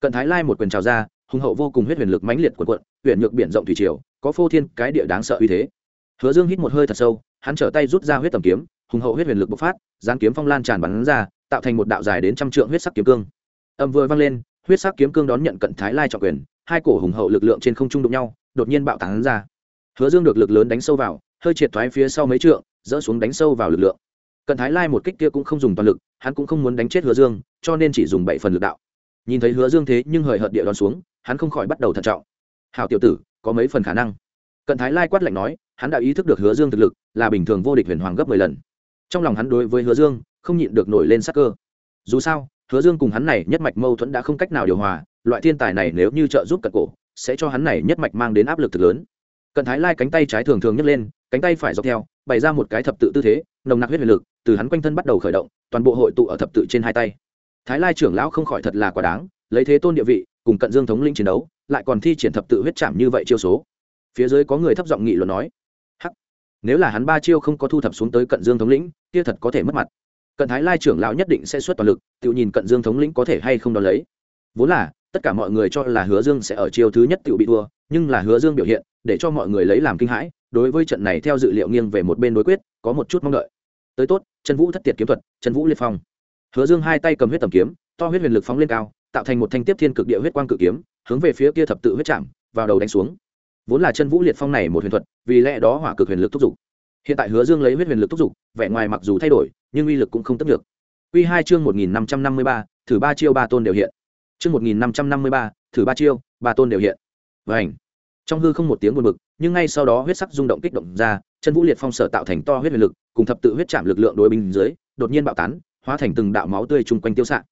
Cận thái lai một quyền trào ra, hùng hậu vô cùng huyết huyền lực mãnh liệt của quận huyện nhược biển rộng thủy triều, có phô thiên cái địa đáng sợ uy thế hứa dương hít một hơi thật sâu, hắn trở tay rút ra huyết tầm kiếm, hùng hậu huyết huyền lực bộc phát gián kiếm phong lan tràn bắn ra, tạo thành một đạo dài đến trăm trượng huyết sắc kiếm cương. Âm vừa vang lên, huyết sắc kiếm cương đón nhận cận thái lai trọng quyền, hai cổ hùng hậu lực lượng trên không trung đụng nhau, đột nhiên bạo tán ra. Hứa dương được lực lớn đánh sâu vào, hơi triệt thoái phía sau mấy trượng, dỡ xuống đánh sâu vào lực lượng. Cận thái lai một kích kia cũng không dùng toàn lực, hắn cũng không muốn đánh chết hứa dương, cho nên chỉ dùng bảy phần lực đạo. Nhìn thấy hứa dương thế nhưng hời hợt địa đón xuống, hắn không khỏi bắt đầu thận trọng. Hảo tiểu tử, có mấy phần khả năng? Cận thái lai quát lạnh nói hắn đã ý thức được hứa dương thực lực, là bình thường vô địch huyền hoàng gấp mười lần. Trong lòng hắn đối với hứa dương, không nhịn được nổi lên sắc cơ. Dù sao, hứa dương cùng hắn này nhất mạch mâu thuẫn đã không cách nào điều hòa, loại thiên tài này nếu như trợ giúp cận cổ, sẽ cho hắn này nhất mạch mang đến áp lực thực lớn. Cận thái lai cánh tay trái thường thường nhấc lên, cánh tay phải dọc theo, bày ra một cái thập tự tư thế, nồng nặc huyết huyền lực, từ hắn quanh thân bắt đầu khởi động, toàn bộ hội tụ ở thập tự trên hai tay. Thái lai trưởng lão không khỏi thật là quả đáng, lấy thế tôn địa vị, cùng cận dương thống linh chiến đấu, lại còn thi triển thập tự huyết chạm như vậy chiêu số. Phía dưới có người thấp giọng nghị luận nói nếu là hắn ba chiêu không có thu thập xuống tới cận dương thống lĩnh, kia thật có thể mất mặt. Cận thái lai trưởng lão nhất định sẽ xuất toàn lực tự nhìn cận dương thống lĩnh có thể hay không đón lấy. Vốn là, tất cả mọi người cho là hứa dương sẽ ở chiêu thứ nhất tự bị thua, nhưng là hứa dương biểu hiện, để cho mọi người lấy làm kinh hãi, đối với trận này theo dự liệu nghiêng về một bên đối quyết, có một chút mong đợi. Tới tốt chân vũ thất tiệt kiếm thuật chân vũ liệt phong. Hứa dương hai tay cầm huyết tầm kiếm, to huyết huyền lực phóng lên cao, tạo thành một thanh tiếp thiên cực địa huyết quang cự kiếm, hướng về phía kia thập tự huyết chạm vào đầu đánh xuống vốn là chân vũ liệt phong này một huyền thuật, vì lẽ đó hỏa cực huyền lực thúc giục. Hiện tại hứa dương lấy huyết huyền lực thúc giục, vẻ ngoài mặc dù thay đổi, nhưng uy lực cũng không tất được. Quy hai chương một nghìn năm trăm năm mươi ba, thử ba chiêu ba tôn đều hiện. Chương một nghìn năm trăm năm mươi ba, thử ba chiêu, ba tôn đều hiện. Vảnh trong hư không một tiếng buồn bực, nhưng ngay sau đó huyết sắc rung động kích động ra, chân vũ liệt phong sở tạo thành to huyết huyền lực, cùng thập tự huyết chạm lực lượng đối binh dưới, đột nhiên bạo tán, hóa thành từng đạo máu tươi chung quanh tiêu xạ.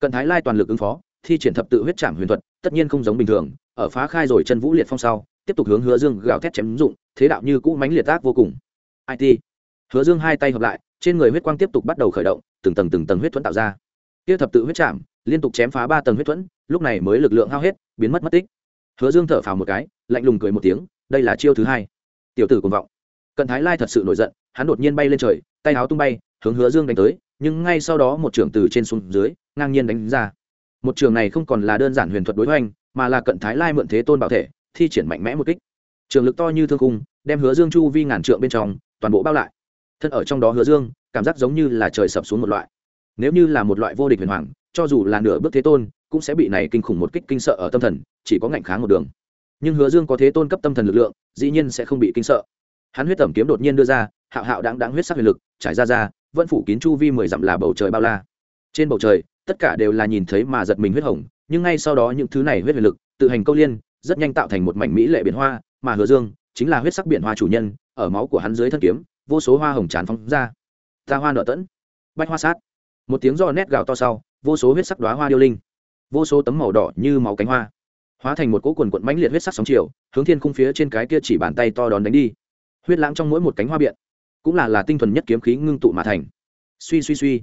Cận thái lai toàn lực ứng phó, thi triển thập tự huyết chạm huyền thuật, tất nhiên không giống bình thường, ở phá khai rồi chân vũ liệt phong sau tiếp tục hướng hứa dương gào thét chém dụng, thế đạo như cũ mánh liệt tác vô cùng. It hứa dương hai tay hợp lại, trên người huyết quang tiếp tục bắt đầu khởi động, từng tầng từng tầng huyết thuẫn tạo ra. Kia thập tự huyết chạm liên tục chém phá ba tầng huyết thuẫn, lúc này mới lực lượng hao hết, biến mất mất tích. Hứa dương thở phào một cái, lạnh lùng cười một tiếng, đây là chiêu thứ hai. Tiểu tử cùng vọng. Cận thái lai thật sự nổi giận, hắn đột nhiên bay lên trời, tay áo tung bay, hướng hứa dương đánh tới, nhưng ngay sau đó một trường từ trên xuống dưới, ngang nhiên đánh ra. Một trường này không còn là đơn giản huyền thuật đối hoành, mà là cận thái lai mượn thế tôn bảo thể thi triển mạnh mẽ một kích. Trường lực to như thương cung đem hứa dương chu vi ngàn trượng bên trong, toàn bộ bao lại. Thân ở trong đó hứa dương, cảm giác giống như là trời sập xuống một loại. Nếu như là một loại vô địch huyền hoàng, cho dù là nửa bước thế tôn, cũng sẽ bị này kinh khủng một kích kinh sợ ở tâm thần, chỉ có ngạnh kháng một đường. Nhưng hứa dương có thế tôn cấp tâm thần lực lượng, dĩ nhiên sẽ không bị kinh sợ. Hắn huyết tẩm kiếm đột nhiên đưa ra, hạo hạo đáng đáng huyết sắc huyền lực, trải ra ra, vẫn phủ kín chu vi mười dặm là bầu trời bao la. Trên bầu trời, tất cả đều là nhìn thấy mà giật mình huyết hồng, nhưng ngay sau đó những thứ này huyết huyền lực, tự hành câu liên rất nhanh tạo thành một mảnh mỹ lệ biển hoa, mà hứa dương chính là huyết sắc biển hoa chủ nhân, ở máu của hắn dưới thân kiếm, vô số hoa hồng tràn phóng ra. Ta hoa nợ tẫn, bách hoa sát. Một tiếng do nét gào to sau, vô số huyết sắc đoá hoa điêu linh, vô số tấm màu đỏ như máu cánh hoa, hóa thành một cỗ quần quận mãnh liệt huyết sắc sóng chiều, hướng thiên khung phía trên cái kia chỉ bàn tay to đón đánh đi. Huyết lãng trong mỗi một cánh hoa biện, cũng là là tinh thuần nhất kiếm khí ngưng tụ mà thành. Suy suy suy.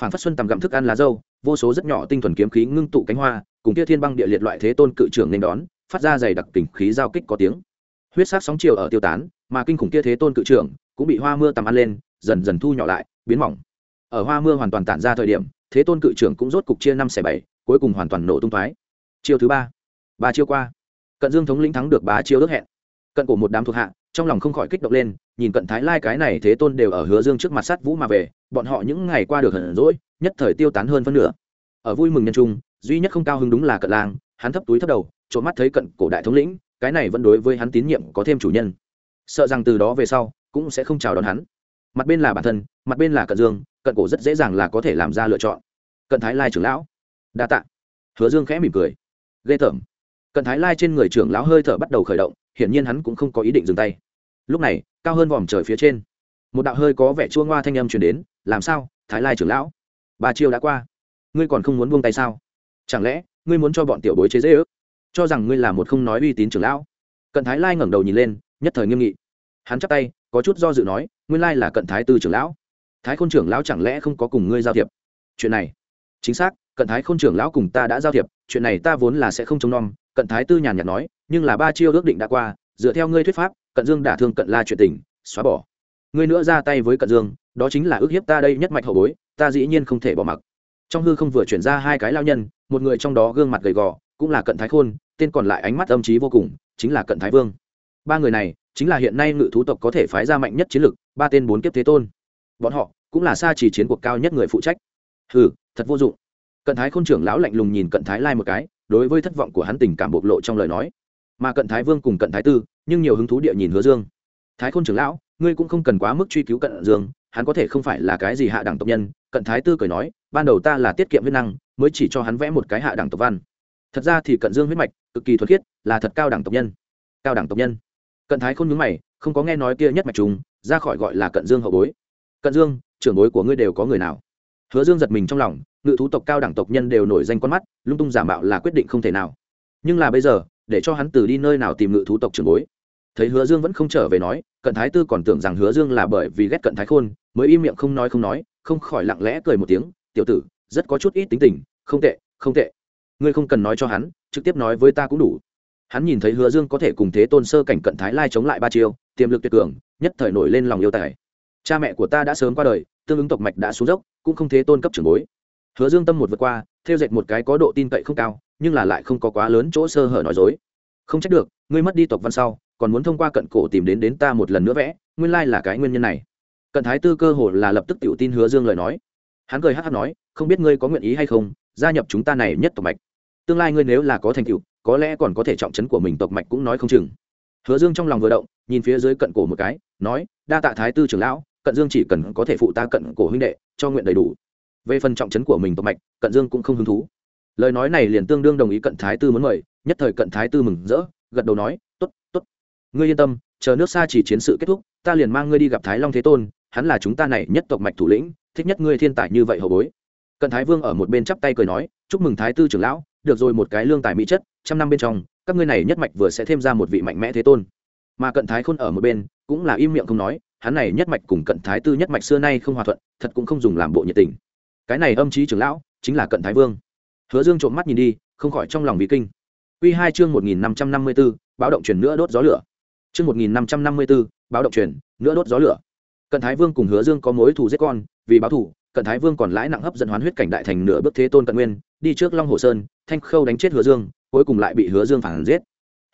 Phản phát xuân tầm gặm thức ăn lá dâu, vô số rất nhỏ tinh thuần kiếm khí ngưng tụ cánh hoa, cùng kia thiên băng địa liệt loại thế tôn cự trưởng nên đón phát ra dày đặc tình khí giao kích có tiếng. Huyết sắc sóng chiều ở tiêu tán, mà kinh khủng kia thế tôn cự trưởng cũng bị hoa mưa tầm ăn lên, dần dần thu nhỏ lại, biến mỏng. Ở hoa mưa hoàn toàn tản ra thời điểm, thế tôn cự trưởng cũng rốt cục chia năm xẻ bảy, cuối cùng hoàn toàn nổ tung thoái. Chiêu thứ ba ba chiêu qua. Cận dương thống lĩnh thắng được ba chiêu ước hẹn. Cận cổ một đám thuộc hạ, trong lòng không khỏi kích động lên, nhìn cận thái lai cái này thế tôn đều ở hứa dương trước mặt sát vũ mà về, bọn họ những ngày qua được hận rỗi nhất thời tiêu tán hơn phân nửa. Ở vui mừng nhân trung, duy nhất không cao hứng đúng là cận lang hắn thấp túi thấp đầu, trộm mắt thấy cận cổ đại thống lĩnh, cái này vẫn đối với hắn tín nhiệm có thêm chủ nhân. Sợ rằng từ đó về sau, cũng sẽ không chào đón hắn. Mặt bên là bản thân, mặt bên là cận dương, cận cổ rất dễ dàng là có thể làm ra lựa chọn. Cận thái lai trưởng lão. Đa tạ. Hứa dương khẽ mỉm cười. Ghê tởm. Cận thái lai trên người trưởng lão hơi thở bắt đầu khởi động, hiển nhiên hắn cũng không có ý định dừng tay. Lúc này, cao hơn vòm trời phía trên, một đạo hơi có vẻ chua ngoa thanh âm truyền đến, làm sao, thái lai trưởng lão? Ba chiêu đã qua. Ngươi còn không muốn buông tay sao? Chẳng lẽ ngươi muốn cho bọn tiểu bối chế dễ ước. Cho rằng ngươi là một không nói uy tín trưởng lão. Cận thái lai ngẩng đầu nhìn lên, nhất thời nghiêm nghị. Hắn chắp tay, có chút do dự nói, nguyên lai là cận thái tư trưởng lão. Thái khôn trưởng lão chẳng lẽ không có cùng ngươi giao thiệp? Chuyện này, chính xác, cận thái khôn trưởng lão cùng ta đã giao thiệp, chuyện này ta vốn là sẽ không trông nom, cận thái tư nhàn nhạt nói, nhưng là ba chiêu ước định đã qua, dựa theo ngươi thuyết pháp, cận dương đả thương cận la chuyện tình, xóa bỏ. Ngươi nữa ra tay với cận dương, đó chính là ước hiếp ta đây nhất mạch hậu bối, ta dĩ nhiên không thể bỏ mặc trong hư không vừa chuyển ra hai cái lao nhân, một người trong đó gương mặt gầy gò, cũng là cận thái khôn, tên còn lại ánh mắt âm trí vô cùng, chính là cận thái vương. Ba người này, chính là hiện nay ngự thú tộc có thể phái ra mạnh nhất chiến lực, ba tên bốn kiếp thế tôn. Bọn họ, cũng là xa chỉ chiến cuộc cao nhất người phụ trách. Hừ, thật vô dụng. Cận thái khôn trưởng lão lạnh lùng nhìn cận thái lai một cái, đối với thất vọng của hắn tình cảm bộc lộ trong lời nói. Mà cận thái vương cùng cận thái tư, nhưng nhiều hứng thú địa nhìn hứa dương. Thái khôn trưởng lão, ngươi cũng không cần quá mức truy cứu cận dương hắn có thể không phải là cái gì hạ đẳng tộc nhân, cận thái tư cười nói, ban đầu ta là tiết kiệm huyết năng, mới chỉ cho hắn vẽ một cái hạ đẳng tộc văn. Thật ra thì cận dương huyết mạch, cực kỳ thuật khiết, là thật cao đẳng tộc nhân. Cao đẳng tộc nhân. Cận thái không nhớ mày, không có nghe nói kia nhất mạch chúng ra khỏi gọi là cận dương hậu bối. Cận dương, trưởng bối của ngươi đều có người nào? Hứa dương giật mình trong lòng, ngự thú tộc cao đẳng tộc nhân đều nổi danh con mắt, lung tung giả mạo là quyết định không thể nào. Nhưng là bây giờ, để cho hắn từ đi nơi nào tìm ngự thú tộc trưởng bối. Thấy hứa dương vẫn không trở về nói, cận thái tư còn tưởng rằng hứa dương là bởi vì ghét cận thái khôn mới im miệng không nói không nói, không khỏi lặng lẽ cười một tiếng, tiểu tử, rất có chút ít tính tình, không tệ không tệ. Ngươi không cần nói cho hắn, trực tiếp nói với ta cũng đủ. Hắn nhìn thấy hứa dương có thể cùng thế tôn sơ cảnh cận thái lai chống lại ba chiêu, tiềm lực tuyệt cường, nhất thời nổi lên lòng yêu tài. Cha mẹ của ta đã sớm qua đời, tương ứng tộc mạch đã xuống dốc, cũng không thế tôn cấp trưởng bối. Hứa dương tâm một vượt qua, theo dệt một cái có độ tin cậy không cao, nhưng là lại không có quá lớn chỗ sơ hở nói dối. Không trách được, ngươi mất đi tộc văn sau, còn muốn thông qua cận cổ tìm đến đến ta một lần nữa vẽ, nguyên lai là cái nguyên nhân này cận thái tư cơ hồ là lập tức tự tin hứa dương lời nói. Hắn cười hát hát nói, không biết ngươi có nguyện ý hay không, gia nhập chúng ta này nhất tộc mạch. Tương lai ngươi nếu là có thành tựu, có lẽ còn có thể trọng trấn của mình tộc mạch cũng nói không chừng. Hứa dương trong lòng vừa động, nhìn phía dưới cận cổ một cái, nói, đa tạ thái tư trưởng lão, cận dương chỉ cần có thể phụ ta cận cổ huynh đệ, cho nguyện đầy đủ. Về phần trọng trấn của mình tộc mạch, cận dương cũng không hứng thú. Lời nói này liền tương đương đồng ý cận thái tư muốn mời, nhất thời cận thái tư mừng rỡ, gật đầu nói t ố t t ố t ngươi yên tâm, chờ nước xa chỉ chiến sự kết thúc, ta liền mang ngươi đi gặp thái long thế tôn hắn là chúng ta này nhất tộc mạch thủ lĩnh thích nhất ngươi thiên tài như vậy hậu bối. Cận thái vương ở một bên chắp tay cười nói chúc mừng thái tư trưởng lão được rồi một cái lương tài mỹ chất trăm năm bên trong các ngươi này nhất mạch vừa sẽ thêm ra một vị mạnh mẽ thế tôn. Mà cận thái khôn ở một bên cũng là im miệng không nói hắn này nhất mạch cùng cận thái tư nhất mạch xưa nay không hòa thuận thật cũng không dùng làm bộ nhiệt tình. Cái này âm trí trưởng lão chính là cận thái vương. Hứa dương trộm mắt nhìn đi không khỏi trong lòng bị kinh. Quy hai chương một nghìn năm trăm năm mươi 1554, báo động truyền nữa đốt gió lửa. Chương một nghìn năm trăm năm mươi 1554, báo động truyền, nữa đốt gió lửa. Cận Thái Vương cùng Hứa Dương có mối thù giết con, vì báo thù, Cận Thái Vương còn lãi nặng hấp dẫn hoán huyết cảnh đại thành nửa bước thế tôn cận nguyên, đi trước Long Hồ Sơn, thanh khâu đánh chết Hứa Dương, cuối cùng lại bị Hứa Dương phản giết.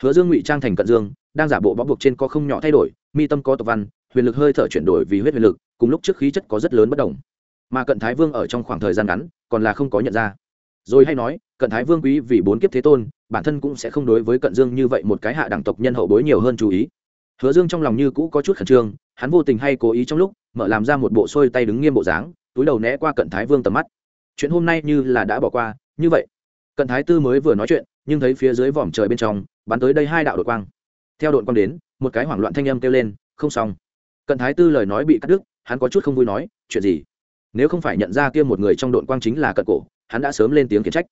Hứa Dương ngụy trang thành Cận Dương, đang giả bộ bó buộc trên có không nhỏ thay đổi, mi tâm có tộc văn, huyền lực hơi thở chuyển đổi vì huyết huyền lực, cùng lúc trước khí chất có rất lớn bất đồng. Mà Cận Thái Vương ở trong khoảng thời gian ngắn, còn là không có nhận ra. Rồi hay nói, Cận Thái Vương quý vì bốn kiếp thế tôn, bản thân cũng sẽ không đối với Cận Dương như vậy một cái hạ đẳng tộc nhân hậu bối nhiều hơn chú ý. Hứa Dương trong lòng như cũ có chút khẩn trương, hắn vô tình hay cố ý trong lúc mở làm ra một bộ xôi tay đứng nghiêm bộ dáng, túi đầu né qua Cận Thái Vương tầm mắt. Chuyện hôm nay như là đã bỏ qua, như vậy. Cận Thái Tư mới vừa nói chuyện, nhưng thấy phía dưới vòm trời bên trong, bắn tới đây hai đạo đội quang. Theo đội quang đến, một cái hoảng loạn thanh âm kêu lên, không xong. Cận Thái Tư lời nói bị cắt đứt, hắn có chút không vui nói, chuyện gì? Nếu không phải nhận ra kia một người trong đội quang chính là Cận Cổ, hắn đã sớm lên tiếng khiển trách.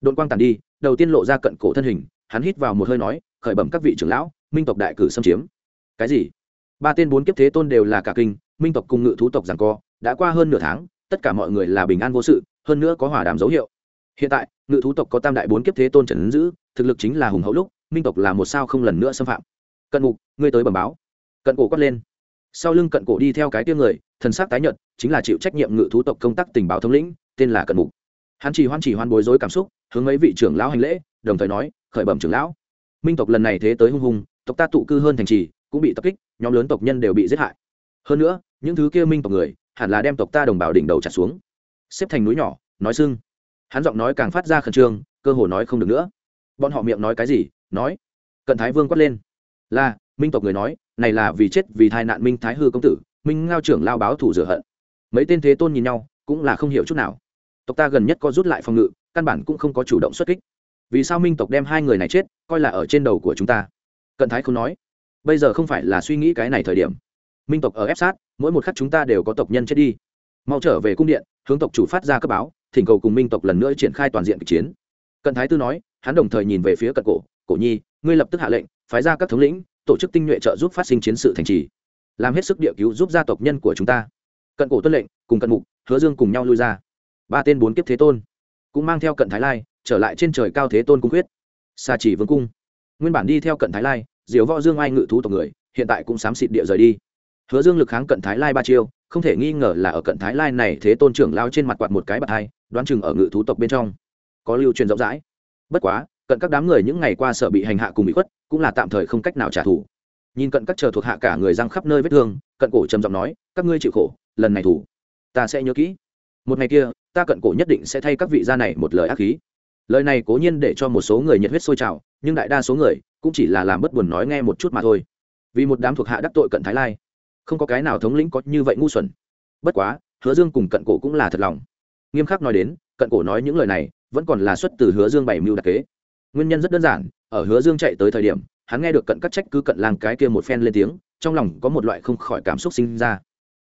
Đội quang tàn đi, đầu tiên lộ ra Cận Cổ thân hình, hắn hít vào một hơi nói, khởi bẩm các vị trưởng lão, minh tộc đại cử xâm chiếm cái gì? Ba tên bốn kiếp thế tôn đều là cả kinh, minh tộc cùng ngự thú tộc rằng co, đã qua hơn nửa tháng, tất cả mọi người là bình an vô sự, hơn nữa có hòa đàm dấu hiệu. Hiện tại, ngự thú tộc có tam đại bốn kiếp thế tôn trần ứng giữ, thực lực chính là hùng hậu lúc, minh tộc là một sao không lần nữa xâm phạm. Cận mục ngươi tới bẩm báo. Cận cổ quát lên. Sau lưng cận cổ đi theo cái tiêu người, thần sắc tái nhợt, chính là chịu trách nhiệm ngự thú tộc công tác tình báo thống lĩnh, tên là cận mục hắn chỉ hoan chỉ hoan bối rối cảm xúc, hướng mấy vị trưởng lão hành lễ, đồng thời nói, khởi bẩm trưởng lão. Minh tộc lần này thế tới hung hùng, tộc ta tụ cư hơn thành trì cũng bị tập kích, nhóm lớn tộc nhân đều bị giết hại. Hơn nữa, những thứ kia minh tộc người hẳn là đem tộc ta đồng bào đỉnh đầu chặt xuống. Xếp thành núi nhỏ, nói sưng hắn giọng nói càng phát ra khẩn trương, cơ hồ nói không được nữa. Bọn họ miệng nói cái gì? Nói. Cận thái vương quát lên. Là, minh tộc người nói, này là vì chết vì thai nạn minh thái hư công tử, minh ngao trưởng lao báo thủ rửa hận. Mấy tên thế tôn nhìn nhau, cũng là không hiểu chút nào. Tộc ta gần nhất có rút lại phòng ngự, căn bản cũng không có chủ động xuất kích. Vì sao minh tộc đem hai người này chết, coi là ở trên đầu của chúng ta? Cận thái không nói bây giờ không phải là suy nghĩ cái này thời điểm. Minh tộc ở ép sát, mỗi một khắc chúng ta đều có tộc nhân chết đi. Mau trở về cung điện, hướng tộc chủ phát ra cấp báo, thỉnh cầu cùng minh tộc lần nữa triển khai toàn diện kịch chiến. Cận thái tư nói, hắn đồng thời nhìn về phía cận cổ cổ nhi, ngươi lập tức hạ lệnh, phái ra các thống lĩnh, tổ chức tinh nhuệ trợ giúp phát sinh chiến sự thành trì, làm hết sức địa cứu giúp gia tộc nhân của chúng ta. Cận cổ tuân lệnh, cùng cận mục, hứa dương cùng nhau lui ra. Ba tên bốn kiếp thế tôn cũng mang theo cận thái lai trở lại trên trời cao thế tôn cung huyết xa chỉ vương cung. Nguyên bản đi theo cận thái lai diều võ dương ai ngự thú tộc người, hiện tại cũng xám xịt địa rời đi. Hứa dương lực kháng cận thái lai ba chiêu, không thể nghi ngờ là ở cận thái lai này thế tôn trưởng lao trên mặt quạt một cái bạt hai, đoán chừng ở ngự thú tộc bên trong. Có lưu truyền rộng rãi. Bất quá, cận các đám người những ngày qua sợ bị hành hạ cùng bị khuất, cũng là tạm thời không cách nào trả thù. Nhìn cận các chờ thuộc hạ cả người răng khắp nơi vết thương, cận cổ trầm giọng nói, các ngươi chịu khổ, lần này thủ, ta sẽ nhớ kỹ. Một ngày kia, ta cận cổ nhất định sẽ thay các vị gia này một lời ác khí. Lời này cố nhiên để cho một số người nhiệt huyết sôi trào, nhưng đại đa số người cũng chỉ là làm bất buồn nói nghe một chút mà thôi. Vì một đám thuộc hạ đắc tội cận thái lai, không có cái nào thống lĩnh có như vậy ngu xuẩn. Bất quá, hứa dương cùng cận cổ cũng là thật lòng. Nghiêm khắc nói đến, cận cổ nói những lời này, vẫn còn là xuất từ hứa dương bảy mưu đặc kế. Nguyên nhân rất đơn giản, ở hứa dương chạy tới thời điểm, hắn nghe được cận các trách cứ cận lang cái kia một phen lên tiếng, trong lòng có một loại không khỏi cảm xúc sinh ra.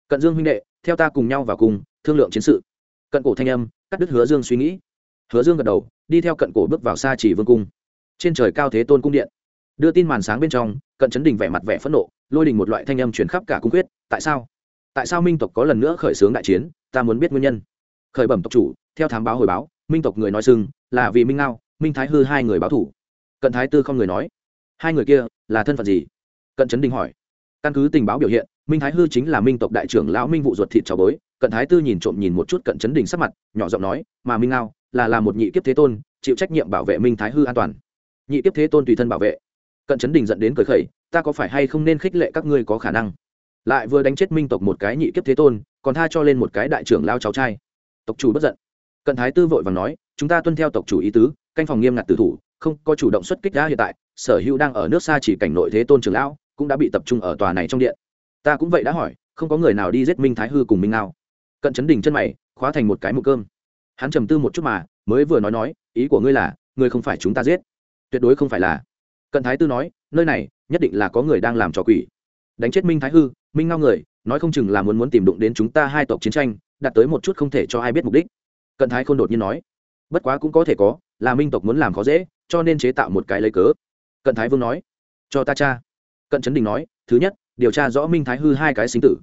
Cận dương huynh đệ, theo ta cùng nhau vào cùng, thương lượng chiến sự. Cận cổ thanh âm, cắt đứt hứa dương suy nghĩ. Hứa dương gật đầu, đi theo cận cổ bước vào xa chỉ vương cung. Trên trời cao thế tôn cung điện đưa tin màn sáng bên trong, cận chấn đình vẻ mặt vẻ phẫn nộ, lôi đình một loại thanh âm chuyển khắp cả cung quyết, tại sao? Tại sao minh tộc có lần nữa khởi xướng đại chiến? Ta muốn biết nguyên nhân. Khởi bẩm tộc chủ, theo thám báo hồi báo, minh tộc người nói xưng là vì minh ngao, minh thái hư hai người báo thủ. Cận thái tư không người nói, hai người kia là thân phận gì? Cận trấn đình hỏi. Căn cứ tình báo biểu hiện, minh thái hư chính là minh tộc đại trưởng lão minh vụ ruột thịt cháu bối. Cận thái tư nhìn trộm nhìn một chút cận trấn đình sắc mặt, nhỏ giọng nói, mà minh ngao là là một nhị kiếp thế tôn, chịu trách nhiệm bảo vệ minh thái hư an toàn. Nhị kiếp thế tôn tùy thân bảo vệ cận chấn đình dẫn đến cười khẩy, ta có phải hay không nên khích lệ các ngươi có khả năng? Lại vừa đánh chết minh tộc một cái nhị kiếp thế tôn, còn tha cho lên một cái đại trưởng lao cháu trai. Tộc chủ bất giận. Cận thái tư vội vàng nói, chúng ta tuân theo tộc chủ ý tứ, canh phòng nghiêm ngặt tử thủ, không có chủ động xuất kích đã hiện tại, sở hữu đang ở nước xa chỉ cảnh nội thế tôn trưởng lão cũng đã bị tập trung ở tòa này trong điện. Ta cũng vậy đã hỏi, không có người nào đi giết minh thái hư cùng minh nào cận chấn đình chân mày, khóa thành một cái mụ cơm. Hắn trầm tư một chút mà, mới vừa nói nói, ý của ngươi là, ngươi không phải chúng ta giết. Tuyệt đối không phải là cận thái tư nói, nơi này, nhất định là có người đang làm trò quỷ. Đánh chết minh thái hư, minh ngao người, nói không chừng là muốn muốn tìm đụng đến chúng ta hai tộc chiến tranh, đạt tới một chút không thể cho ai biết mục đích. Cận thái khôn đột nhiên nói, bất quá cũng có thể có, là minh tộc muốn làm khó dễ, cho nên chế tạo một cái lấy cớ. Cận thái vương nói, cho ta cha. Cận trấn đình nói, thứ nhất, điều tra rõ minh thái hư hai cái sinh tử.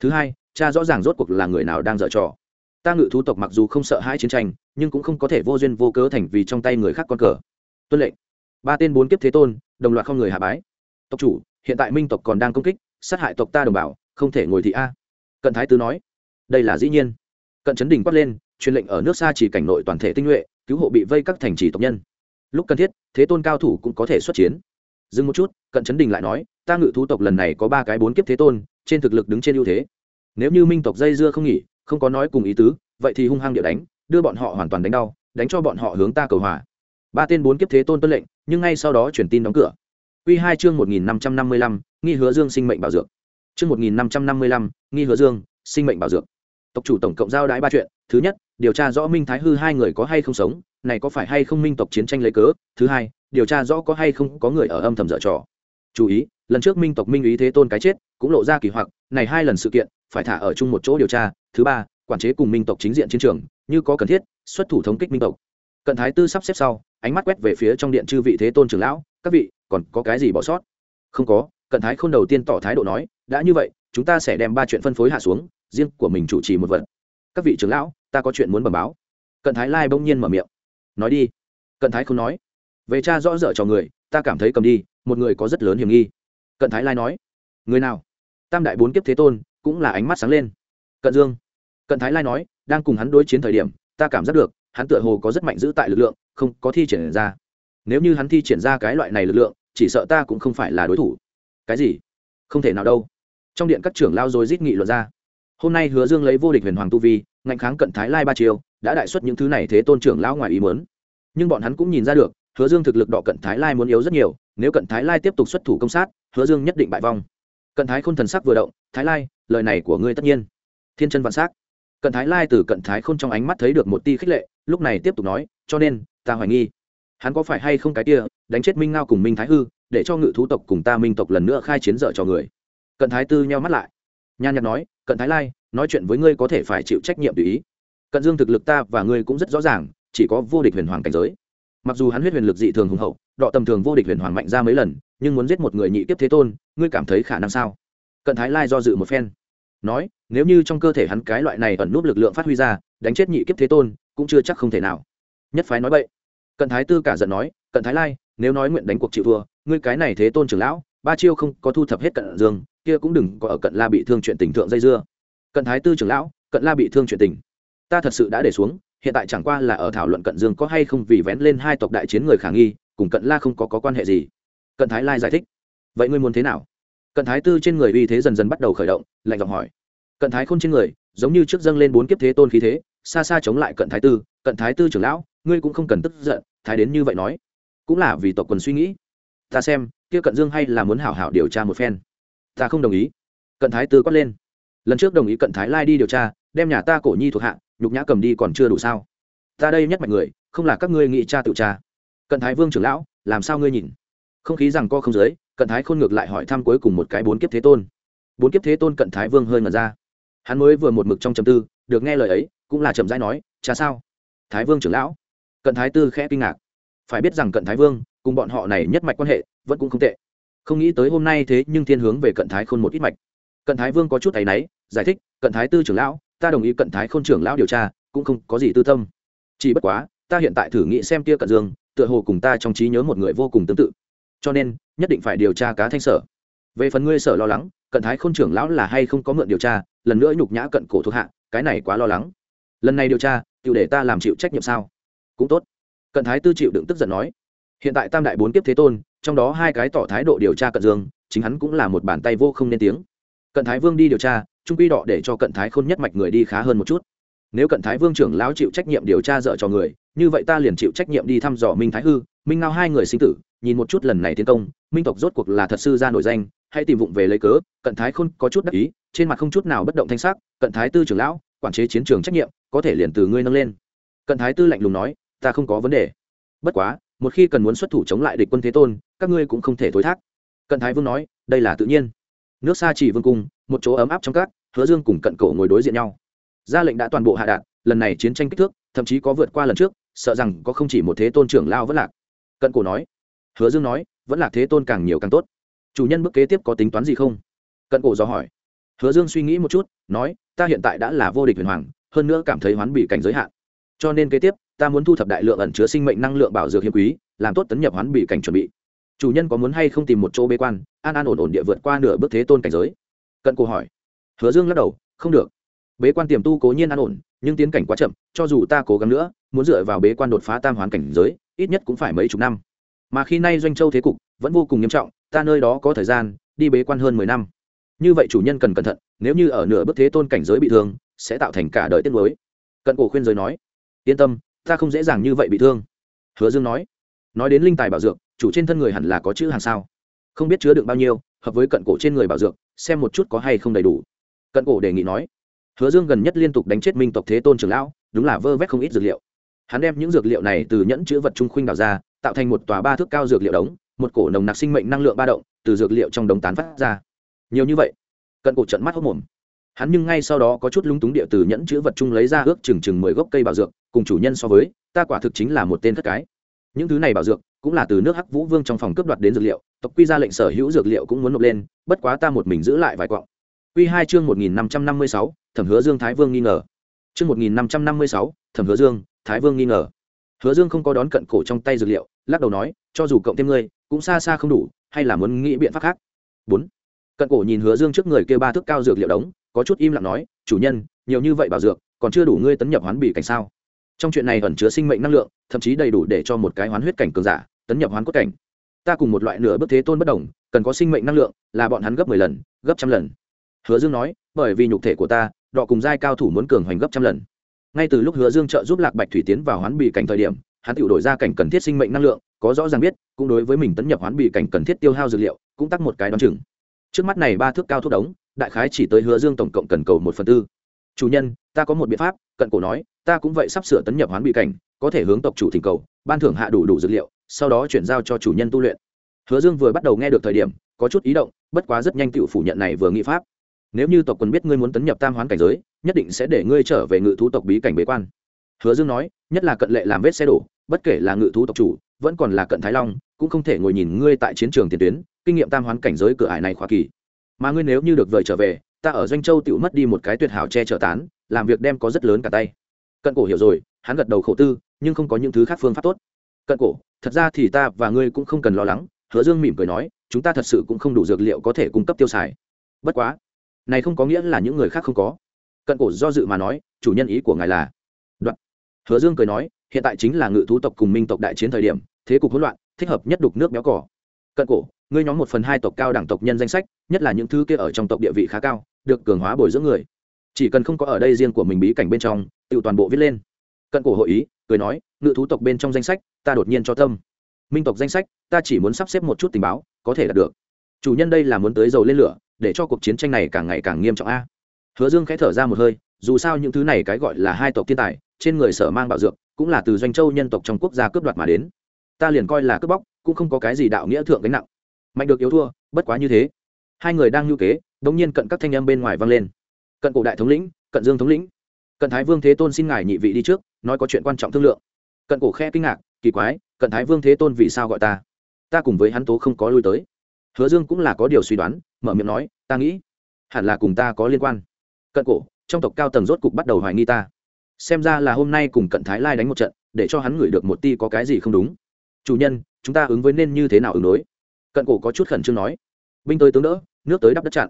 Thứ hai, cha rõ ràng rốt cuộc là người nào đang dở trò. Ta ngự thú tộc mặc dù không sợ hãi chiến tranh, nhưng cũng không có thể vô duyên vô cớ thành vì trong tay người khác con cờ. Tuân lệnh ba tên bốn kiếp thế tôn, đồng loạt không người hạ bái. Tộc chủ, hiện tại minh tộc còn đang công kích, sát hại tộc ta đồng bào, không thể ngồi thị a. Cận thái tứ nói, đây là dĩ nhiên. Cận chấn đình quát lên, truyền lệnh ở nước xa chỉ cảnh nội toàn thể tinh nhuệ, cứu hộ bị vây các thành trì tộc nhân. Lúc cần thiết, thế tôn cao thủ cũng có thể xuất chiến. Dừng một chút, cận chấn đình lại nói, ta ngự thú tộc lần này có ba cái bốn kiếp thế tôn, trên thực lực đứng trên ưu thế. Nếu như minh tộc dây dưa không nghỉ, không có nói cùng ý tứ, vậy thì hung hăng địa đánh, đưa bọn họ hoàn toàn đánh đau, đánh cho bọn họ hướng ta cầu hòa. Ba tên bốn kiếp thế tôn tuân lệnh nhưng ngay sau đó truyền tin đóng cửa. Quy hai chương một nghìn năm trăm năm mươi lăm, nghi hứa dương sinh mệnh bảo dược. Chương một nghìn năm trăm năm mươi lăm, nghi hứa dương sinh mệnh bảo dược. Tộc chủ tổng cộng giao đái ba chuyện. Thứ nhất, điều tra rõ minh thái hư hai người có hay không sống, này có phải hay không minh tộc chiến tranh lấy cớ? Thứ hai, điều tra rõ có hay không có người ở âm thầm dở trò. Chú ý, lần trước minh tộc minh ý thế tôn cái chết, cũng lộ ra kỳ hoặc, này hai lần sự kiện, phải thả ở chung một chỗ điều tra. Thứ ba, quản chế cùng minh tộc chính diện chiến trường, như có cần thiết, xuất thủ thống kích minh tộc. Cận thái tư sắp xếp sau ánh mắt quét về phía trong điện chư vị thế tôn trưởng lão, các vị, còn có cái gì bỏ sót? Không có. Cận thái không đầu tiên tỏ thái độ nói, đã như vậy, chúng ta sẽ đem ba chuyện phân phối hạ xuống, riêng của mình chủ trì một vật. Các vị trưởng lão, ta có chuyện muốn bẩm báo. Cận thái lai bỗng nhiên mở miệng. Nói đi. Cận thái không nói, về cha rõ dở cho người, ta cảm thấy cầm đi, một người có rất lớn hiểm nghi. Cận thái lai nói, người nào? Tam đại bốn kiếp thế tôn cũng là ánh mắt sáng lên. Cận dương. Cận thái lai nói, đang cùng hắn đối chiến thời điểm, ta cảm giác được hắn tựa hồ có rất mạnh giữ tại lực lượng, không, có thi triển ra. Nếu như hắn thi triển ra cái loại này lực lượng, chỉ sợ ta cũng không phải là đối thủ. Cái gì? Không thể nào đâu. Trong điện các trưởng lao rồi rít nghị luận ra. Hôm nay hứa dương lấy vô địch huyền hoàng tu vi, ngạnh kháng cận thái lai ba chiều đã đại xuất những thứ này thế tôn trưởng lão ngoài ý muốn. Nhưng bọn hắn cũng nhìn ra được, hứa dương thực lực đọ cận thái lai muốn yếu rất nhiều, nếu cận thái lai tiếp tục xuất thủ công sát, hứa dương nhất định bại vong. Cận thái khôn thần sắc vừa động, thái lai, lời này của ngươi tất nhiên. Thiên chân vạn s á c cận thái lai từ cận thái khôn trong ánh mắt thấy được một ti khích lệ, lúc này tiếp tục nói, cho nên, ta hoài nghi, hắn có phải hay không cái kia, đánh chết minh ngao cùng minh thái hư, để cho ngự thú tộc cùng ta minh tộc lần nữa khai chiến dở cho người? Cận thái tư nheo mắt lại. Nhan nhạt nói, cận thái lai, nói chuyện với ngươi có thể phải chịu trách nhiệm tùy ý. Cận dương thực lực ta và ngươi cũng rất rõ ràng, chỉ có vô địch huyền hoàng cảnh giới. Mặc dù hắn huyết huyền lực dị thường hùng hậu, đọ tầm thường vô địch huyền hoàng mạnh ra mấy lần, nhưng muốn giết một người nhị tiếp thế tôn, ngươi cảm thấy khả năng sao? Cận thái lai do dự một phen nói nếu như trong cơ thể hắn cái loại này ẩn núp lực lượng phát huy ra đánh chết nhị kiếp thế tôn cũng chưa chắc không thể nào. Nhất phái nói vậy cận thái tư cả giận nói cận thái lai nếu nói nguyện đánh cuộc chịu thua ngươi cái này thế tôn trưởng lão ba chiêu không có thu thập hết cận dương kia cũng đừng có ở cận la bị thương chuyện tình thượng dây dưa. Cận thái tư trưởng lão cận la bị thương chuyện tình ta thật sự đã để xuống hiện tại chẳng qua là ở thảo luận cận dương có hay không vì vén lên hai tộc đại chiến người khả nghi cùng cận la không có, có quan hệ gì. Cận thái lai giải thích vậy ngươi muốn thế nào? Cận thái tư trên người uy thế dần dần bắt đầu khởi động, lạnh giọng hỏi. Cận thái khôn trên người, giống như trước dâng lên bốn kiếp thế tôn khí thế, xa xa chống lại cận thái tư. Cận thái tư trưởng lão, ngươi cũng không cần tức giận, thái đến như vậy nói. Cũng là vì tộc quần suy nghĩ. Ta xem, kia cận dương hay là muốn hảo hảo điều tra một phen. Ta không đồng ý. Cận thái tư quát lên. Lần trước đồng ý cận thái lai đi điều tra, đem nhà ta cổ nhi thuộc hạ, nhục nhã cầm đi còn chưa đủ sao? Ta đây nhất mạch người, không là các ngươi nghị cha tự cha cận thái vương trưởng lão, làm sao ngươi nhìn? Không khí rằng co không giới cận thái khôn ngược lại hỏi thăm cuối cùng một cái bốn kiếp thế tôn. Bốn kiếp thế tôn cận thái vương hơi ngẩn ra. Hắn mới vừa một mực trong chầm tư, được nghe lời ấy, cũng là chậm rãi nói cha sao? Thái vương trưởng lão. Cận thái tư khẽ kinh ngạc. Phải biết rằng cận thái vương, cùng bọn họ này nhất mạch quan hệ, vẫn cũng không tệ. Không nghĩ tới hôm nay thế nhưng thiên hướng về cận thái khôn một ít mạch. Cận thái vương có chút thấy náy, giải thích, cận thái tư trưởng lão, ta đồng ý cận thái khôn trưởng lão điều tra, cũng không có gì tư tâm. Chỉ bất quá, ta hiện tại thử nghĩ xem tia cận dương, tựa hồ cùng ta trong trí nhớ một người vô cùng tương tự cho nên, nhất định phải điều tra cá thanh sở. Về phần ngươi sở lo lắng, cận thái khôn trưởng lão là hay không có mượn điều tra, lần nữa nhục nhã cận cổ thuộc hạ, cái này quá lo lắng. Lần này điều tra tự để ta làm chịu trách nhiệm sao? Cũng tốt. Cận thái tư chịu đựng tức giận nói. Hiện tại tam đại bốn kiếp thế tôn, trong đó hai cái tỏ thái độ điều tra cận dương, chính hắn cũng là một bàn tay vô không nên tiếng. Cận thái vương đi điều tra, trung quy đọ để cho cận thái khôn nhất mạch người đi khá hơn một chút. Nếu cận thái vương trưởng lão chịu trách nhiệm điều tra dợ cho người, như vậy ta liền chịu trách nhiệm đi thăm dò minh thái hư, minh ngao hai người sinh tử nhìn một chút lần này tiến công, minh tộc rốt cuộc là thật sư ra nổi danh hay tìm vụng về lấy cớ, cận thái khôn có chút đắc ý, trên mặt không chút nào bất động thanh sắc, cận thái tư trưởng lão, quản chế chiến trường trách nhiệm, có thể liền từ ngươi nâng lên. Cận thái tư lạnh lùng nói, ta không có vấn đề. Bất quá, một khi cần muốn xuất thủ chống lại địch quân thế tôn, các ngươi cũng không thể thối thác. Cận thái vương nói, đây là tự nhiên. Nước xa chỉ vương cung, một chỗ ấm áp trong các, hứa dương cùng cận cổ ngồi đối diện nhau. Ra lệnh đã toàn bộ hạ đạn lần này chiến tranh kích thước, thậm chí có vượt qua lần trước, sợ rằng có không chỉ một thế tôn trưởng lao vẫn lạc. Cận cổ nói hứa dương nói, vẫn là thế tôn càng nhiều càng tốt. Chủ nhân bước kế tiếp có tính toán gì không? Cận cổ do hỏi. Hứa dương suy nghĩ một chút, nói, ta hiện tại đã là vô địch huyền hoàng, hơn nữa cảm thấy hoán bị cảnh giới hạn. Cho nên kế tiếp, ta muốn thu thập đại lượng ẩn chứa sinh mệnh năng lượng bảo dược hiếm quý, làm tốt tấn nhập hoán bị cảnh chuẩn bị. Chủ nhân có muốn hay không tìm một chỗ bế quan, an an ổn ổn địa vượt qua nửa bước thế tôn cảnh giới? Cận cổ hỏi. Hứa dương lắc đầu, không được. Bế quan tiềm tu cố nhiên an ổn, nhưng tiến cảnh quá chậm, cho dù ta cố gắng nữa, muốn dựa vào bế quan đột phá tam hoán cảnh giới, ít nhất cũng phải mấy chục năm mà khi nay doanh châu thế cục vẫn vô cùng nghiêm trọng, ta nơi đó có thời gian, đi bế quan hơn mười năm. Như vậy chủ nhân cần cẩn thận, nếu như ở nửa bước thế tôn cảnh giới bị thương, sẽ tạo thành cả đời tiết mới cận cổ khuyên giới nói, yên tâm, ta không dễ dàng như vậy bị thương. Hứa dương nói nói đến linh tài bảo dược, chủ trên thân người hẳn là có chữ hàng sao? Không biết chứa đựng bao nhiêu, hợp với cận cổ trên người bảo dược, xem một chút có hay không đầy đủ. Cận cổ đề nghị nói, hứa dương gần nhất liên tục đánh chết minh tộc thế tôn trường lão, đúng là vơ vét không ít dược liệu. Hắn đem những dược liệu này từ nhẫn chữ vật trung khuynh đào ra tạo thành một tòa ba thước cao dược liệu đống, một cổ nồng nặc sinh mệnh năng lượng ba động từ dược liệu trong đống tán phát ra. Nhiều như vậy, cận cổ trận mắt hốc mồm. Hắn nhưng ngay sau đó có chút lúng túng địa từ nhẫn chữ vật chung lấy ra ước chừng chừng mười gốc cây bảo dược, cùng chủ nhân so với, ta quả thực chính là một tên thất cái. Những thứ này bảo dược cũng là từ nước hắc vũ vương trong phòng cướp đoạt đến dược liệu, tộc quy ra lệnh sở hữu dược liệu cũng muốn nộp lên, bất quá ta một mình giữ lại vài quọng quy hai chương một nghìn năm trăm năm mươi sáu, thẩm hứa dương thái vương nghi ngờ. Chương một nghìn năm trăm năm mươi sáu, thẩm hứa dương thái vương nghi ngờ hứa dương không có đón cận cổ trong tay dược liệu, lắc đầu nói, cho dù cộng thêm ngươi, cũng xa xa không đủ, hay là muốn nghĩ biện pháp khác. Bốn. Cận cổ nhìn hứa dương trước người kêu ba thước cao dược liệu đống, có chút im lặng nói, chủ nhân, nhiều như vậy bảo dược, còn chưa đủ ngươi tấn nhập hoán bị cảnh sao? Trong chuyện này ẩn chứa sinh mệnh năng lượng, thậm chí đầy đủ để cho một cái hoán huyết cảnh cường giả, tấn nhập hoán cốt cảnh. Ta cùng một loại nửa bước thế tôn bất đồng, cần có sinh mệnh năng lượng, là bọn hắn gấp mười lần, gấp trăm lần. Hứa dương nói, bởi vì nhục thể của ta, đọ cùng giai cao thủ muốn cường hoành gấp trăm lần ngay từ lúc hứa dương trợ giúp lạc bạch thủy tiến vào hoán bị cảnh thời điểm, hắn tự đổi ra cảnh cần thiết sinh mệnh năng lượng, có rõ ràng biết, cũng đối với mình tấn nhập hoán bị cảnh cần thiết tiêu hao dược liệu, cũng tắc một cái đón chừng. Trước mắt này ba thước cao thuốc đống, đại khái chỉ tới hứa dương tổng cộng cần cầu một phần tư. Chủ nhân, ta có một biện pháp, cận cổ nói, ta cũng vậy sắp sửa tấn nhập hoán bị cảnh, có thể hướng tộc chủ thỉnh cầu, ban thưởng hạ đủ đủ dược liệu, sau đó chuyển giao cho chủ nhân tu luyện. Hứa dương vừa bắt đầu nghe được thời điểm, có chút ý động, bất quá rất nhanh tự phủ nhận này vừa nghĩ pháp nếu như tộc quân biết ngươi muốn tấn nhập tam hoán cảnh giới, nhất định sẽ để ngươi trở về ngự thú tộc bí cảnh bế quan. Hứa dương nói, nhất là cận lệ làm vết xe đổ, bất kể là ngự thú tộc chủ, vẫn còn là cận thái long, cũng không thể ngồi nhìn ngươi tại chiến trường tiền tuyến, kinh nghiệm tam hoán cảnh giới cửa ải này khoa kỳ. Mà ngươi nếu như được vời trở về, ta ở doanh châu tự mất đi một cái tuyệt hảo che trở tán, làm việc đem có rất lớn cả tay. Cận cổ hiểu rồi, hắn gật đầu khổ tư, nhưng không có những thứ khác phương pháp tốt. Cận cổ, thật ra thì ta và ngươi cũng không cần lo lắng, hứa dương mỉm cười nói, chúng ta thật sự cũng không đủ dược liệu có thể cung cấp tiêu xài. Bất quá này không có nghĩa là những người khác không có. Cận cổ do dự mà nói, chủ nhân ý của ngài là? Đoạn. Hứa dương cười nói, hiện tại chính là ngự thú tộc cùng minh tộc đại chiến thời điểm, thế cục hỗn loạn, thích hợp nhất đục nước béo cỏ cận cổ, ngươi nhóm một phần hai tộc cao đẳng tộc nhân danh sách, nhất là những thứ kia ở trong tộc địa vị khá cao, được cường hóa bồi dưỡng người. Chỉ cần không có ở đây riêng của mình bí cảnh bên trong, tự toàn bộ viết lên. Cận cổ hội ý, cười nói, ngự thú tộc bên trong danh sách, ta đột nhiên cho tâm. Minh tộc danh sách, ta chỉ muốn sắp xếp một chút tình báo, có thể đạt được. Chủ nhân đây là muốn tới dầu lên lửa để cho cuộc chiến tranh này càng ngày càng nghiêm trọng a. Hứa dương khẽ thở ra một hơi, dù sao những thứ này cái gọi là hai tộc thiên tài, trên người sở mang bảo dược, cũng là từ doanh châu nhân tộc trong quốc gia cướp đoạt mà đến. Ta liền coi là cướp bóc, cũng không có cái gì đạo nghĩa thượng gánh nặng. Mạnh được yếu thua, bất quá như thế. Hai người đang nhu kế đ nhiên cận các thanh âm bên ngoài vang lên. Cận cổ đại thống lĩnh, cận dương thống lĩnh. Cận thái vương thế tôn xin ngài nhị vị đi trước, nói có chuyện quan trọng thương lượng. Cận cổ khe kinh ngạc, kỳ quái, cận thái vương thế tôn vì sao gọi ta? Ta cùng với hắn tố không có lui tới hứa dương cũng là có điều suy đoán, mở miệng nói, ta nghĩ, hẳn là cùng ta có liên quan. Cận cổ, trong tộc cao tầng rốt cục bắt đầu hoài nghi ta. Xem ra là hôm nay cùng cận thái lai đánh một trận, để cho hắn ngửi được một ti có cái gì không đúng. Chủ nhân, chúng ta ứng với nên như thế nào ứng đối? Cận cổ có chút khẩn trương nói. Binh tới tướng đỡ, nước tới đắp đất chặn.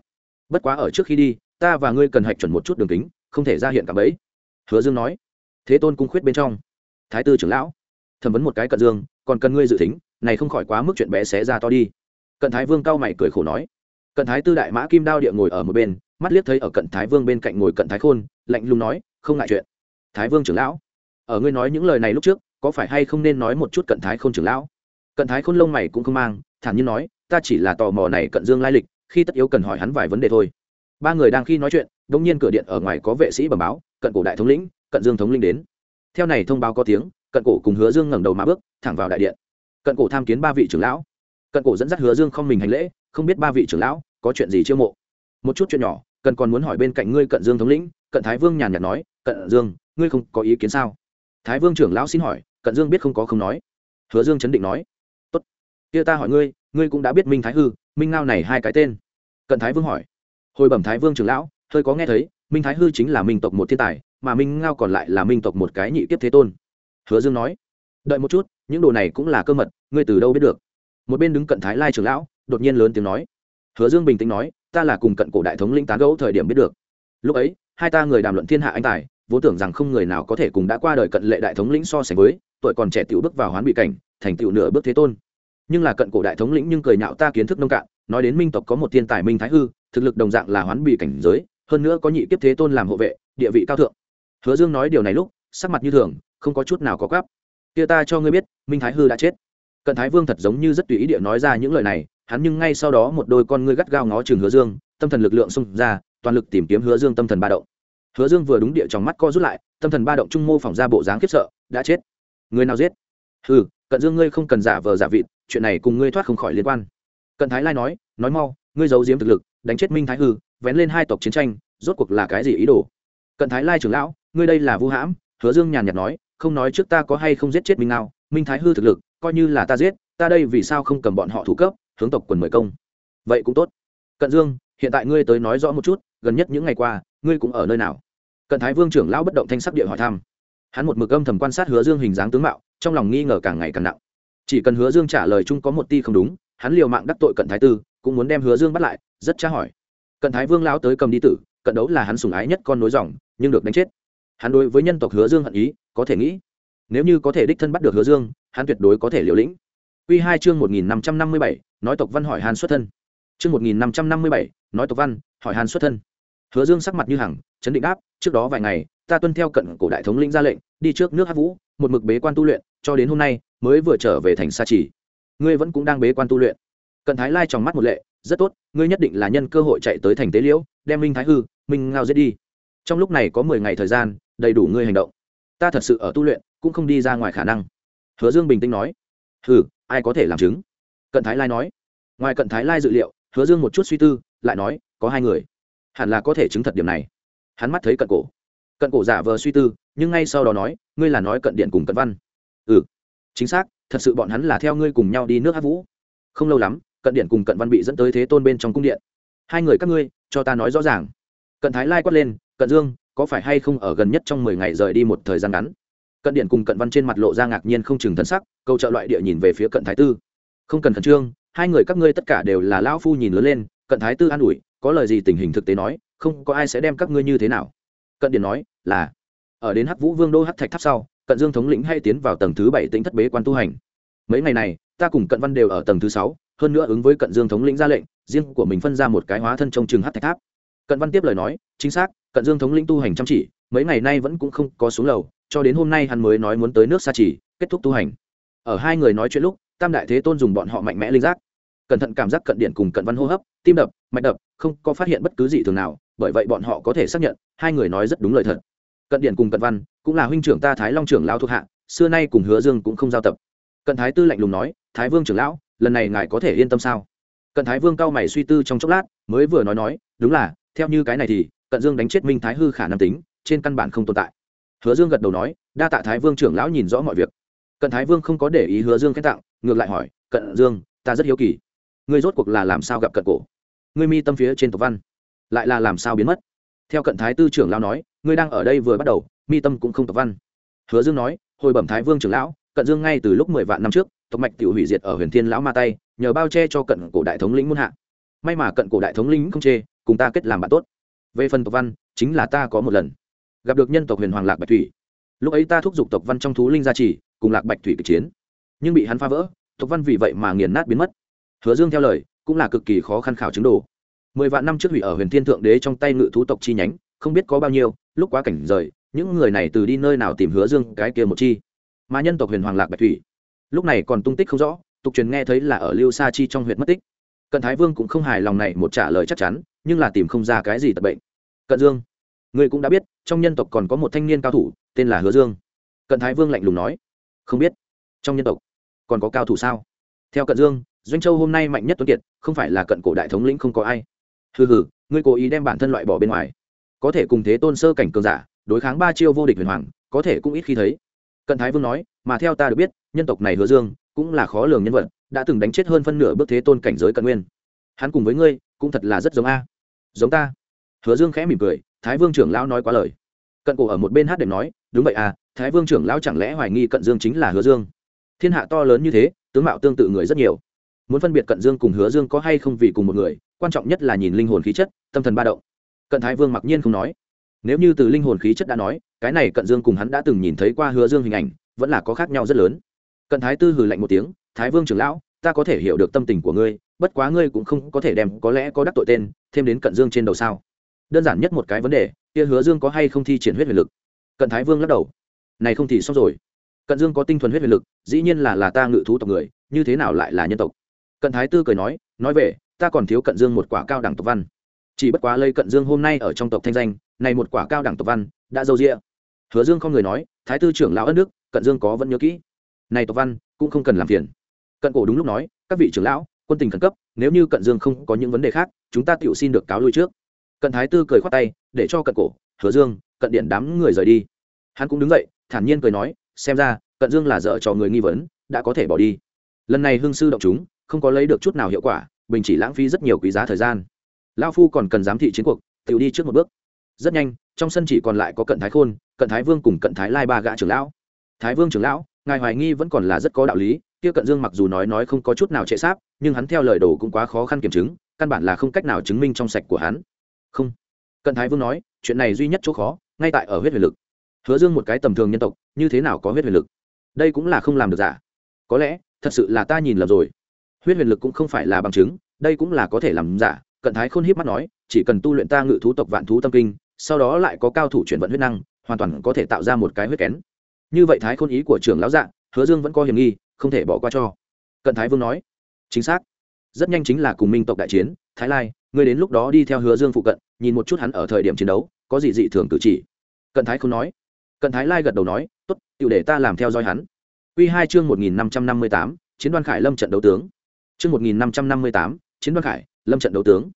Bất quá ở trước khi đi, ta và ngươi cần hạch chuẩn một chút đường kính, không thể ra hiện cả bẫy. Hứa dương nói. Thế tôn cung khuyết bên trong. Thái tư trưởng lão, thẩm vấn một cái cận dương, còn cần ngươi dự tính, này không khỏi quá mức chuyện bé xé ra to đi cận thái vương cao mày cười khổ nói. Cận thái tư đại mã kim đao địa ngồi ở một bên, mắt liếc thấy ở cận thái vương bên cạnh ngồi cận thái khôn, lạnh lùng nói, không ngại chuyện. Thái vương trưởng lão, ở ngươi nói những lời này lúc trước, có phải hay không nên nói một chút cận thái khôn trưởng lão? Cận thái khôn lông mày cũng không mang, thản nhiên nói, ta chỉ là tò mò này cận dương lai lịch, khi tất yếu cần hỏi hắn vài vấn đề thôi. Ba người đang khi nói chuyện đ ỗ n g nhiên cửa điện ở ngoài có vệ sĩ bẩm báo, cận cổ đại thống lĩnh, cận dương thống linh đến. Theo này thông báo có tiếng, cận cổ cùng hứa dương ngẩng đầu mà bước, thẳng vào đại điện. Cận cổ tham kiến ba vị trưởng lão cận cổ dẫn dắt hứa dương không mình hành lễ, không biết ba vị trưởng lão, có chuyện gì chiêu mộ? Một chút chuyện nhỏ, cần còn muốn hỏi bên cạnh ngươi cận dương thống lĩnh, cận thái vương nhàn nhạt nói, cận dương, ngươi không có ý kiến sao? Thái vương trưởng lão xin hỏi, cận dương biết không có không nói. Hứa dương chấn định nói, tốt, kia ta hỏi ngươi ngươi cũng đã biết minh thái hư, minh ngao này hai cái tên. Cận thái vương hỏi, hồi bẩm thái vương trưởng lão, hơi có nghe thấy, minh thái hư chính là minh tộc một thiên tài, mà minh ngao còn lại là minh tộc một cái nhị kiếp thế tôn. Hứa dương nói, đợi một chút, những đồ này cũng là cơ mật, ngươi từ đâu biết được? Một bên đứng cận thái lai trưởng lão, đột nhiên lớn tiếng nói. Hứa dương bình tĩnh nói, ta là cùng cận cổ đại thống linh tán gẫu thời điểm biết được. Lúc ấy, hai ta người đàm luận thiên hạ anh tài, vốn tưởng rằng không người nào có thể cùng đã qua đời cận lệ đại thống lĩnh so sánh với, tuổi còn trẻ tiểu bước vào hoán bị cảnh, thành tựu nửa bước thế tôn. Nhưng là cận cổ đại thống lĩnh nhưng cười nhạo ta kiến thức nông cạn, nói đến minh tộc có một thiên tài minh thái hư, thực lực đồng dạng là hoán bị cảnh giới, hơn nữa có nhị kiếp thế tôn làm hộ vệ, địa vị cao thượng. Hứa dương nói điều này lúc, sắc mặt như thường, không có chút nào có gấp kia ta cho ngươi biết, minh thái hư đã chết cận thái vương thật giống như rất tùy ý địa nói ra những lời này, hắn nhưng ngay sau đó một đôi con ngươi gắt gao ngó chừng hứa dương, tâm thần lực lượng xông ra, toàn lực tìm kiếm hứa dương tâm thần ba động. Hứa dương vừa đúng địa trong mắt co rút lại, tâm thần ba động trung mô phỏng ra bộ dáng khiếp sợ, đã chết. Người nào giết? Ừ cận dương ngươi không cần giả vờ giả vịt, chuyện này cùng ngươi thoát không khỏi liên quan. Cận thái lai nói nói mau, ngươi giấu giếm thực lực, đánh chết minh thái hư, vén lên hai tộc chiến tranh, rốt cuộc là cái gì ý đồ? Cận thái lai trưởng lão, ngươi đây là vu hãm, hứa dương nhàn nhạt nói, không nói trước ta có hay không giết chết minh nào minh thái hư thực lực coi như là ta giết, ta đây vì sao không cầm bọn họ thủ cấp, hướng tộc quần mời công? Vậy cũng tốt. Cận dương, hiện tại ngươi tới nói rõ một chút, gần nhất những ngày qua, ngươi cũng ở nơi nào? Cận thái vương trưởng lão bất động thanh sắc địa hỏi thăm. Hắn một mực âm thầm quan sát hứa dương hình dáng tướng mạo, trong lòng nghi ngờ càng ngày càng nặng. Chỉ cần hứa dương trả lời chung có một ti không đúng, hắn liều mạng đắc tội cận thái tư, cũng muốn đem hứa dương bắt lại, rất tra hỏi. Cận thái vương lão tới cầm đi tử, cận đấu là hắn sùng ái nhất con nối dòng, nhưng được đánh chết. Hắn đối với nhân tộc hứa dương hận ý, có thể nghĩ, nếu như có thể đích thân bắt được hứa dương hắn tuyệt đối có thể liều lĩnh. Quy hai chương một nghìn năm trăm năm mươi bảy, nói tộc văn hỏi hàn xuất thân. Chương một nghìn năm trăm năm mươi bảy, nói tộc văn hỏi hàn xuất thân. Hứa dương sắc mặt như hằng, chấn định đáp, trước đó vài ngày, ta tuân theo cận cổ đại thống lĩnh ra lệnh, đi trước nước Hắc vũ, một mực bế quan tu luyện, cho đến hôm nay, mới vừa trở về thành sa chỉ. Ngươi vẫn cũng đang bế quan tu luyện. Cận thái lai trong mắt một lệ, rất tốt, ngươi nhất định là nhân cơ hội chạy tới thành tế liễu, đem minh thái hư, minh ngao giết đi. Trong lúc này có mười ngày thời gian, đầy đủ ngươi hành động. Ta thật sự ở tu luyện, cũng không đi ra ngoài khả năng hứa dương bình tĩnh nói ừ, ai có thể làm chứng? Cận thái lai nói ngoài cận thái lai dự liệu hứa dương một chút suy tư lại nói có hai người. Hẳn là có thể chứng thật điểm này. Hắn mắt thấy cận cổ. Cận cổ giả vờ suy tư nhưng ngay sau đó nói ngươi là nói cận điện cùng cận văn. Ừ chính xác thật sự bọn hắn là theo ngươi cùng nhau đi nước hát vũ. Không lâu lắm cận điện cùng cận văn bị dẫn tới thế tôn bên trong cung điện. Hai người các ngươi cho ta nói rõ ràng. Cận thái lai quát lên cận dương có phải hay không ở gần nhất trong mười ngày rời đi một thời gian ngắn? Cận điện cùng cận văn trên mặt lộ ra ngạc nhiên không chừng thân sắc, câu trợ loại địa nhìn về phía cận thái tư. Không cần khẩn trương, hai người các ngươi tất cả đều là lão phu nhìn lớn lên, cận thái tư an ủi, có lời gì tình hình thực tế nói, không có ai sẽ đem các ngươi như thế nào. Cận điện nói, là, ở đến hắc vũ vương đô hắc thạch tháp sau, cận dương thống lĩnh hay tiến vào tầng thứ bảy tính thất bế quan tu hành. Mấy ngày này, ta cùng cận văn đều ở tầng thứ sáu, hơn nữa ứng với cận dương thống lĩnh ra lệnh, riêng của mình phân ra một cái hóa thân trong trường hắc thạch tháp. Cận văn tiếp lời nói, chính xác, cận dương thống lĩnh tu hành chăm chỉ mấy ngày nay vẫn cũng không có xuống lầu, cho đến hôm nay hắn mới nói muốn tới nước xa chỉ kết thúc tu hành. Ở hai người nói chuyện lúc, tam đại thế tôn dùng bọn họ mạnh mẽ linh giác. Cẩn thận cảm giác cận điện cùng cận văn hô hấp, tim đập, mạch đập, không có phát hiện bất cứ gì thường nào, bởi vậy bọn họ có thể xác nhận, hai người nói rất đúng lời thật. Cận điện cùng cận văn, cũng là huynh trưởng ta thái long trưởng lao thuộc hạ, xưa nay cùng hứa dương cũng không giao tập. Cận thái tư lạnh lùng nói, thái vương trưởng lão, lần này ngài có thể yên tâm sao? Cận thái vương cao mày suy tư trong chốc lát, mới vừa nói nói, đúng là, theo như cái này thì, cận dương đánh chết minh thái hư khả năng tính trên căn bản không tồn tại. Hứa dương gật đầu nói, đa tạ thái vương trưởng lão nhìn rõ mọi việc. Cận thái vương không có để ý hứa dương khen tặng, ngược lại hỏi, cận dương, ta rất hiếu kỳ. Ngươi rốt cuộc là làm sao gặp cận cổ? Ngươi mi tâm phía trên tộc văn, lại là làm sao biến mất? Theo cận thái tư trưởng lão nói, ngươi đang ở đây vừa bắt đầu, mi tâm cũng không tộc văn. Hứa dương nói, hồi bẩm thái vương trưởng lão, cận dương ngay từ lúc mười vạn năm trước, tộc mạch tiểu hủy diệt ở huyền thiên lão ma tay, nhờ bao che cho cận cổ đại thống lĩnh muôn hạ. May mà cận cổ đại thống lĩnh không chê, cùng ta kết làm bạn tốt. Về phần tộc văn, chính là ta có một lần gặp được nhân tộc huyền hoàng lạc bạch thủy. Lúc ấy ta thúc giục tộc văn trong thú linh gia trì, cùng lạc bạch thủy kịch chiến. Nhưng bị hắn phá vỡ, tộc văn vì vậy mà nghiền nát biến mất. Hứa dương theo lời, cũng là cực kỳ khó khăn khảo chứng đồ. Mười vạn năm trước hủy ở huyền thiên thượng đế trong tay ngự thú tộc chi nhánh, không biết có bao nhiêu, lúc quá cảnh rời, những người này từ đi nơi nào tìm hứa dương cái kia một chi. Mà nhân tộc huyền hoàng lạc bạch thủy, lúc này còn tung tích không rõ, tục truyền nghe thấy là ở lưu sa chi trong huyện mất tích. Cận thái vương cũng không hài lòng này một trả lời chắc chắn, nhưng là tìm không ra cái gì tật bệnh. Cận dương người cũng đã biết trong nhân tộc còn có một thanh niên cao thủ, tên là hứa dương. Cận thái vương lạnh lùng nói, không biết, trong nhân tộc còn có cao thủ sao? Theo cận dương, doanh châu hôm nay mạnh nhất tuấn kiệt, không phải là cận cổ đại thống lĩnh không có ai. Hừ hừ, ngươi cố ý đem bản thân loại bỏ bên ngoài. Có thể cùng thế tôn sơ cảnh cường giả, đối kháng ba chiêu vô địch huyền hoàng, có thể cũng ít khi thấy. Cận thái vương nói, mà theo ta được biết, nhân tộc này hứa dương cũng là khó lường nhân vật, đã từng đánh chết hơn phân nửa bước thế tôn cảnh giới cận nguyên. Hắn cùng với ngươi cũng thật là rất giống a. Giống ta. Hứa dương khẽ mỉm cười, thái vương trưởng lão nói quá lời cận cổ ở một bên hát đệm nói, đúng vậy à thái vương trưởng lão chẳng lẽ hoài nghi cận dương chính là hứa dương? Thiên hạ to lớn như thế, tướng mạo tương tự người rất nhiều. Muốn phân biệt cận dương cùng hứa dương có hay không vì cùng một người, quan trọng nhất là nhìn linh hồn khí chất, tâm thần ba động. Cận thái vương mặc nhiên không nói. Nếu như từ linh hồn khí chất đã nói, cái này cận dương cùng hắn đã từng nhìn thấy qua hứa dương hình ảnh, vẫn là có khác nhau rất lớn. Cận thái tư hừ lạnh một tiếng, thái vương trưởng lão, ta có thể hiểu được tâm tình của ngươi, bất quá ngươi cũng không có thể đem có lẽ có đắc tội tên, thêm đến cận dương trên đầu sao đơn giản nhất một cái vấn đề, kia hứa dương có hay không thi triển huyết huyền lực? Cận thái vương lắc đầu. Này không thì xong rồi. Cận dương có tinh thuần huyết huyền lực, dĩ nhiên là là ta ngự thú tộc người, như thế nào lại là nhân tộc? Cận thái tư cười nói nói về, ta còn thiếu cận dương một quả cao đẳng tộc văn. Chỉ bất quá lây cận dương hôm nay ở trong tộc thanh danh, này một quả cao đẳng tộc văn, đã dâu rịa hứa dương không người nói, thái tư trưởng lão ất đức, cận dương có vẫn nhớ kỹ. Này tộc văn, cũng không cần làm phiền. Cận cổ đúng lúc nói, các vị trưởng lão, quân tình khẩn cấp, nếu như cận dương không có những vấn đề khác, chúng ta tự xin được cáo lui trước cận thái tư cười khoát tay, để cho cận cổ, hứa dương, cận điện đám người rời đi. Hắn cũng đứng dậy, thản nhiên cười nói, xem ra, cận dương là dợ cho người nghi vấn, đã có thể bỏ đi. Lần này hương sư động chúng, không có lấy được chút nào hiệu quả, bình chỉ lãng phí rất nhiều quý giá thời gian. Lao phu còn cần giám thị chiến cuộc tự đi trước một bước. Rất nhanh, trong sân chỉ còn lại có cận thái khôn, cận thái vương cùng cận thái lai ba gã trưởng lão. Thái vương trưởng lão, ngài hoài nghi vẫn còn là rất có đạo lý, kia cận dương mặc dù nói nói không có chút nào trệ sáp, nhưng hắn theo lời đồ cũng quá khó khăn kiểm chứng, căn bản là không cách nào chứng minh trong sạch của hắn không. Cận thái vương nói chuyện này duy nhất chỗ khó ngay tại ở huyết huyền lực. Hứa dương một cái tầm thường nhân tộc như thế nào có huyết huyền lực? Đây cũng là không làm được giả. Có lẽ thật sự là ta nhìn lầm rồi. Huyết huyền lực cũng không phải là bằng chứng đây cũng là có thể làm giả. Cận thái khôn hiếp mắt nói chỉ cần tu luyện ta ngự thú tộc vạn thú tâm kinh sau đó lại có cao thủ chuyển vận huyết năng hoàn toàn có thể tạo ra một cái huyết kén. Như vậy thái khôn ý của trưởng lão dạng, hứa dương vẫn có hiểm nghi không thể bỏ qua cho. Cận thái vương nói chính xác. Rất nhanh chính là cùng minh tộc đại chiến thái lai ngươi đến lúc đó đi theo hứa dương phụ cận, nhìn một chút hắn ở thời điểm chiến đấu, có gì dị thường cử chỉ. Cận thái không nói. Cận thái lai gật đầu nói t ố t để ta làm theo dõi hắn. Q hai chương một nghìn năm trăm năm mươi tám, chiến đoan khải lâm trận đấu tướng. Chương một nghìn năm trăm năm mươi tám, chiến đoan khải lâm trận đấu tướng.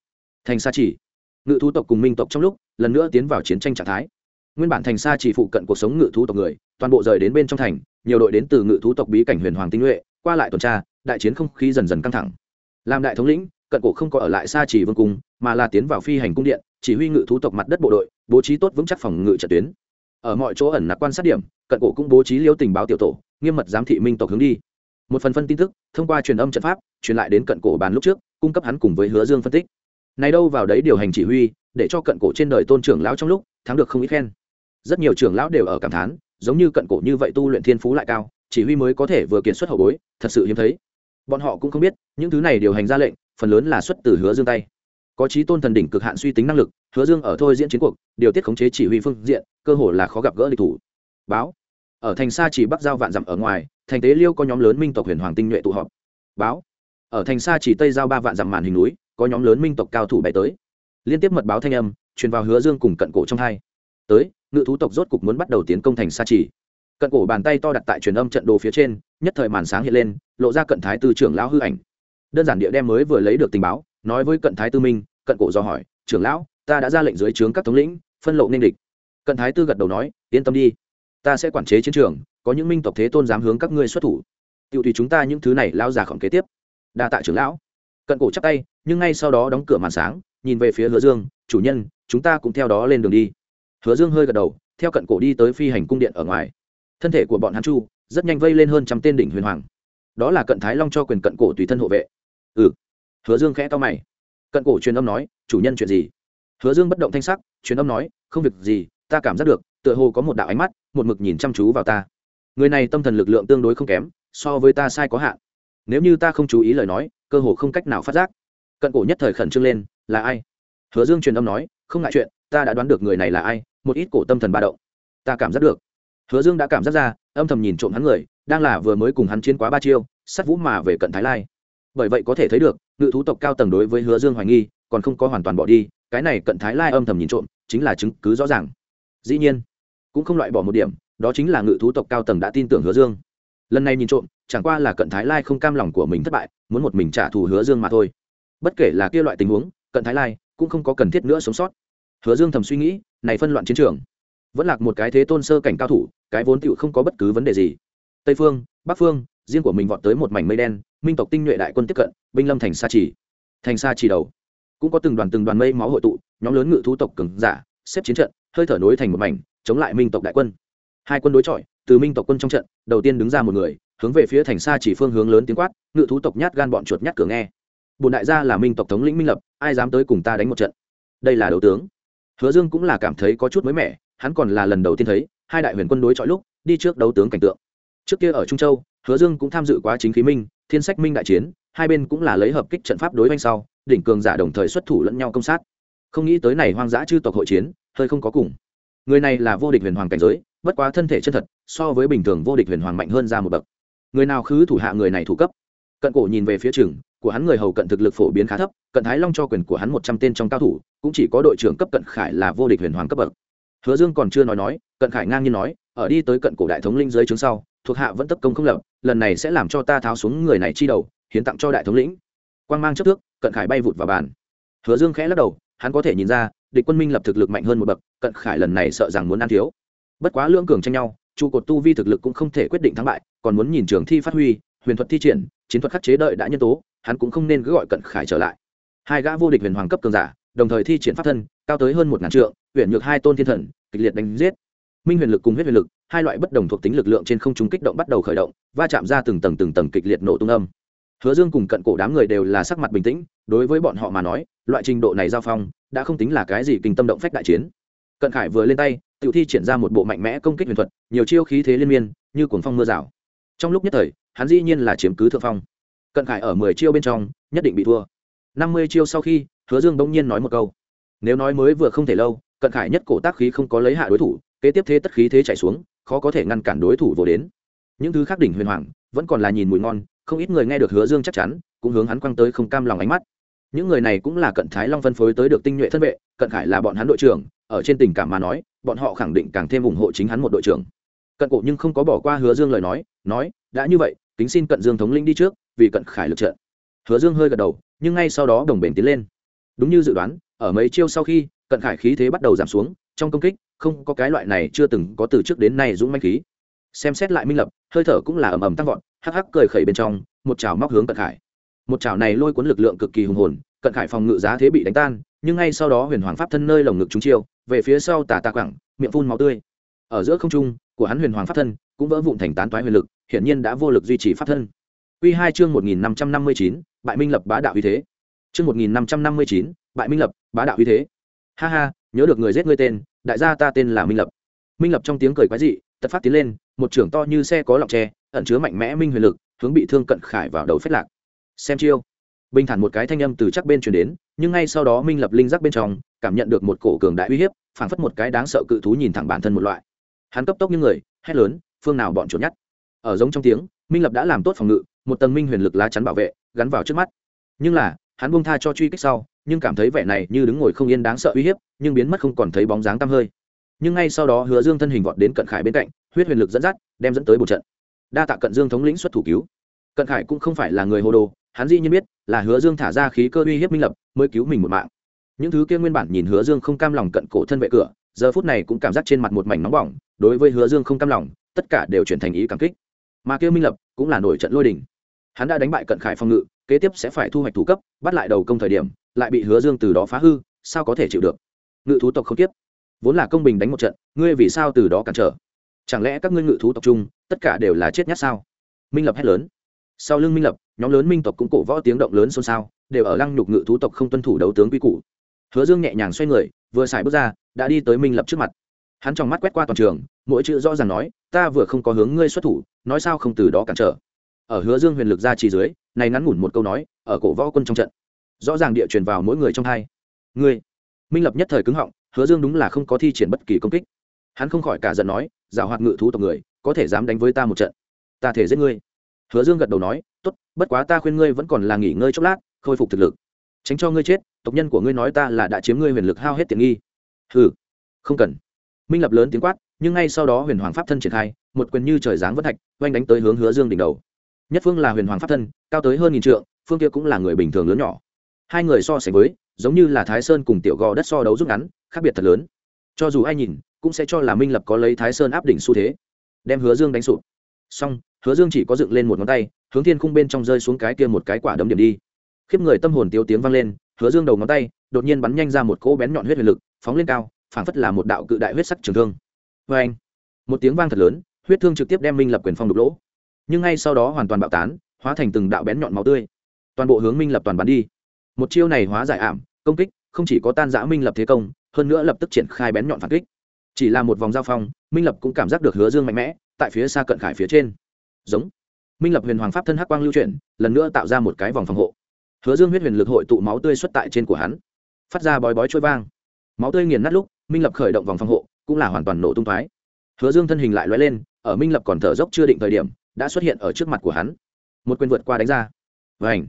Thành sa chỉ. Ngự thú tộc cùng minh tộc trong lúc, lần nữa tiến vào chiến tranh trạng thái. Nguyên bản thành sa chỉ phụ cận cuộc sống ngự thú tộc người, toàn bộ rời đến bên trong thành, nhiều đội đến từ ngự thú tộc bí cảnh huyền hoàng tinh nhuệ, qua lại tuần tra, đại chiến không khí dần dần căng thẳng. Làm đại thống lĩnh cận cổ không có ở lại xa chỉ vương cung, mà là tiến vào phi hành cung điện, chỉ huy ngự thú tộc mặt đất bộ đội, bố trí tốt vững chắc phòng ngự trận tuyến. Ở mọi chỗ ẩn nặc quan sát điểm, cận cổ cũng bố trí liêu tình báo tiểu tổ, nghiêm mật giám thị minh tộc hướng đi. Một phần phân tin tức, thông qua truyền âm trận pháp, truyền lại đến cận cổ bàn lúc trước, cung cấp hắn cùng với hứa dương phân tích. Này đâu vào đấy điều hành chỉ huy, để cho cận cổ trên đời tôn trưởng lão trong lúc, thắng được không ít khen. Rất nhiều trưởng lão đều ở cảm thán, giống như cận cổ như vậy tu luyện thiên phú lại cao, chỉ huy mới có thể vừa kiệt xuất hậu bối, thật sự hiếm thấy. Bọn họ cũng không biết, những thứ này điều hành ra lệnh phần lớn là xuất từ hứa dương tay. Có trí tôn thần đỉnh cực hạn suy tính năng lực, hứa dương ở thôi diễn chiến cuộc, điều tiết khống chế chỉ huy phương diện, cơ hồ là khó gặp gỡ địch thủ. Báo. Ở thành xa chỉ bắc giao vạn dặm ở ngoài, thành tế liêu có nhóm lớn minh tộc huyền hoàng tinh nhuệ tụ họp. Báo. Ở thành xa chỉ tây giao ba vạn dặm màn hình núi, có nhóm lớn minh tộc cao thủ bay tới. Liên tiếp mật báo thanh âm, truyền vào hứa dương cùng cận cổ trong hai. Tới, ngự thú tộc rốt cục muốn bắt đầu tiến công thành xa chỉ. Cận cổ bàn tay to đặt tại truyền âm trận đồ phía trên, nhất thời màn sáng hiện lên, lộ ra cận thái tư trưởng lão hư ảnh đơn giản địa đem mới vừa lấy được tình báo, nói với cận thái tư minh, cận cổ do hỏi, trưởng lão, ta đã ra lệnh dưới trướng các thống lĩnh, phân lộ nên địch. Cận thái tư gật đầu nói, yên tâm đi, ta sẽ quản chế chiến trường, có những minh tộc thế tôn dám hướng các ngươi xuất thủ. Tiêu tùy chúng ta những thứ này lao già khổng kế tiếp. Đa tạ trưởng lão. Cận cổ chắc tay, nhưng ngay sau đó đóng cửa màn sáng, nhìn về phía hứa dương, chủ nhân, chúng ta cũng theo đó lên đường đi. Hứa dương hơi gật đầu, theo cận cổ đi tới phi hành cung điện ở ngoài. Thân thể của bọn hắn chu rất nhanh vây lên hơn trăm tên đỉnh huyền hoàng. Đó là cận thái long cho quyền cận cổ tùy thân hộ vệ ừ. Hứa dương khẽ to mày. Cận cổ truyền âm nói, chủ nhân chuyện gì? Hứa dương bất động thanh sắc, truyền âm nói, không việc gì, ta cảm giác được, tựa hồ có một đạo ánh mắt, một mực nhìn chăm chú vào ta. Người này tâm thần lực lượng tương đối không kém, so với ta sai có hạn. Nếu như ta không chú ý lời nói, cơ hồ không cách nào phát giác. Cận cổ nhất thời khẩn trương lên, là ai? Hứa dương truyền âm nói, không ngại chuyện, ta đã đoán được người này là ai, một ít cổ tâm thần ba động. Ta cảm giác được. Hứa dương đã cảm giác ra, âm thầm nhìn trộm hắn người, đang là vừa mới cùng hắn chiến quá ba chiêu, sắt vũ mà về cận thái lai bởi vậy có thể thấy được, ngự thú tộc cao tầng đối với hứa dương hoài nghi, còn không có hoàn toàn bỏ đi, cái này cận thái lai âm thầm nhìn trộm, chính là chứng cứ rõ ràng. Dĩ nhiên, cũng không loại bỏ một điểm, đó chính là ngự thú tộc cao tầng đã tin tưởng hứa dương. Lần này nhìn trộm, chẳng qua là cận thái lai không cam lòng của mình thất bại, muốn một mình trả thù hứa dương mà thôi. Bất kể là kia loại tình huống, cận thái lai cũng không có cần thiết nữa sống sót. Hứa dương thầm suy nghĩ, này phân loạn chiến trường, vẫn là một cái thế tôn sơ cảnh cao thủ, cái vốn tựu không có bất cứ vấn đề gì. Tây phương, bắc phương riêng của mình vọt tới một mảnh mây đen, minh tộc tinh nhuệ đại quân tiếp cận, binh lâm thành sa chỉ thành sa chỉ đầu. Cũng có từng đoàn từng đoàn mây máu hội tụ, nhóm lớn ngự thú tộc cường giả, xếp chiến trận, hơi thở nối thành một mảnh, chống lại minh tộc đại quân. Hai quân đối chọi, từ minh tộc quân trong trận, đầu tiên đứng ra một người, hướng về phía thành sa chỉ phương hướng lớn tiếng quát, ngự thú tộc nhát gan bọn chuột nhát cửa nghe. Bùn đại gia là minh tộc thống lĩnh minh lập, ai dám tới cùng ta đánh một trận? Đây là đấu tướng. Hứa dương cũng là cảm thấy có chút mới mẻ, hắn còn là lần đầu tiên thấy, hai đại huyền quân đối chọi lúc, đi trước đấu tướng cảnh tượng. Trước kia ở trung châu hứa dương cũng tham dự quá chính khí minh, thiên sách minh đại chiến, hai bên cũng là lấy hợp kích trận pháp đối oanh sau, đỉnh cường giả đồng thời xuất thủ lẫn nhau công sát. Không nghĩ tới này hoang dã chư tộc hội chiến, hơi không có cùng. Người này là vô địch huyền hoàng cảnh giới, bất quá thân thể chân thật, so với bình thường vô địch huyền hoàng mạnh hơn ra một bậc. Người nào khứ thủ hạ người này thủ cấp? Cận cổ nhìn về phía trường, của hắn người hầu cận thực lực phổ biến khá thấp, cận thái long cho quyền của hắn một trăm tên trong cao thủ, cũng chỉ có đội trưởng cấp cận khải là vô địch huyền hoàng cấp bậc. Hứa dương còn chưa nói nói, cận khải ngang nhiên nói, ở đi tới cận cổ đại thống linh dưới trướng sau thuộc hạ vẫn tấp công không lập, lần này sẽ làm cho ta tháo xuống người này chi đầu, hiến tặng cho đại thống lĩnh. Quang mang chấp thước, cận khải bay vụt vào bàn. Hứa dương khẽ lắc đầu, hắn có thể nhìn ra, địch quân minh lập thực lực mạnh hơn một bậc, cận khải lần này sợ rằng muốn ăn thiếu. Bất quá lưỡng cường tranh nhau, trụ cột tu vi thực lực cũng không thể quyết định thắng bại, còn muốn nhìn trường thi phát huy, huyền thuật thi triển, chiến thuật khắc chế đợi đã nhân tố, hắn cũng không nên cứ gọi cận khải trở lại. Hai gã vô địch huyền hoàng cấp cường giả, đồng thời thi triển pháp thân, cao tới hơn một ngàn trượng huyền nhược hai tôn thiên thần, kịch liệt đánh giết. Minh huyền lực cùng huyết huyền lực hai loại bất đồng thuộc tính lực lượng trên không trung kích động bắt đầu khởi động, va chạm ra từng tầng từng tầng kịch liệt nổ tung âm. Hứa dương cùng cận cổ đám người đều là sắc mặt bình tĩnh, đối với bọn họ mà nói, loại trình độ này giao phong, đã không tính là cái gì kinh tâm động phách đại chiến. Cận khải vừa lên tay tự thi triển ra một bộ mạnh mẽ công kích huyền thuật, nhiều chiêu khí thế liên miên, như cuồng phong mưa rào. Trong lúc nhất thời, hắn dĩ nhiên là chiếm cứ thượng phong. Cận khải ở mười chiêu bên trong, nhất định bị thua. Năm mươi chiêu sau khi, hứa dương bỗng nhiên nói một câu. Nếu nói mới vừa không thể lâu, cận khải nhất cổ tác khí không có lấy hạ đối thủ, kế tiếp thế tất khí thế chạy xuống khó có thể ngăn cản đối thủ vô đến. Những thứ khác đỉnh huyền hoàng vẫn còn là nhìn mùi ngon, không ít người nghe được hứa dương chắc chắn, cũng hướng hắn quăng tới không cam lòng ánh mắt. Những người này cũng là cận thái long phân phối tới được tinh nhuệ thân vệ, cận khải là bọn hắn đội trưởng, ở trên tình cảm mà nói, bọn họ khẳng định càng thêm ủng hộ chính hắn một đội trưởng. Cận cổ nhưng không có bỏ qua hứa dương lời nói nói, đã như vậy, kính xin cận dương thống linh đi trước, vì cận khải lực trận. Hứa dương hơi gật đầu, nhưng ngay sau đó đồng bền tiến lên. Đúng như dự đoán, ở mấy chiêu sau khi, cận khải khí thế bắt đầu giảm xuống trong công kích, không có cái loại này chưa từng có từ trước đến nay dũng manh khí. Xem xét lại minh lập, hơi thở cũng là ầm ầm tăng vọt, hắc hắc cười khẩy bên trong, một chảo móc hướng cận khải. Một chảo này lôi cuốn lực lượng cực kỳ hùng hồn, cận khải phòng ngự giá thế bị đánh tan, nhưng ngay sau đó huyền hoàng pháp thân nơi lồng ngực chúng chiêu, về phía sau tà tà quẳng, miệng phun máu tươi. Ở giữa không trung của hắn huyền hoàng pháp thân cũng vỡ vụn thành tán toái huyền lực, hiển nhiên đã vô lực duy trì pháp thân. Quy hai chương một nghìn năm trăm năm mươi chín, bại minh lập bá đạo uy thế. Chương một nghìn năm trăm năm mươi chín, bại minh lập bá đạo uy thế. Ha ha nhớ được người giết ngươi tên, đại gia ta tên là minh lập. Minh lập trong tiếng cười quái dị, tật phát tiến lên, một trưởng to như xe có lọc tre, ẩn chứa mạnh mẽ minh huyền lực, hướng bị thương cận khải vào đầu phết lạc. Xem chiêu. Bình thản một cái thanh âm từ chắc bên truyền đến, nhưng ngay sau đó minh lập linh giác bên trong, cảm nhận được một cổ cường đại uy hiếp, phảng phất một cái đáng sợ cự thú nhìn thẳng bản thân một loại. Hắn cấp tốc như người, hét lớn, phương nào bọn chuột nhắt. Ở giống trong tiếng, minh lập đã làm tốt phòng ngự, một tầng minh huyền lực lá chắn bảo vệ, gắn vào trước mắt. Nhưng là, hắn buông tha cho truy kích sau nhưng cảm thấy vẻ này như đứng ngồi không yên đáng sợ uy hiếp, nhưng biến mất không còn thấy bóng dáng tăm hơi. Nhưng ngay sau đó hứa dương thân hình vọt đến cận khải bên cạnh, huyết huyền lực dẫn dắt, đem dẫn tới một trận. Đa tạ cận dương thống lĩnh xuất thủ cứu. Cận khải cũng không phải là người hồ đồ, hắn dĩ nhiên biết là hứa dương thả ra khí cơ uy hiếp minh lập, mới cứu mình một mạng. Những thứ kia nguyên bản nhìn hứa dương không cam lòng cận cổ thân vệ cửa, giờ phút này cũng cảm giác trên mặt một mảnh nóng bỏng, đối với hứa dương không cam lòng, tất cả đều chuyển thành ý cảm kích. Mà kia minh lập cũng là nổi trận lôi đình. Hắn đã đánh bại cận khải phòng ngự kế tiếp sẽ phải thu hoạch thủ cấp, bắt lại đầu công thời điểm, lại bị hứa dương từ đó phá hư, sao có thể chịu được? Ngự thú tộc không tiếp vốn là công bình đánh một trận, ngươi vì sao từ đó cản trở? Chẳng lẽ các ngươi ngự thú tộc chung, tất cả đều là chết nhát sao? Minh lập hét lớn. Sau lưng minh lập, nhóm lớn minh tộc cũng cổ võ tiếng động lớn xôn xao, đều ở lăng nhục ngự thú tộc không tuân thủ đấu tướng quy củ. Hứa dương nhẹ nhàng xoay người, vừa xài bước ra, đã đi tới minh lập trước mặt. Hắn trong mắt quét qua toàn trường, mỗi chữ rõ ràng nói, ta vừa không có hướng ngươi xuất thủ, nói sao không từ đó cản trở? Ở hứa dương huyền lực ra chỉ dưới này ngắn ngủn một câu nói, ở cổ võ quân trong trận, rõ ràng địa truyền vào mỗi người trong hai. Ngươi, minh lập nhất thời cứng họng, hứa dương đúng là không có thi triển bất kỳ công kích. Hắn không khỏi cả giận nói, giảo hoạt ngự thú tộc người, có thể dám đánh với ta một trận. Ta thể giết ngươi. Hứa dương gật đầu nói, tốt, bất quá ta khuyên ngươi vẫn còn là nghỉ ngơi chốc lát, khôi phục thực lực. Tránh cho ngươi chết, tộc nhân của ngươi nói ta là đã chiếm ngươi huyền lực hao hết tiện nghi. Hừ, không cần. Minh lập lớn tiếng quát, nhưng ngay sau đó huyền hoàng pháp thân triển khai, một quyền như trời giáng vất thạch, oanh đánh tới hướng hứa dương đỉnh đầu nhất phương là huyền hoàng pháp thân, cao tới hơn nghìn trượng, phương kia cũng là người bình thường lớn nhỏ. Hai người so sánh với, giống như là thái sơn cùng tiểu gò đất so đấu rút ngắn, khác biệt thật lớn. Cho dù ai nhìn, cũng sẽ cho là minh lập có lấy thái sơn áp đỉnh xu thế, đem hứa dương đánh sụp. Xong, hứa dương chỉ có dựng lên một ngón tay, hướng thiên khung bên trong rơi xuống cái kia một cái quả đấm điểm đi. Khiếp người tâm hồn tiêu tiếng vang lên, hứa dương đầu ngón tay, đột nhiên bắn nhanh ra một cỗ bén nhọn huyết huyền lực, phóng lên cao, phảng phất là một đạo cự đại huyết sắc trường thương. Vê anh một tiếng vang thật lớn, huyết thương trực tiếp đem minh lập quyền phong đục lỗ nhưng ngay sau đó hoàn toàn bạo tán, hóa thành từng đạo bén nhọn máu tươi. Toàn bộ hướng minh lập toàn bắn đi. Một chiêu này hóa giải ảm, công kích, không chỉ có tan giã minh lập thế công, hơn nữa lập tức triển khai bén nhọn phản kích. Chỉ là một vòng giao phong, minh lập cũng cảm giác được hứa dương mạnh mẽ, tại phía xa cận khải phía trên. Giống. Minh lập huyền hoàng pháp thân hắc quang lưu chuyển, lần nữa tạo ra một cái vòng phòng hộ. Hứa dương huyết huyền lực hội tụ máu tươi xuất tại trên của hắn. Phát ra bói bói trôi vang. Máu tươi nghiền nát lúc, minh lập khởi động vòng phòng hộ, cũng là hoàn toàn nổ tung thoái hứa dương thân hình lại l lên, ở minh lập còn thở dốc chưa định thời điểm đã xuất hiện ở trước mặt của hắn. Một quyền vượt qua đánh ra. Và ảnh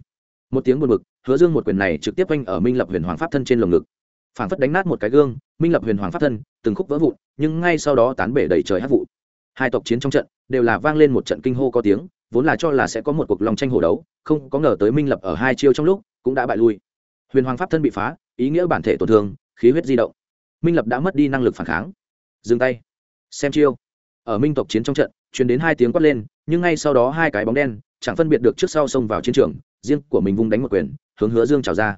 một tiếng buồn bực, hứa dương một quyền này trực tiếp oanh ở minh lập huyền hoàng pháp thân trên lồng ngực. Phản phất đánh nát một cái gương, minh lập huyền hoàng pháp thân từng khúc vỡ vụn, nhưng ngay sau đó tán bể đầy trời hát vụ. Hai tộc chiến trong trận đều là vang lên một trận kinh hô có tiếng, vốn là cho là sẽ có một cuộc lòng tranh hồ đấu, không có ngờ tới minh lập ở hai chiêu trong lúc cũng đã bại lui. Huyền hoàng pháp thân bị phá, ý nghĩa bản thể tổn thương, khí huyết di động. Minh lập đã mất đi năng lực phản kháng. Dừng tay. Xem chiêu ở minh tộc chiến trong trận chuyển đến hai tiếng quát lên, nhưng ngay sau đó hai cái bóng đen, chẳng phân biệt được trước sau xông vào chiến trường, riêng của mình vung đánh một quyền, hướng hứa dương trào ra.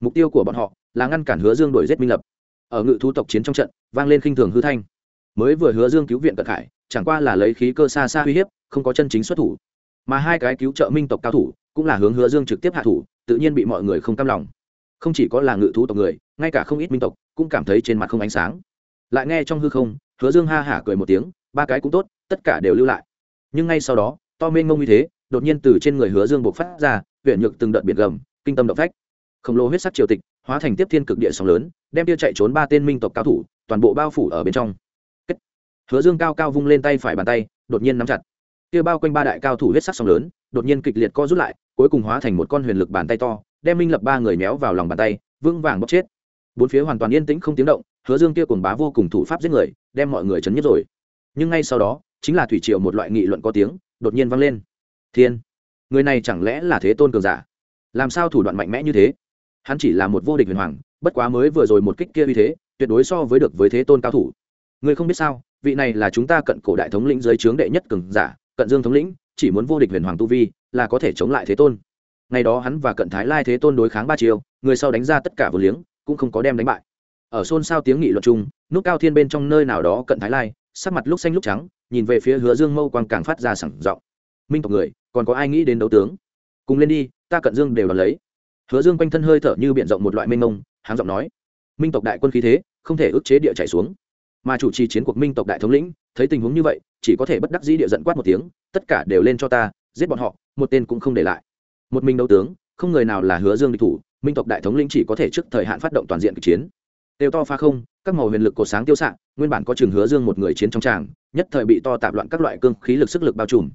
Mục tiêu của bọn họ là ngăn cản hứa dương đổi giết minh lập. Ở ngự thú tộc chiến trong trận, vang lên khinh thường hư thanh. Mới vừa hứa dương cứu viện cận khải, chẳng qua là lấy khí cơ xa xa uy hiếp, không có chân chính xuất thủ. Mà hai cái cứu trợ minh tộc cao thủ, cũng là hướng hứa dương trực tiếp hạ thủ, tự nhiên bị mọi người không cam lòng. Không chỉ có là ngự thú tộc người, ngay cả không ít minh tộc cũng cảm thấy trên mặt không ánh sáng. Lại nghe trong hư không, hứa dương ha hả cười một tiếng ba cái cũng tốt, tất cả đều lưu lại. Nhưng ngay sau đó, to mênh mông như thế, đột nhiên từ trên người hứa dương bộc phát ra huyện nhược từng đợt biệt gầm, kinh tâm động phách. Khổng lồ huyết sắc triều tịch, hóa thành tiếp thiên cực địa sóng lớn, đem tiêu chạy trốn ba tên minh tộc cao thủ, toàn bộ bao phủ ở bên trong. Kết. hứa dương cao cao vung lên tay phải bàn tay, đột nhiên nắm chặt. Kia bao quanh ba đại cao thủ huyết sắc sóng lớn, đột nhiên kịch liệt co rút lại, cuối cùng hóa thành một con huyền lực bàn tay to, đem minh lập ba người méo vào lòng bàn tay, vững vàng bóc chết. Bốn phía hoàn toàn yên tĩnh không tiếng động, hứa dương kia cùng bá vô cùng thủ pháp giết người, đem mọi người chấn nhất rồi nhưng ngay sau đó, chính là thủy triều một loại nghị luận có tiếng, đột nhiên vang lên. Thiên, người này chẳng lẽ là thế tôn cường giả? Làm sao thủ đoạn mạnh mẽ như thế? Hắn chỉ là một vô địch huyền hoàng, bất quá mới vừa rồi một kích kia uy thế, tuyệt đối so với được với thế tôn cao thủ. Người không biết sao, vị này là chúng ta cận cổ đại thống lĩnh dưới trướng đệ nhất cường giả, cận dương thống lĩnh, chỉ muốn vô địch huyền hoàng tu vi, là có thể chống lại thế tôn. Ngày đó hắn và cận thái lai thế tôn đối kháng ba chiều người sau đánh ra tất cả vừa liếng, cũng không có đem đánh bại. Ở xôn xao tiếng nghị luận chung, nút cao thiên bên trong nơi nào đó cận thái lai sắc mặt lúc xanh lúc trắng, nhìn về phía hứa dương mâu quang càng phát ra sẳng giọng. Minh tộc người, còn có ai nghĩ đến đấu tướng? Cùng lên đi, ta cận dương đều đón lấy. Hứa dương quanh thân hơi thở như b i ể n rộng một loại mênh mông, háng giọng nói. Minh tộc đại quân khí thế, không thể ức chế địa chạy xuống. Mà chủ trì chiến cuộc minh tộc đại thống lĩnh, thấy tình huống như vậy, chỉ có thể bất đắc dĩ địa dẫn quát một tiếng, tất cả đều lên cho ta, giết bọn họ, một tên cũng không để lại. Một mình đấu tướng, không người nào là hứa dương địch thủ, minh tộc đại thống lĩnh chỉ có thể trước thời hạn phát động toàn diện kịch chiến. Đều to pha không, các màu huyền lực cột sáng tiêu xạ nguyên bản có trường hứa dương một người chiến trong tràng, nhất thời bị to tạp loạn các loại cương khí lực sức lực bao trùm.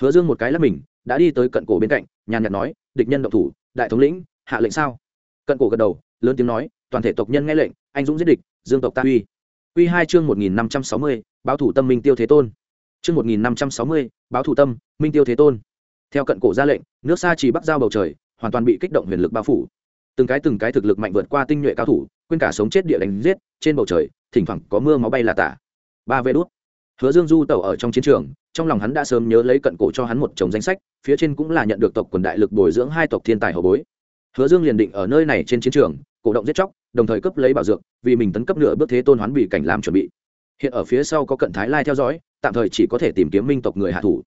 Hứa dương một cái lắp mình, đã đi tới cận cổ bên cạnh, nhàn nhạt nói, địch nhân động thủ, đại thống lĩnh, hạ lệnh sao? Cận cổ gật đầu, lớn tiếng nói, toàn thể tộc nhân nghe lệnh, anh dũng giết địch, dương tộc ta uy. Uy hai chương một nghìn năm trăm sáu mươi, báo thủ tâm minh tiêu thế tôn. Chương một nghìn năm trăm sáu mươi, báo thủ tâm minh tiêu thế tôn. Theo cận cổ ra lệnh, nước xa chỉ bắc giao bầu trời, hoàn toàn bị kích động huyền lực bao phủ. Từng cái từng cái thực lực mạnh vượt qua tinh nhuệ cao thủ, quên cả sống chết địa đánh giết, trên bầu trời thỉnh thoảng có mưa máu bay là tả. Ba vê đốt hứa dương du tẩu ở trong chiến trường, trong lòng hắn đã sớm nhớ lấy cận cổ cho hắn một chồng danh sách, phía trên cũng là nhận được tộc quần đại lực bồi dưỡng hai tộc thiên tài hậu bối. Hứa dương liền định ở nơi này trên chiến trường, cổ động giết chóc, đồng thời cấp lấy bảo dược, vì mình tấn cấp nửa bước thế tôn hoán bị cảnh làm chuẩn bị. Hiện ở phía sau có cận thái lai theo dõi, tạm thời chỉ có thể tìm kiếm minh tộc người hạ thủ.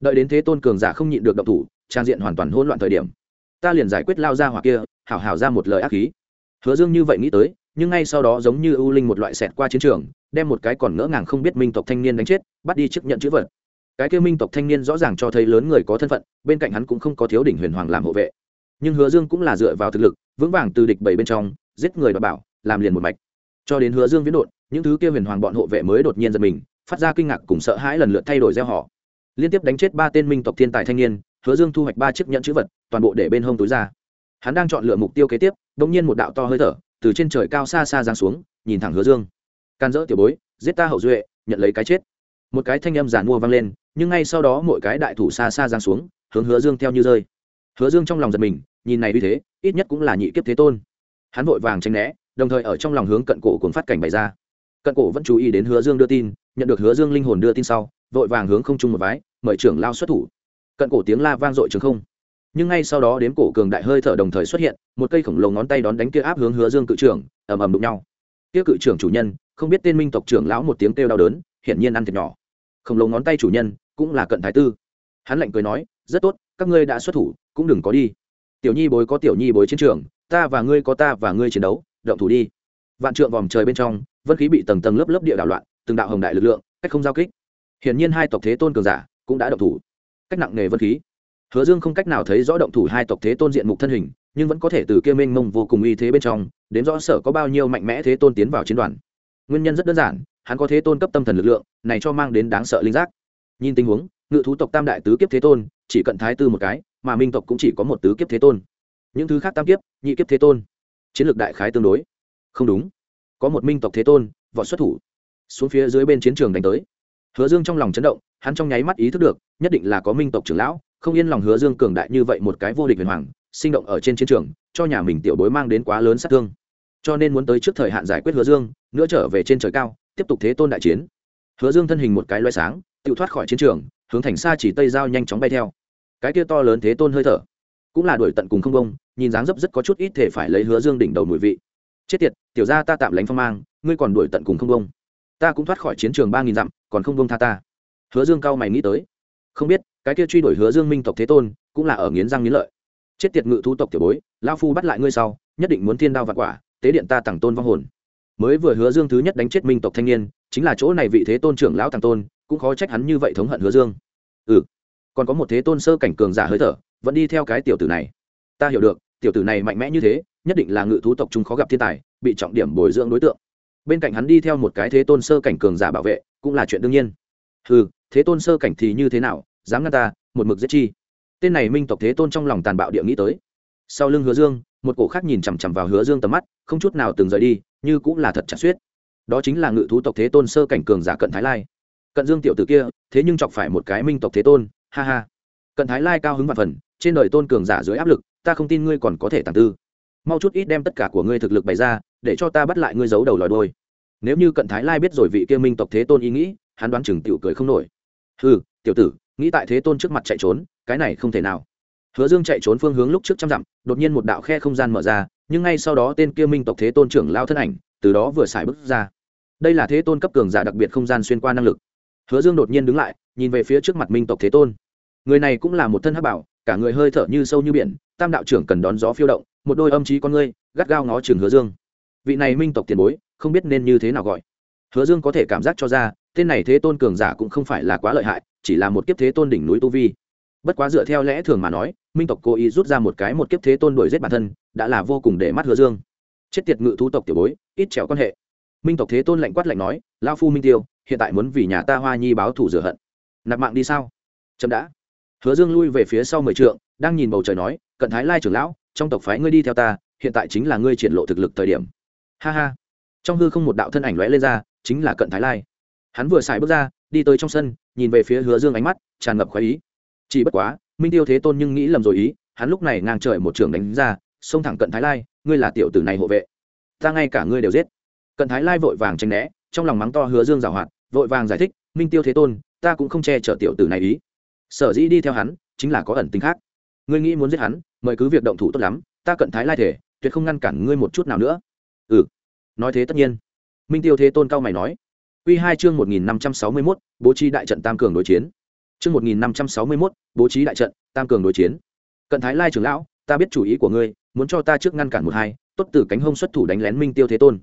Đợi đến thế tôn cường giả không nhịn được động thủ, trang diện hoàn toàn hỗn loạn thời điểm. Ta liền giải quyết lao ra hoặc kia, hảo hảo ra một lời ác khí hứa dương như vậy nghĩ tới, nhưng ngay sau đó giống như ưu linh một loại xẹt qua chiến trường, đem một cái còn ngỡ ngàng không biết minh tộc thanh niên đánh chết, bắt đi chức nhận chữ vật. Cái kêu minh tộc thanh niên rõ ràng cho thấy lớn người có thân phận, bên cạnh hắn cũng không có thiếu đỉnh huyền hoàng làm hộ vệ. Nhưng hứa dương cũng là dựa vào thực lực, vững vàng từ địch bảy bên trong, giết người và bảo, làm liền một mạch. Cho đến hứa dương viễn đột, những thứ kia huyền hoàng bọn hộ vệ mới đột nhiên giật mình, phát ra kinh ngạc cùng sợ hãi lần lượt thay đổi gieo họ. Liên tiếp đánh chết ba tên minh tộc thiên tài thanh niên, hứa dương thu hoạch ba chiếc nhẫn chữ vật, toàn bộ để bên hông túi ra hắn đang chọn lựa mục tiêu kế tiếp đ ỗ n g nhiên một đạo to hơi thở từ trên trời cao xa xa giáng xuống, nhìn thẳng hứa dương. Can dỡ tiểu bối, giết ta hậu duệ, nhận lấy cái chết. Một cái thanh âm giản mua vang lên, nhưng ngay sau đó mỗi cái đại thủ xa xa giáng xuống, hướng hứa dương theo như rơi. Hứa dương trong lòng giật mình, nhìn này như thế, ít nhất cũng là nhị kiếp thế tôn. Hắn vội vàng tranh né, đồng thời ở trong lòng hướng cận cổ cuốn phát cảnh bày ra. Cận cổ vẫn chú ý đến hứa dương đưa tin, nhận được hứa dương linh hồn đưa tin sau, vội vàng hướng không trung một vái, mời trưởng lao xuất thủ. Cận cổ tiếng la vang dội trường không nhưng ngay sau đó đếm cổ cường đại hơi thở đồng thời xuất hiện, một cây khổng lồ ngón tay đón đánh kia áp hướng hứa dương cự trưởng, ầm ầm đụng nhau. Kia cự trưởng chủ nhân, không biết tên minh tộc trưởng lão một tiếng kêu đau đớn, hiển nhiên ăn thiệt nhỏ. Khổng lồ ngón tay chủ nhân, cũng là cận thái tư. Hắn lạnh cười nói, rất tốt, các ngươi đã xuất thủ, cũng đừng có đi. Tiểu nhi bối có tiểu nhi bối chiến trường, ta và ngươi có ta và ngươi chiến đấu, động thủ đi. Vạn trượng vòm trời bên trong, vân khí bị tầng tầng lớp lớp địa đảo loạn, từng đạo hồng đại lực lượng, cách không giao kích. Hiển nhiên hai tộc thế tôn cường giả cũng đã động thủ. Cách nặng nề vân khí hứa dương không cách nào thấy rõ động thủ hai tộc thế tôn diện mục thân hình, nhưng vẫn có thể từ kia mênh mông vô cùng uy thế bên trong đến rõ sở có bao nhiêu mạnh mẽ thế tôn tiến vào chiến đoàn. Nguyên nhân rất đơn giản, hắn có thế tôn cấp tâm thần lực lượng, này cho mang đến đáng sợ linh giác. Nhìn tình huống, ngự thú tộc tam đại tứ kiếp thế tôn, chỉ cận thái tư một cái, mà minh tộc cũng chỉ có một tứ kiếp thế tôn. Những thứ khác tam kiếp, nhị kiếp thế tôn. Chiến lược đại khái tương đối. Không đúng. Có một minh tộc thế tôn vọt xuất thủ. Xuống phía dưới bên chiến trường đánh tới. Hứa dương trong lòng chấn động, hắn trong nháy mắt ý thức được, nhất định là có minh tộc trưởng lão không yên lòng hứa dương cường đại như vậy một cái vô địch huyền hoàng, sinh động ở trên chiến trường, cho nhà mình tiểu bối mang đến quá lớn sát thương. Cho nên muốn tới trước thời hạn giải quyết hứa dương, nữa trở về trên trời cao, tiếp tục thế tôn đại chiến. Hứa dương thân hình một cái loay sáng, tự thoát khỏi chiến trường, hướng thành xa chỉ tây giao nhanh chóng bay theo. Cái kia to lớn thế tôn hơi thở, cũng là đuổi tận cùng không công nhìn dáng dấp rất có chút ít thể phải lấy hứa dương đỉnh đầu mùi vị. Chết tiệt, tiểu ra ta tạm lánh phong mang, ngươi còn đuổi tận cùng không công ta cũng thoát khỏi chiến trường ba nghìn dặm, còn không bông tha ta. Hứa dương cao mày nghĩ tới, không biết cái kia truy đuổi hứa dương minh tộc thế tôn, cũng là ở nghiến răng nghiến lợi. Chết tiệt ngự thu tộc tiểu bối lao phu bắt lại ngươi sau, nhất định muốn thiên đao và quả, tế điện ta tặng tôn vong hồn. Mới vừa hứa dương thứ nhất đánh chết minh tộc thanh niên, chính là chỗ này vị thế tôn trưởng lão tàng tôn, cũng khó trách hắn như vậy thống hận hứa dương. Ừ còn có một thế tôn sơ cảnh cường giả hơi thở, vẫn đi theo cái tiểu tử này. Ta hiểu được, tiểu tử này mạnh mẽ như thế, nhất định là ngự thú tộc chúng khó gặp thiên tài, bị trọng điểm bồi dưỡng đối tượng. Bên cạnh hắn đi theo một cái thế tôn sơ cảnh cường giả bảo vệ, cũng là chuyện đương nhiên. Ừ thế tôn sơ cảnh thì như thế nào dám ngăn ta, một mực giết chi. Tên này minh tộc thế tôn trong lòng tàn bạo địa nghĩ tới. Sau lưng hứa dương, một cổ khác nhìn chằm chằm vào hứa dương tầm mắt, không chút nào từng rời đi, như cũng là thật chặt suýt. Đó chính là ngự thú tộc thế tôn sơ cảnh cường giả cận thái lai. Cận dương tiểu t ử kia, thế nhưng chọc phải một cái minh tộc thế tôn, ha ha. Cận thái lai cao hứng và phần, trên đời tôn cường giả dưới áp lực, ta không tin ngươi còn có thể tàng tư. Mau chút ít đem tất cả của ngươi thực lực bày ra, để cho ta bắt lại ngươi giấu đầu lòi đôi nếu như cận thái lai biết rồi vị kia minh tộc thế tôn ý nghĩ, hắn đoán chừng tiểu cười không nổi. Ừ tiểu tử nghĩ tại thế tôn trước mặt chạy trốn, cái này không thể nào. Hứa dương chạy trốn phương hướng lúc trước trăm dặm, đột nhiên một đạo khe không gian mở ra, nhưng ngay sau đó tên kia minh tộc thế tôn trưởng lao thân ảnh, từ đó vừa xài bước ra. Đây là thế tôn cấp cường giả đặc biệt không gian xuyên qua năng lực. Hứa dương đột nhiên đứng lại, nhìn về phía trước mặt minh tộc thế tôn. Người này cũng là một thân hắc bảo, cả người hơi thở như sâu như biển, tam đạo trưởng cần đón gió phiêu động, một đôi âm trí con ngươi, gắt gao ngó chừng hứa dương. Vị này minh tộc tiền bối, không biết nên như thế nào gọi. Hứa dương có thể cảm giác cho ra tên này thế tôn cường giả cũng không phải là quá lợi hại, chỉ là một kiếp thế tôn đỉnh núi tu vi. Bất quá dựa theo lẽ thường mà nói, minh tộc cố ý rút ra một cái một kiếp thế tôn đuổi giết bản thân, đã là vô cùng để mắt hứa dương. Chết tiệt ngự thú tộc tiểu bối, ít trèo quan hệ. Minh tộc thế tôn lạnh quát lạnh nói lao phu minh tiêu, hiện tại muốn vì nhà ta hoa nhi báo thù rửa hận. Nạp mạng đi sao? Chậm đã. Hứa dương lui về phía sau mười trượng, đang nhìn bầu trời nói, cận thái lai trưởng lão, trong tộc phái ngươi đi theo ta, hiện tại chính là ngươi triển lộ thực lực thời điểm. Ha ha. Trong hư không một đạo thân ảnh lóe lên ra, chính là cận thái lai hắn vừa xài bước ra, đi tới trong sân, nhìn về phía hứa dương ánh mắt tràn ngập khoái ý. Chỉ bất quá, minh tiêu thế tôn nhưng nghĩ lầm rồi ý, hắn lúc này ngang trời một trường đánh ra, xông thẳng cận thái lai, ngươi là tiểu tử này hộ vệ. Ta ngay cả ngươi đều giết. Cận thái lai vội vàng tranh né, trong lòng mắng to hứa dương giảo hoạt, vội vàng giải thích, minh tiêu thế tôn, ta cũng không che chở tiểu tử này ý. Sở dĩ đi theo hắn, chính là có ẩn tính khác. Ngươi nghĩ muốn giết hắn, mời cứ việc động thủ tốt lắm, ta cận thái lai thể, tuyệt không ngăn cản ngươi một chút nào nữa. Ừ. Nói thế tất nhiên. Minh tiêu thế tôn cao mày nói Quy hai chương một nghìn năm trăm sáu mươi 1561, bố trí đại trận tam cường đối chiến. Chương một nghìn năm trăm sáu mươi 1561, bố trí đại trận, tam cường đối chiến. Cận Thái Lai trưởng lão, ta biết chủ ý của ngươi, muốn cho ta trước ngăn cản một hai, tốt từ cánh hông xuất thủ đánh lén Minh Tiêu Thế Tôn.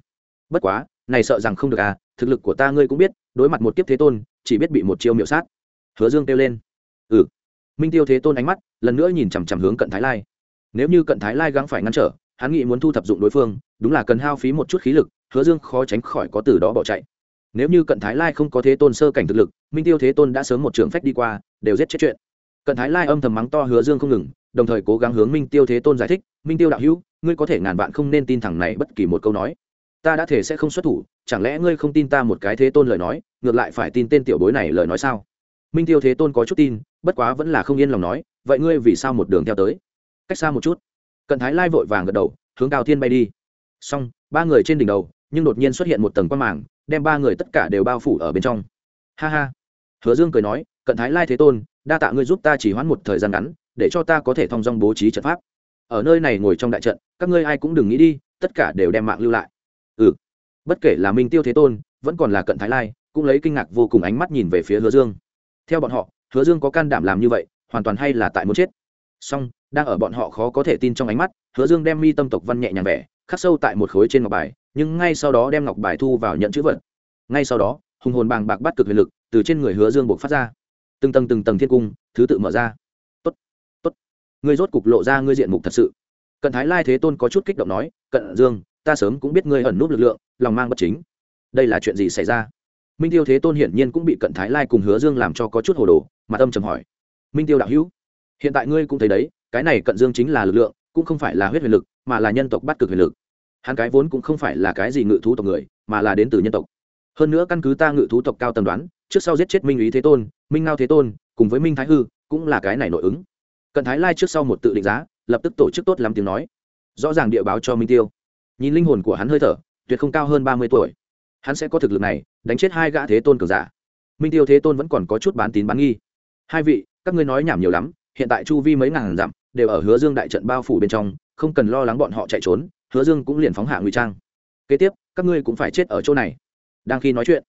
Bất quá, này sợ rằng không được à, thực lực của ta ngươi cũng biết, đối mặt một kiếp Thế Tôn, chỉ biết bị một chiêu miểu sát. Hứa Dương kêu lên. Ừ. Minh Tiêu Thế Tôn ánh mắt, lần nữa nhìn chằm chằm hướng Cận Thái Lai. Nếu như Cận Thái Lai gắng phải ngăn trở, hắn nghĩ muốn thu thập dụng đối phương, đúng là cần hao phí một chút khí lực, Hứa Dương khó tránh khỏi có từ đó bỏ chạy nếu như cận thái lai không có thế tôn sơ cảnh thực lực, minh tiêu thế tôn đã sớm một trường phách đi qua, đều giết chết chuyện. Cận thái lai âm thầm mắng to hứa dương không ngừng, đồng thời cố gắng hướng minh tiêu thế tôn giải thích, minh tiêu đạo hữu, ngươi có thể ngàn vạn không nên tin thẳng này bất kỳ một câu nói. Ta đã thể sẽ không xuất thủ, chẳng lẽ ngươi không tin ta một cái thế tôn lời nói, ngược lại phải tin tên tiểu bối này lời nói sao? Minh tiêu thế tôn có chút tin, bất quá vẫn là không yên lòng nói, vậy ngươi vì sao một đường theo tới? Cách xa một chút, cận thái lai vội vàng gật đầu, hướng cao thiên bay đi. Xong, ba người trên đỉnh đầu nhưng đột nhiên xuất hiện một tầng quan màng, đem ba người tất cả đều bao phủ ở bên trong. Ha ha. Hứa dương cười nói, cận thái lai thế tôn, đa tạ ngươi giúp ta chỉ hoãn một thời gian ngắn, để cho ta có thể thông dong bố trí trận pháp. Ở nơi này ngồi trong đại trận, các ngươi ai cũng đừng nghĩ đi, tất cả đều đem mạng lưu lại. Ừ. Bất kể là minh tiêu thế tôn, vẫn còn là cận thái lai, cũng lấy kinh ngạc vô cùng ánh mắt nhìn về phía hứa dương. Theo bọn họ, hứa dương có can đảm làm như vậy, hoàn toàn hay là tại muốn chết. Song, đang ở bọn họ khó có thể tin trong ánh mắt, hứa dương đem mi tâm tộc văn nhẹ nhàng vẻ khắc sâu tại một khối trên ngọc bài nhưng ngay sau đó đem ngọc bài thu vào nhận chữ vật. Ngay sau đó, hùng hồn bàng bạc bắt cực huyền lực từ trên người hứa dương buộc phát ra. Từng tầng từng tầng thiên cung, thứ tự mở ra. Tốt tốt. Ngươi rốt cục lộ ra ngươi diện mục thật sự. Cận thái lai thế tôn có chút kích động nói, cận dương, ta sớm cũng biết ngươi ẩn núp lực lượng, lòng mang bất chính. Đây là chuyện gì xảy ra? Minh tiêu thế tôn hiển nhiên cũng bị cận thái lai cùng hứa dương làm cho có chút hồ đồ mà tâm trầm hỏi, minh tiêu đạo hữu, hiện tại ngươi cũng thấy đấy, cái này cận dương chính là lực lượng, cũng không phải là huyết huyền lực, mà là nhân tộc bắt cực huyền lực hắn cái vốn cũng không phải là cái gì ngự thú tộc người, mà là đến từ nhân tộc. Hơn nữa căn cứ ta ngự thú tộc cao tầm đoán, trước sau giết chết minh ý thế tôn, minh ngao thế tôn, cùng với minh thái hư, cũng là cái này nội ứng. Cận thái lai trước sau một tự định giá, lập tức tổ chức tốt lắm tiếng nói. Rõ ràng địa báo cho minh tiêu. Nhìn linh hồn của hắn hơi thở, tuyệt không cao hơn ba mươi tuổi. Hắn sẽ có thực lực này, đánh chết hai gã thế tôn cường giả. Minh tiêu thế tôn vẫn còn có chút bán tín bán nghi. Hai vị, các ngươi nói nhảm nhiều lắm, hiện tại chu vi mấy ngàn dặm, đều ở hứa dương đại trận bao phủ bên trong, không cần lo lắng bọn họ chạy trốn hứa dương cũng liền phóng hạ ngụy trang. Kế tiếp, các ngươi cũng phải chết ở chỗ này. Đang khi nói chuyện,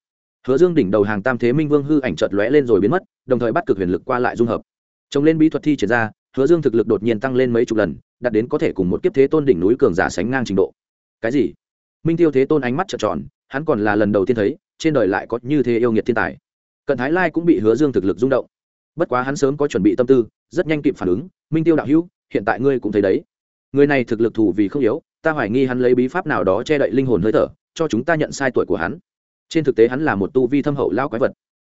hứa dương đỉnh đầu hàng tam thế minh vương hư ảnh chợt lóe lên rồi biến mất, đồng thời bắt cực huyền lực qua lại dung hợp. Trồng lên bí thuật thi triển ra, hứa dương thực lực đột nhiên tăng lên mấy chục lần, đạt đến có thể cùng một kiếp thế tôn đỉnh núi cường giả sánh ngang trình độ. Cái gì? Minh tiêu thế tôn ánh mắt trợn tròn, hắn còn là lần đầu tiên thấy, trên đời lại có như thế yêu nghiệt thiên tài. Cận thái lai cũng bị hứa dương thực lực rung động. Bất quá hắn sớm có chuẩn bị tâm tư, rất nhanh kịp phản ứng, minh tiêu đạo hữu, hiện tại ngươi cũng thấy đấy. Người này thực lực thủ vì không yếu ta hoài nghi hắn lấy bí pháp nào đó che đậy linh hồn hơi thở, cho chúng ta nhận sai tuổi của hắn. Trên thực tế hắn là một tu vi thâm hậu lao quái vật.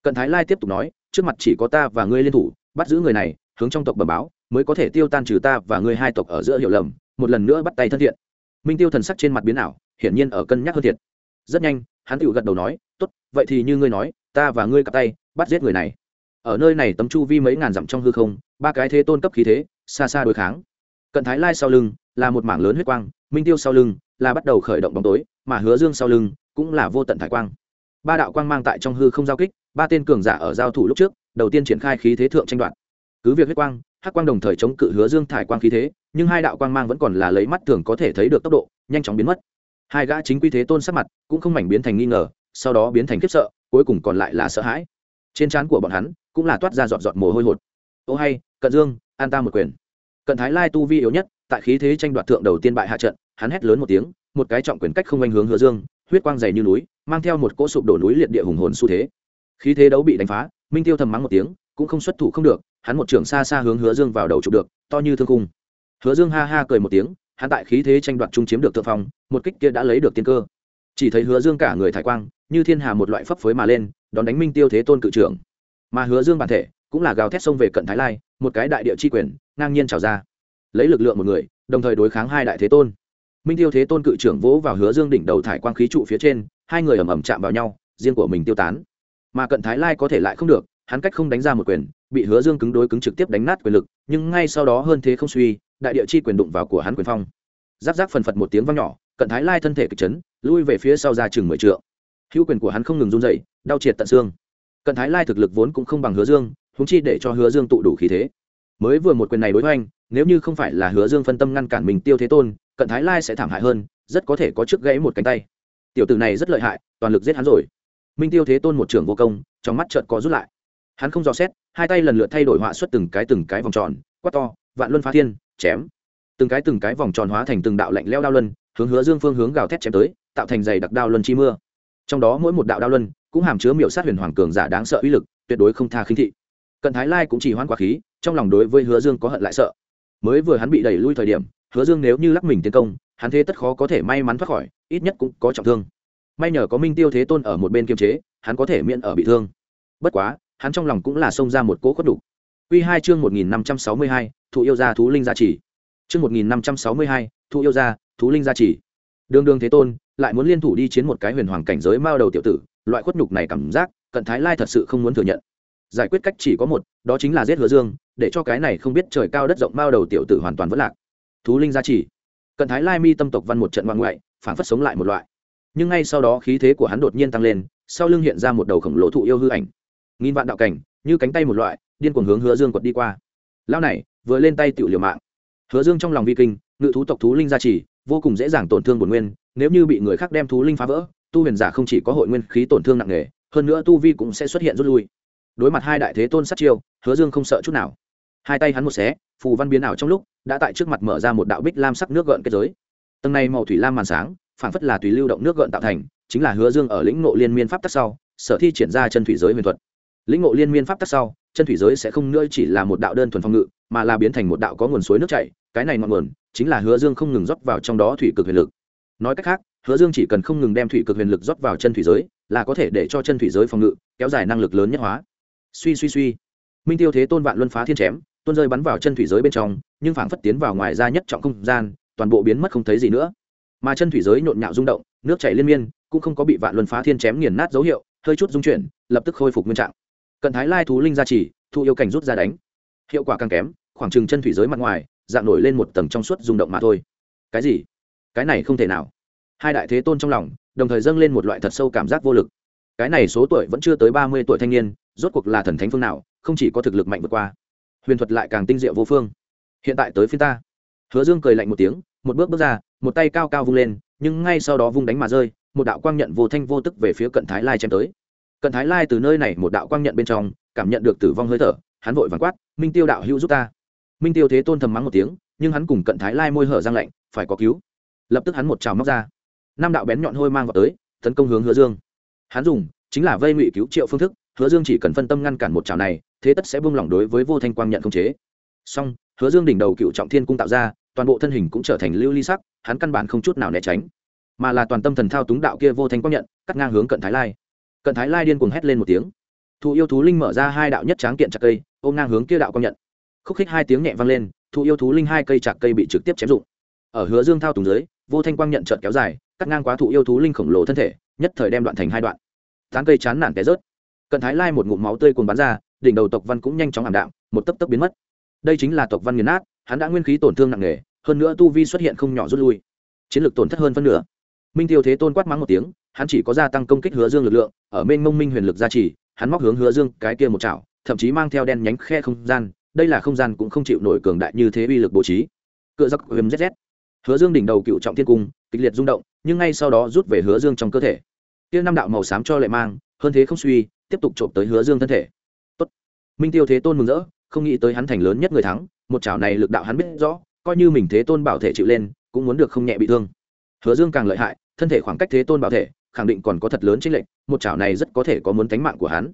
Cận thái lai tiếp tục nói, trước mặt chỉ có ta và ngươi liên thủ, bắt giữ người này, hướng trong tộc bẩm báo, mới có thể tiêu tan trừ ta và ngươi hai tộc ở giữa hiểu lầm, một lần nữa bắt tay thân thiện. Minh tiêu thần sắc trên mặt biến ảo, hiển nhiên ở cân nhắc hơn thiệt. Rất nhanh, hắn tự gật đầu nói, tốt, vậy thì như ngươi nói, ta và ngươi cặp tay, bắt giết người này. Ở nơi này tấm chu vi mấy ngàn dặm trong hư không, ba cái thế tôn cấp khí thế, xa xa đối kháng. Cận thái lai sau lưng, là một mảng lớn huyết quang minh tiêu sau lưng là bắt đầu khởi động bóng tối, mà hứa dương sau lưng cũng là vô tận thải quang. Ba đạo quang mang tại trong hư không giao kích, ba tên cường giả ở giao thủ lúc trước, đầu tiên triển khai khí thế thượng tranh đoạt. Cứ việc huyết quang, hắc quang đồng thời chống cự hứa dương thải quang khí thế, nhưng hai đạo quang mang vẫn còn là lấy mắt thường có thể thấy được tốc độ, nhanh chóng biến mất. Hai gã chính quy thế tôn sắc mặt cũng không mảnh biến thành nghi ngờ, sau đó biến thành khiếp sợ, cuối cùng còn lại là sợ hãi. Trên trán của bọn hắn cũng là toát ra giọt giọt mồ hôi hột. Ô hay, cận dương, an ta một quyền. Cận thái lai tu vi yếu nhất tại khí thế tranh đoạt thượng đầu tiên bại hạ trận, hắn hét lớn một tiếng, một cái trọng quyền cách không anh hướng hứa dương, huyết quang dày như núi, mang theo một cỗ sụp đổ núi liệt địa hùng hồn xu thế. Khí thế đấu bị đánh phá, minh tiêu thầm mắng một tiếng, cũng không xuất thủ không được, hắn một trường xa xa hướng hứa dương vào đầu chụp được, to như thương cung hứa dương ha ha cười một tiếng, hắn tại khí thế tranh đoạt trung chiếm được thượng phong, một kích kia đã lấy được tiên cơ. Chỉ thấy hứa dương cả người thải quang, như thiên hà một loại phấp phới mà lên, đón đánh minh tiêu thế tôn cự trưởng. Mà hứa dương bản thể cũng là gào thét xông về cận thái lai, một cái đại địa chi quyền, ngang nhiên trào ra lấy lực lượng một người, đồng thời đối kháng hai đại thế tôn. Minh tiêu thế tôn cự trưởng vỗ vào hứa dương đỉnh đầu thải quang khí trụ phía trên, hai người ầm ầm chạm vào nhau, riêng của mình tiêu tán. Mà cận thái lai có thể lại không được, hắn cách không đánh ra một quyền, bị hứa dương cứng đối cứng trực tiếp đánh nát quyền lực, nhưng ngay sau đó hơn thế không suy, đại địa chi quyền đụng vào của hắn quyền phong. Giáp giáp phần phật một tiếng vang nhỏ, cận thái lai thân thể kịch chấn, lui về phía sau ra chừng mười trượng. Hữu quyền của hắn không ngừng run dậy đau triệt tận xương. Cận thái lai thực lực vốn cũng không bằng hứa dương húng chi để cho hứa dương tụ đủ khí thế mới vừa một quyền này đối với anh, nếu như không phải là hứa dương phân tâm ngăn cản mình tiêu thế tôn, cận thái lai sẽ thảm hại hơn, rất có thể có chức gãy một cánh tay. Tiểu tử này rất lợi hại, toàn lực giết hắn rồi. Minh tiêu thế tôn một trưởng vô công, trong mắt trợt có rút lại. Hắn không dò xét, hai tay lần lượt thay đổi họa xuất từng cái từng cái vòng tròn, quát to, vạn luân phá thiên, chém. Từng cái từng cái vòng tròn hóa thành từng đạo lạnh leo đao luân, hướng hứa dương phương hướng gào thét chém tới, tạo thành dày đặc đao luân chi mưa. Trong đó mỗi một đạo đao luân cũng hàm chứa miểu sát huyền hoàng cường giả đáng sợ uy lực, tuyệt đối không tha khinh thị. Cận thái lai cũng chỉ hoãn quá khí trong lòng đối với hứa dương có hận lại sợ mới vừa hắn bị đẩy lui thời điểm hứa dương nếu như lắc mình tiến công hắn thế tất khó có thể may mắn thoát khỏi ít nhất cũng có trọng thương may nhờ có minh tiêu thế tôn ở một bên kiềm chế hắn có thể miễn ở bị thương bất quá hắn trong lòng cũng là xông ra một cỗ khuất đủ. Quy hai chương một nghìn năm trăm sáu mươi hai, thụ yêu gia thú linh gia chỉ. Chương một nghìn năm trăm sáu mươi hai, thụ yêu gia, thú linh gia chỉ. Đường Đường Thế Tôn lại muốn liên thủ đi chiến một cái huyền hoàng cảnh giới mao đầu tiểu tử, loại khuất nhục này cảm giác, Cận Thái Lai thật sự không muốn thừa nhận. Giải quyết cách chỉ có một, đó chính là giết Hứa Dương, để cho cái này không biết trời cao đất rộng bao đầu tiểu tử hoàn toàn vỡ lạc. Thú linh gia chỉ. Cận Thái Lai mi tâm tộc văn một trận ngoan ngoại, phản phất sống lại một loại. Nhưng ngay sau đó khí thế của hắn đột nhiên tăng lên, sau lưng hiện ra một đầu khổng lồ thụ yêu hư ảnh nghìn vạn đạo cảnh như cánh tay một loại điên cuồng hướng hứa dương quật đi qua lao này vừa lên tay tự liều mạng hứa dương trong lòng vi kinh ngự thú tộc thú linh gia trì vô cùng dễ dàng tổn thương bổn nguyên nếu như bị người khác đem thú linh phá vỡ tu huyền giả không chỉ có hội nguyên khí tổn thương nặng nề hơn nữa tu vi cũng sẽ xuất hiện rút lui đối mặt hai đại thế tôn sát chiêu, hứa dương không sợ chút nào. Hai tay hắn một xé, phù văn biến ảo trong lúc, đã tại trước mặt mở ra một đạo bích lam sắc nước gợn kết giới. Tầng này màu thủy lam màn sáng phản phất là tùy lưu động nước gợn tạo thành, chính là hứa dương ở lĩnh ngộ liên miên pháp tắc sau, sở thi triển ra chân thủy giới huyền thuật. Lĩnh ngộ liên miên pháp tắc sau, chân thủy giới sẽ không nữa chỉ là một đạo đơn thuần phòng ngự, mà là biến thành một đạo có nguồn suối nước chảy, cái này ngọn nguồn chính là hứa dương không ngừng rót vào trong đó thủy cực huyền lực. Nói cách khác, hứa dương chỉ cần không ngừng đem thủy cực huyền lực rót vào chân thủy giới, là có thể để cho chân thủy giới phòng ngự kéo dài năng lực lớn nhất hóa suy suy suy. Minh tiêu thế tôn vạn luân phá thiên chém, tuôn rơi bắn vào chân thủy giới bên trong, nhưng phảng phất tiến vào ngoài ra nhất trọng không gian, toàn bộ biến mất không thấy gì nữa. Mà chân thủy giới nhộn nhạo rung động, nước chảy liên miên, cũng không có bị vạn luân phá thiên chém nghiền nát dấu hiệu, hơi chút dung chuyển, lập tức khôi phục nguyên trạng. Cận thái lai thú linh gia trì, thu yêu cảnh rút ra đánh. Hiệu quả càng kém, khoảng trừng chân thủy giới mặt ngoài, dạng nổi lên một tầng trong suốt rung động mà thôi. Cái gì? Cái này không thể nào. Hai đại thế tôn trong lòng, đồng thời dâng lên một loại thật sâu cảm giác vô lực cái này số tuổi vẫn chưa tới ba mươi tuổi thanh niên, rốt cuộc là thần thánh phương nào, không chỉ có thực lực mạnh vượt qua, huyền thuật lại càng tinh diệu vô phương. Hiện tại tới phiên ta. Hứa dương cười lạnh một tiếng, một bước bước ra, một tay cao cao vung lên, nhưng ngay sau đó vung đánh mà rơi, một đạo quang nhận vô thanh vô tức về phía cận thái lai chém tới. Cận thái lai từ nơi này một đạo quang nhận bên trong, cảm nhận được tử vong hơi thở, hắn vội vàng quát, minh tiêu đạo hữu giúp ta. Minh tiêu thế tôn thầm mắng một tiếng, nhưng hắn cùng cận thái lai môi hở răng lạnh, phải có cứu. Lập tức hắn một trào móc ra. Năm đạo bén nhọn hôi mang vào tới, tấn công hướng hứa dương hắn dùng chính là vây ngụy cứu triệu phương thức, hứa dương chỉ cần phân tâm ngăn cản một trào này, thế tất sẽ buông lỏng đối với vô thanh quang nhận không chế. Song hứa dương đỉnh đầu cựu trọng thiên cung tạo ra, toàn bộ thân hình cũng trở thành lưu ly sắc, hắn căn bản không chút nào né tránh, mà là toàn tâm thần thao túng đạo kia vô thanh quang nhận, cắt ngang hướng cận thái lai. Cận thái lai điên cuồng hét lên một tiếng. Thụ yêu thú linh mở ra hai đạo nhất tráng kiện chặt cây, ôm ngang hướng kia đạo quang nhận. Khúc khích hai tiếng nhẹ vang lên, thụ yêu thú linh hai cây chặt cây bị trực tiếp chém rụng. Ở hứa dương thao túng dưới, vô thanh quang nhận trợt kéo dài, cắt ngang quá thụ yêu thú linh khổng lồ thân thể nhất thời đem đoạn thành hai đoạn. Tán cây chán nản té rớt. Cận thái lai một ngụm máu tươi cuồng bắn ra, đỉnh đầu tộc văn cũng nhanh chóng ảm đạm, một tấp tấp biến mất. Đây chính là tộc văn nghiền nát, hắn đã nguyên khí tổn thương nặng nề, hơn nữa tu vi xuất hiện không nhỏ rút lui. Chiến lược tổn thất hơn phân nửa. Minh tiêu thế tôn quát mắng một tiếng, hắn chỉ có gia tăng công kích hứa dương lực lượng, ở bên mông minh huyền lực gia trì, hắn móc hướng hứa dương cái kia một chảo, thậm chí mang theo đen nhánh khe không gian, đây là không gian cũng không chịu nổi cường đại như thế uy lực bố trí. Cựa giặc huyền zz hứa dương đỉnh đầu cựu trọng thiên cung, kịch liệt rung động, nhưng ngay sau đó rút về hứa dương trong cơ thể kia năm đạo màu xám cho lệ mang, hơn thế không suy, tiếp tục trộm tới hứa dương thân thể. Tốt. minh tiêu thế tôn mừng rỡ, không nghĩ tới hắn thành lớn nhất người thắng, một chảo này lực đạo hắn biết rõ, coi như mình thế tôn bảo thể chịu lên, cũng muốn được không nhẹ bị thương. Hứa dương càng lợi hại, thân thể khoảng cách thế tôn bảo thể, khẳng định còn có thật lớn chính lệnh một chảo này rất có thể có muốn tánh mạng của hắn.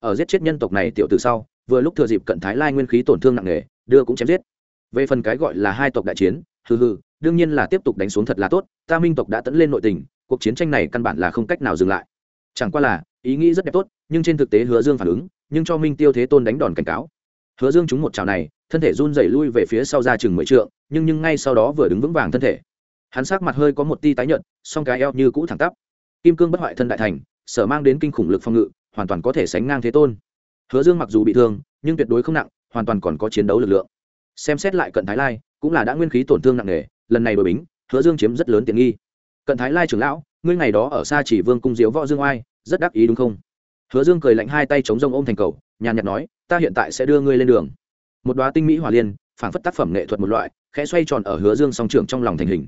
Ở giết chết nhân tộc này tiểu từ sau, vừa lúc thừa dịp cận thái lai nguyên khí tổn thương nặng nề, đưa cũng chém giết. Về phần cái gọi là hai tộc đại chiến, hừ hừ, đương nhiên là tiếp tục đánh xuống thật là tốt, ta minh tộc đã tẫn lên nội tình cuộc chiến tranh này căn bản là không cách nào dừng lại. Chẳng qua là, ý nghĩ rất đẹp tốt, nhưng trên thực tế hứa dương phản ứng, nhưng cho minh tiêu thế tôn đánh đòn cảnh cáo. Hứa dương trúng một chảo này, thân thể run rẩy lui về phía sau ra chừng mười trượng, nhưng nhưng ngay sau đó vừa đứng vững vàng thân thể. Hắn sắc mặt hơi có một ti tái nhợt, song cái eo như cũ thẳng tắp. Kim cương bất hoại thân đại thành, sở mang đến kinh khủng lực phòng ngự, hoàn toàn có thể sánh ngang thế tôn. Hứa dương mặc dù bị thương, nhưng tuyệt đối không nặng, hoàn toàn còn có chiến đấu lực lượng. Xem xét lại cận thái lai, cũng là đã nguyên khí tổn thương nặng nề, lần này đội bính, hứa dương chiếm rất lớn tiện nghi cận thái lai trưởng lão, ngươi ngày đó ở xa chỉ vương cung diếu võ dương oai, rất đắc ý đúng không? Hứa dương cười lạnh hai tay chống rông ôm thành cầu, nhàn nhạt nói, ta hiện tại sẽ đưa ngươi lên đường. Một đoá tinh mỹ hỏa liên, phảng phất tác phẩm nghệ thuật một loại, khẽ xoay tròn ở hứa dương song trưởng trong lòng thành hình.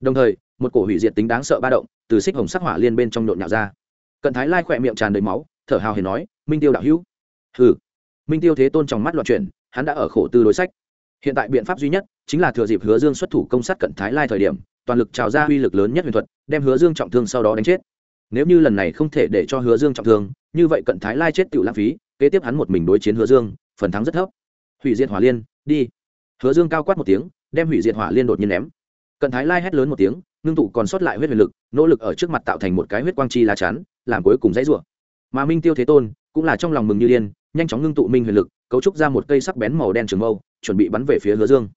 Đồng thời, một cổ hủy diệt tính đáng sợ ba động, từ xích hồng sắc hỏa liên bên trong nhộn nhạo ra. Cận thái lai khỏe miệng tràn đầy máu, thở hào hề nói, minh tiêu đạo hữu. Hừ. Minh tiêu thế tôn trong mắt loạn chuyển, hắn đã ở khổ tư đối sách. Hiện tại biện pháp duy nhất chính là thừa dịp hứa dương xuất thủ công sát cận thái lai thời điểm toàn lực trào ra uy lực lớn nhất huyền thuật, đem hứa dương trọng thương sau đó đánh chết. Nếu như lần này không thể để cho hứa dương trọng thương, như vậy cận thái lai chết tự lãng phí, kế tiếp hắn một mình đối chiến hứa dương, phần thắng rất thấp. Hủy diệt hỏa liên, đi. Hứa dương cao quát một tiếng, đem hủy diệt hỏa liên đột nhiên ném. Cận thái lai hét lớn một tiếng, ngưng tụ còn sót lại huyết huyền lực, nỗ lực ở trước mặt tạo thành một cái huyết quang chi lá chắn, làm cuối cùng dãy rủa. Mà minh tiêu thế tôn cũng là trong lòng mừng như điên, nhanh chóng ngưng tụ minh huyền lực, cấu trúc ra một cây sắc bén màu đen trường mâu, chuẩn bị bắn về phía hứa dương.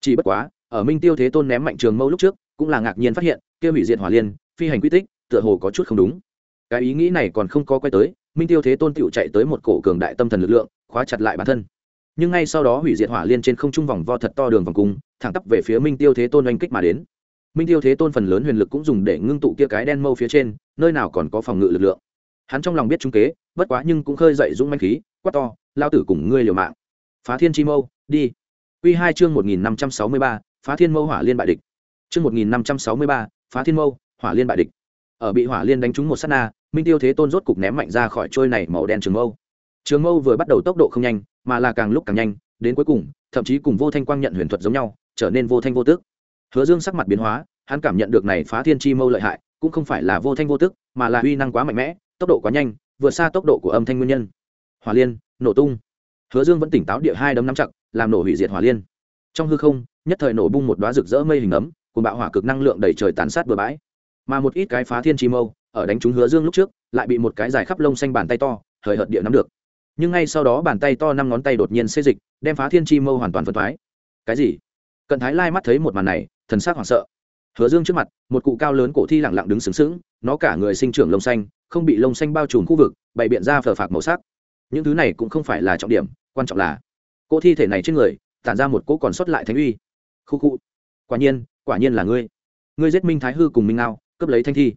Chỉ bất quá, ở minh tiêu thế tôn ném mạnh trường mâu lúc trước cũng là ngạc nhiên phát hiện, kia hủy diệt hỏa liên, phi hành quy tích, tựa hồ có chút không đúng. Cái ý nghĩ này còn không có quay tới, minh tiêu thế tôn tựu chạy tới một cổ cường đại tâm thần lực lượng, khóa chặt lại bản thân. Nhưng ngay sau đó hủy diệt hỏa liên trên không trung vòng vo thật to đường vòng cung, thẳng tắp về phía minh tiêu thế tôn oanh kích mà đến. Minh tiêu thế tôn phần lớn huyền lực cũng dùng để ngưng tụ kia cái đen mâu phía trên, nơi nào còn có phòng ngự lực lượng. Hắn trong lòng biết trung kế, bất quá nhưng cũng khơi dậy dũng manh khí, quát to lao tử cùng ngươi liều mạng. Phá thiên chi mâu, đi. Quy hai chương một nghìn năm trăm sáu mươi ba, phá thiên mâu hỏa liên bại địch chương một nghìn năm trăm sáu mươi ba, phá thiên mâu, hỏa liên bại địch. Ở bị hỏa liên đánh trúng một sát na, minh tiêu thế tôn rốt cục ném mạnh ra khỏi trôi này màu đen trường mâu. Trường mâu vừa bắt đầu tốc độ không nhanh, mà là càng lúc càng nhanh, đến cuối cùng, thậm chí cùng vô thanh quang nhận huyền thuật giống nhau, trở nên vô thanh vô tức hứa dương sắc mặt biến hóa, hắn cảm nhận được này phá thiên chi mâu lợi hại, cũng không phải là vô thanh vô tức mà là uy năng quá mạnh mẽ, tốc độ quá nhanh, vượt xa tốc độ của âm thanh nguyên nhân. Hỏa liên, nổ tung. Hứa dương vẫn tỉnh táo địa hai đấm nắm chặt, làm nổ hủy diệt hỏa liên. Trong hư không, nhất thời nổ bung một đóa rực rỡ mây hình ấm cùng bạo hỏa cực năng lượng đầy trời tàn sát bừa bãi. Mà một ít cái phá thiên chi mâu, ở đánh trúng hứa dương lúc trước, lại bị một cái dài khắp lông xanh bàn tay to, hời hợt địa nắm được. Nhưng ngay sau đó bàn tay to năm ngón tay đột nhiên xê dịch, đem phá thiên chi mâu hoàn toàn phân thoái. Cái gì? Cận thái lai mắt thấy một màn này, thần sắc hoảng sợ. Hứa dương trước mặt, một cụ cao lớn cổ thi lẳng lặng đứng xứng xứng nó cả người sinh trưởng lông xanh, không bị lông xanh bao trùm khu vực, bày biện ra phờ phạc màu sắc. Những thứ này cũng không phải là trọng điểm, quan trọng là cỗ thi thể này trên người, tản ra một cỗ còn sót lại thánh uy. Khu khu quả nhiên quả nhiên là ngươi. Ngươi giết minh thái hư cùng minh ngao, cướp lấy thanh thi.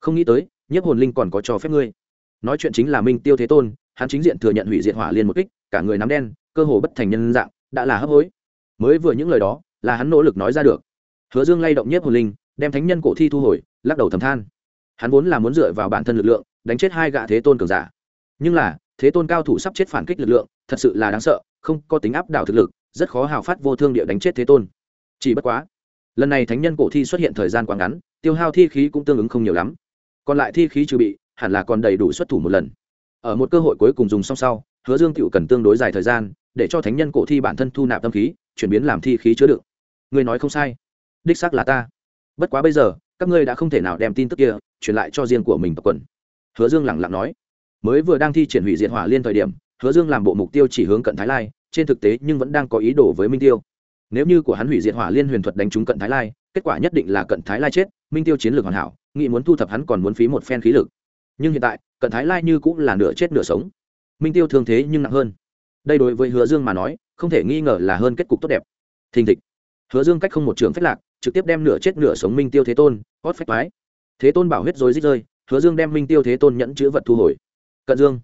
Không nghĩ tới, nhiếp hồn linh còn có cho phép ngươi. Nói chuyện chính là minh tiêu thế tôn, hắn chính diện thừa nhận hủy diệt hỏa liên một kích, cả người nắm đen, cơ hồ bất thành nhân dạng, đã là hấp hối. Mới vừa những lời đó, là hắn nỗ lực nói ra được. Hứa dương lay động nhiếp hồn linh, đem thánh nhân cổ thi thu hồi, lắc đầu thầm than. Hắn vốn là muốn dựa vào bản thân lực lượng, đánh chết hai gã thế tôn cường giả. Nhưng là, thế tôn cao thủ sắp chết phản kích lực lượng, thật sự là đáng sợ, không có tính áp đảo thực lực, rất khó hào phát vô thương địa đánh chết thế tôn. Chỉ bất quá lần này thánh nhân cổ thi xuất hiện thời gian quá ngắn, tiêu hao thi khí cũng tương ứng không nhiều lắm. Còn lại thi khí trừ bị, hẳn là còn đầy đủ xuất thủ một lần. Ở một cơ hội cuối cùng dùng xong sau, hứa dương tựu cần tương đối dài thời gian, để cho thánh nhân cổ thi bản thân thu nạp tâm khí, chuyển biến làm thi khí chứa đựng. Người nói không sai. Đích xác là ta. Bất quá bây giờ, các ngươi đã không thể nào đem tin tức kia truyền lại cho riêng của mình tập quần. Hứa dương lẳng lặng nói. Mới vừa đang thi triển hủy diệt hỏa liên thời điểm, hứa dương làm bộ mục tiêu chỉ hướng cận thái lai, trên thực tế nhưng vẫn đang có ý đồ với minh tiêu nếu như của hắn hủy diệt hỏa liên huyền thuật đánh trúng cận thái lai, kết quả nhất định là cận thái lai chết, minh tiêu chiến lược hoàn hảo, nghĩ muốn thu thập hắn còn muốn phí một phen khí lực. Nhưng hiện tại, cận thái lai như cũng là nửa chết nửa sống. Minh tiêu thương thế nhưng nặng hơn. Đây đối với hứa dương mà nói, không thể nghi ngờ là hơn kết cục tốt đẹp. Thình thịch. Hứa dương cách không một trường phách lạc, trực tiếp đem nửa chết nửa sống minh tiêu thế tôn hót phách toái. Thế tôn bảo huyết rồi rít rơi, hứa dương đem minh tiêu thế tôn nhẫn chữ vật thu hồi. Cận dương,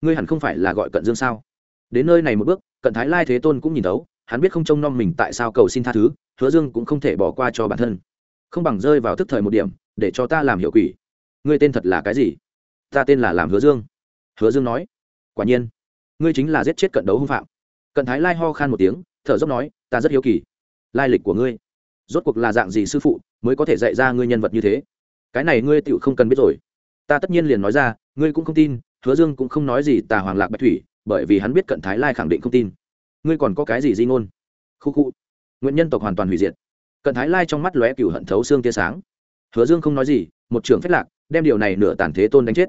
ngươi hẳn không phải là gọi cận dương sao? Đến nơi này một bước, cận thái lai thế tôn cũng nhìn thấu hắn biết không trông nom mình tại sao cầu xin tha thứ, hứa dương cũng không thể bỏ qua cho bản thân. Không bằng rơi vào thức thời một điểm, để cho ta làm hiệu quỷ. Ngươi tên thật là cái gì? Ta tên là làm hứa dương. Hứa dương nói, quả nhiên, ngươi chính là giết chết cận đấu hung phạm. Cận thái lai ho khan một tiếng, thở dốc nói, ta rất hiếu kỳ. Lai lịch của ngươi, rốt cuộc là dạng gì sư phụ mới có thể dạy ra ngươi nhân vật như thế? Cái này ngươi tựu không cần biết rồi. Ta tất nhiên liền nói ra, ngươi cũng không tin, hứa dương cũng không nói gì tà hoàng lạc bạch thủy, bởi vì hắn biết cận thái lai khẳng định không tin ngươi còn có cái gì di ngôn? Khu khu. Nguyện nhân tộc hoàn toàn hủy diệt. Cận thái lai trong mắt lóe cựu hận thấu xương tia sáng. Hứa dương không nói gì, một trưởng phách lạc, đem điều này nửa tàn thế tôn đánh chết.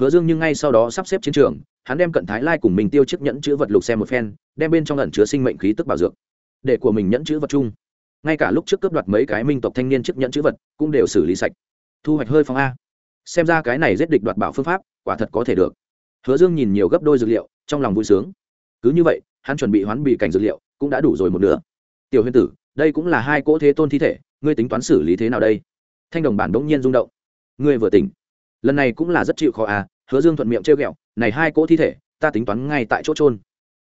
Hứa dương nhưng ngay sau đó sắp xếp chiến trường, hắn đem cận thái lai cùng mình tiêu chiếc nhẫn chữ vật lục xem một phen, đem bên trong ẩn chứa sinh mệnh khí tức bảo dược, để của mình nhẫn chữ vật chung. Ngay cả lúc trước cướp đoạt mấy cái minh tộc thanh niên chiếc nhẫn chữ vật, cũng đều xử lý sạch. Thu hoạch hơi phong a. Xem ra cái này giết địch đoạt bảo phương pháp, quả thật có thể được. Hứa dương nhìn nhiều gấp đôi dược liệu, trong lòng vui sướng. Cứ như vậy hắn chuẩn bị hoán bị cảnh dược liệu, cũng đã đủ rồi một nửa. Tiểu huyền tử, đây cũng là hai cỗ thế tôn thi thể, ngươi tính toán xử lý thế nào đây? Thanh đồng bản đ ỗ n g nhiên rung động. Ngươi vừa tỉnh. Lần này cũng là rất chịu khó à hứa dương thuận miệng trêu ghẹo, này hai cỗ thi thể, ta tính toán ngay tại chỗ trôn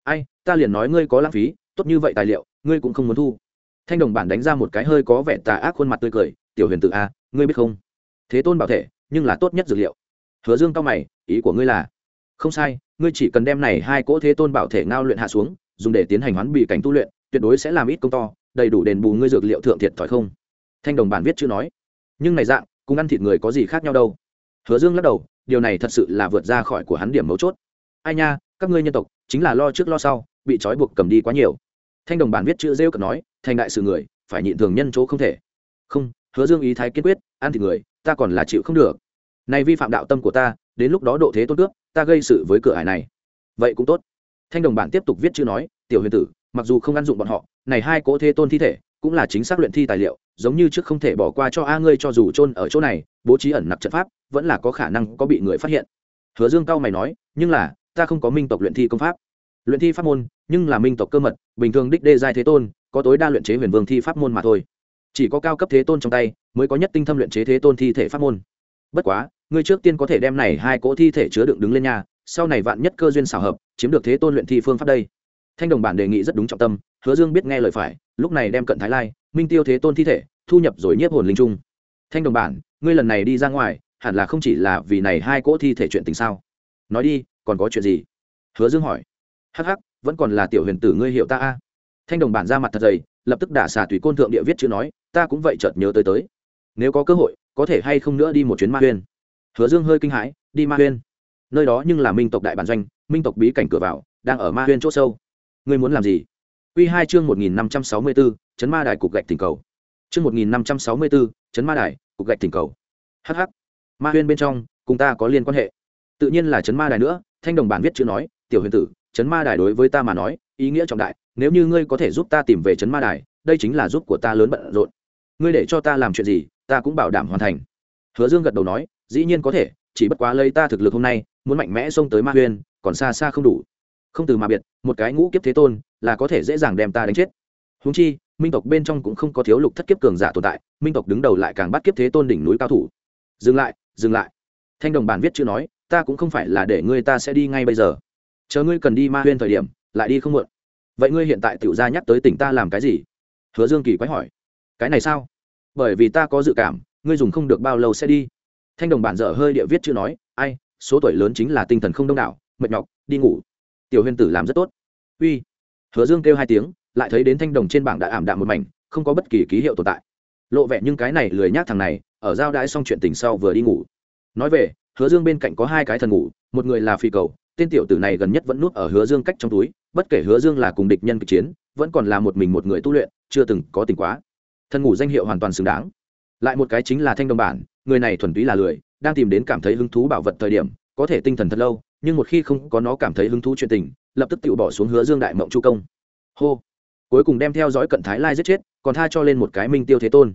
ai, ta liền nói ngươi có lãng phí, tốt như vậy tài liệu, ngươi cũng không muốn thu. Thanh đồng bản đánh ra một cái hơi có vẻ tà ác khuôn mặt tươi cười, tiểu huyền tự a à, ngươi biết không? Thế tôn bảo thể, nhưng là tốt nhất dược liệu. Hứa dương cao mày, ý của ngươi là? Không sai ngươi chỉ cần đem này hai cỗ thế tôn bảo thể ngao luyện hạ xuống, dùng để tiến hành hoán bị cảnh tu luyện, tuyệt đối sẽ làm ít công to, đầy đủ đền bù ngươi dược liệu thượng thiệt thòi không. Thanh đồng bản viết chữ nói. Nhưng này dạng, cùng ăn thịt người có gì khác nhau đâu. Hứa dương lắc đầu, điều này thật sự là vượt ra khỏi của hắn điểm mấu chốt. Ai nha, các ngươi nhân tộc, chính là lo trước lo sau, bị trói buộc cầm đi quá nhiều. Thanh đồng bản viết chữ rêu cực nói, thành đại sự người, phải nhịn thường nhân chỗ không thể. Không, hứa dương ý thái kiên quyết, ăn thịt người, ta còn là chịu không được. Này vi phạm đạo tâm của ta, đến lúc đó độ thế tôn cướp ta gây sự với cửa hải này. Vậy cũng tốt. Thanh đồng bản tiếp tục viết chữ nói, tiểu huyền tử, mặc dù không ăn dụng bọn họ, này hai cỗ thế tôn thi thể cũng là chính xác luyện thi tài liệu, giống như trước không thể bỏ qua cho a ngươi cho dù chôn ở chỗ này, bố trí ẩn nặc trận pháp, vẫn là có khả năng có bị người phát hiện. Hứa dương cao mày nói, nhưng là, ta không có minh tộc luyện thi công pháp. Luyện thi pháp môn, nhưng là minh tộc cơ mật, bình thường đích đê giai thế tôn, có tối đa luyện chế huyền vương thi pháp môn mà thôi. Chỉ có cao cấp thế tôn trong tay, mới có nhất tinh thâm luyện chế thế tôn thi thể pháp môn. Bất quá ngươi trước tiên có thể đem này hai cỗ thi thể chứa đựng đứng lên nhà sau này vạn nhất cơ duyên xảo hợp, chiếm được thế tôn luyện thi phương pháp đây. Thanh đồng bản đề nghị rất đúng trọng tâm, hứa dương biết nghe lời phải, lúc này đem cận thái lai, minh tiêu thế tôn thi thể, thu nhập rồi nhiếp hồn linh trung. Thanh đồng bản, ngươi lần này đi ra ngoài, hẳn là không chỉ là vì này hai cỗ thi thể chuyện tình sao? Nói đi, còn có chuyện gì? Hứa dương hỏi. Hắc hắc, vẫn còn là tiểu huyền tử ngươi hiểu ta a? Thanh đồng bản ra mặt thật dày, lập tức đả xả tùy côn thượng địa viết chữ nói, ta cũng vậy chợt nhớ tới tới. Nếu có cơ hội, có thể hay không nữa đi một chuyến ma huyên hứa dương hơi kinh hãi, đi ma huyên. Nơi đó nhưng là minh tộc đại bản doanh, minh tộc bí cảnh cửa vào, đang ở ma huyên c h ỗ sâu. Ngươi muốn làm gì? Q hai chương một nghìn năm trăm sáu mươi bốn chấn ma đài cục gạch thỉnh cầu. Chương một nghìn năm trăm sáu mươi bốn chấn ma đài cục gạch thỉnh cầu. Hh ma huyên bên trong, cùng ta có liên quan hệ. Tự nhiên là chấn ma đài nữa, thanh đồng bản viết chữ nói, tiểu huyền tử, chấn ma đài đối với ta mà nói, ý nghĩa trọng đại, nếu như ngươi có thể giúp ta tìm về chấn ma đài, đây chính là giúp của ta lớn bận rộn. Ngươi để cho ta làm chuyện gì, ta cũng bảo đảm hoàn thành. Hứa dương gật đầu nói dĩ nhiên có thể, chỉ bất quá lấy ta thực lực hôm nay, muốn mạnh mẽ xông tới ma huyên, còn xa xa không đủ. Không từ mà biệt, một cái ngũ kiếp thế tôn, là có thể dễ dàng đem ta đánh chết. Húng chi, minh tộc bên trong cũng không có thiếu lục thất kiếp cường giả tồn tại, minh tộc đứng đầu lại càng bắt kiếp thế tôn đỉnh núi cao thủ. Dừng lại dừng lại. Thanh đồng bản viết chữ nói, ta cũng không phải là để ngươi ta sẽ đi ngay bây giờ. Chờ ngươi cần đi ma huyên thời điểm, lại đi không muộn. Vậy ngươi hiện tại tiểu ra nhắc tới tỉnh ta làm cái gì? Hứa dương kỳ quái hỏi. Cái này sao? Bởi vì ta có dự cảm, ngươi dùng không được bao lâu sẽ đi thanh đồng bản dở hơi địa viết chữ nói, ai, số tuổi lớn chính là tinh thần không đông đảo, mệt nhọc, đi ngủ. Tiểu huyền tử làm rất tốt. Uy. Hứa dương kêu hai tiếng, lại thấy đến thanh đồng trên bảng đã ảm đạm một mảnh, không có bất kỳ ký hiệu tồn tại. Lộ vẻ nhưng cái này lười nhác thằng này, ở giao đãi xong chuyện tình sau vừa đi ngủ. Nói về, hứa dương bên cạnh có hai cái thần ngủ, một người là phi cầu, tên tiểu tử này gần nhất vẫn nuốt ở hứa dương cách trong túi, bất kể hứa dương là cùng địch nhân kịch chiến, vẫn còn là một mình một người tu luyện, chưa từng có tình quá. Thần ngủ danh hiệu hoàn toàn xứng đáng lại một cái chính là thanh đồng bản, người này thuần túy là lười, đang tìm đến cảm thấy hứng thú bảo vật thời điểm, có thể tinh thần thật lâu, nhưng một khi không có nó cảm thấy hứng thú chuyện tình, lập tức tự bỏ xuống hứa dương đại mộng chu công. Hô! Cuối cùng đem theo dõi cận thái lai giết chết, còn tha cho lên một cái minh tiêu thế tôn.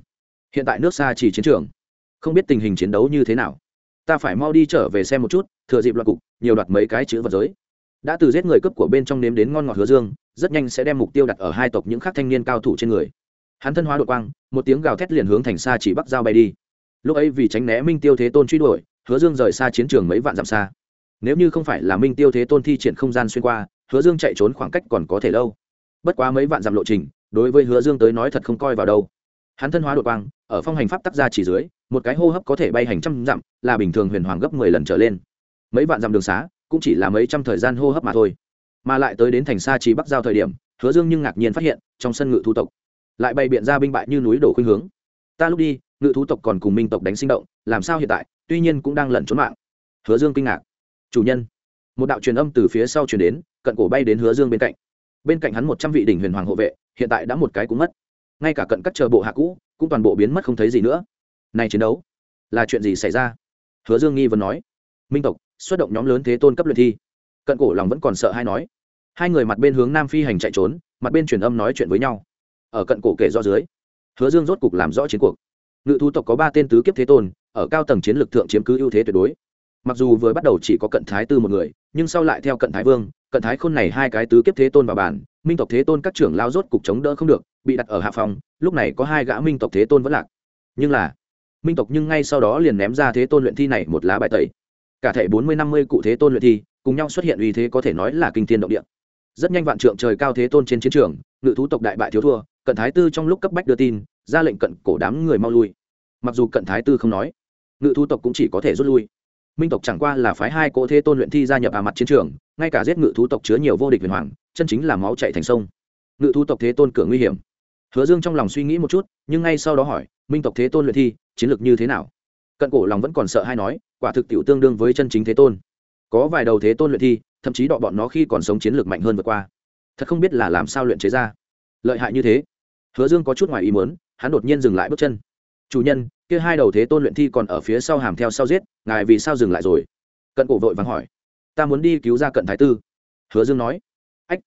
Hiện tại nước xa chỉ chiến trường. Không biết tình hình chiến đấu như thế nào. Ta phải mau đi trở về xem một chút, thừa dịp loạt cục, nhiều đoạt mấy cái chữ vật giới. Đã từ giết người cướp của bên trong nếm đến ngon ngọt hứa dương, rất nhanh sẽ đem mục tiêu đặt ở hai tộc những khác thanh niên cao thủ trên người hắn thân hóa đội quang, một tiếng gào thét liền hướng thành xa chỉ bắc giao bay đi. Lúc ấy vì tránh né minh tiêu thế tôn truy đuổi, hứa dương rời xa chiến trường mấy vạn dặm xa. Nếu như không phải là minh tiêu thế tôn thi triển không gian xuyên qua, hứa dương chạy trốn khoảng cách còn có thể lâu. Bất quá mấy vạn dặm lộ trình, đối với hứa dương tới nói thật không coi vào đâu. Hắn thân hóa đội quang, ở phong hành pháp tắc ra chỉ dưới, một cái hô hấp có thể bay hành trăm dặm, là bình thường huyền hoàng gấp mười lần trở lên. Mấy vạn dặm đường xá, cũng chỉ là mấy trăm thời gian hô hấp mà thôi. Mà lại tới đến thành xa trí bắc giao thời điểm, hứa dương nhưng ngạc nhiên phát hiện, trong sân ngự thu tộc lại bày biện ra binh bại như núi đổ khuynh hướng. Ta lúc đi, ngự thú tộc còn cùng minh tộc đánh sinh động, làm sao hiện tại, tuy nhiên cũng đang lẩn trốn mạng. Hứa dương kinh ngạc. Chủ nhân. Một đạo truyền âm từ phía sau truyền đến, cận cổ bay đến hứa dương bên cạnh. Bên cạnh hắn một trăm vị đỉnh huyền hoàng hộ vệ, hiện tại đã một cái cũng mất. Ngay cả cận các chờ bộ hạ cũ, cũng toàn bộ biến mất không thấy gì nữa. Này chiến đấu, là chuyện gì xảy ra? Hứa dương nghi vấn nói. Minh tộc, xuất động nhóm lớn thế tôn cấp luyện thi. Cận cổ lòng vẫn còn sợ hay nói. Hai người mặt bên hướng nam phi hành chạy trốn, mặt bên truyền âm nói chuyện với nhau ở cận cổ kể rõ dưới. Hứa dương rốt cục làm rõ chiến cuộc. Ngự thú tộc có ba tên tứ kiếp thế tôn, ở cao tầng chiến lược thượng chiếm cứ ưu thế tuyệt đối. Mặc dù vừa bắt đầu chỉ có cận thái tư một người, nhưng sau lại theo cận thái vương, cận thái khôn này hai cái tứ kiếp thế tôn vào bản, minh tộc thế tôn các trưởng lao rốt cục chống đỡ không được, bị đặt ở hạ phòng, lúc này có hai gã minh tộc thế tôn vẫn lạc. Nhưng là, minh tộc nhưng ngay sau đó liền ném ra thế tôn luyện thi này một lá bài tẩy. Cả thể bốn mươi năm mươi cụ thế tôn luyện thi, cùng nhau xuất hiện uy thế có thể nói là kinh thiên động địa. Rất nhanh vạn trượng trời cao thế tôn trên chiến trường, ngự thú tộc đại bại thiếu thua cận thái tư trong lúc cấp bách đưa tin, ra lệnh cận cổ đám người mau lui. Mặc dù cận thái tư không nói, ngự thú tộc cũng chỉ có thể rút lui. Minh tộc chẳng qua là phái hai cỗ thế tôn luyện thi gia nhập à mặt chiến trường, ngay cả giết ngự thú tộc chứa nhiều vô địch huyền hoàng, chân chính là máu chạy thành sông. Ngự thú tộc thế tôn cửa nguy hiểm. Hứa dương trong lòng suy nghĩ một chút, nhưng ngay sau đó hỏi, minh tộc thế tôn luyện thi, chiến lược như thế nào? Cận cổ lòng vẫn còn sợ hay nói, quả thực tiểu tương đương với chân chính thế tôn. Có vài đầu thế tôn luyện thi, thậm chí đọ bọn nó khi còn sống chiến lược mạnh hơn vượt qua. Thật không biết là làm sao luyện chế ra. Lợi hại như thế hứa dương có chút ngoài ý muốn, hắn đột nhiên dừng lại bước chân. Chủ nhân, kia hai đầu thế tôn luyện thi còn ở phía sau hàm theo sau giết, ngài vì sao dừng lại rồi? Cận cổ vội vàng hỏi. Ta muốn đi cứu ra cận thái tư. Hứa dương nói. Ách.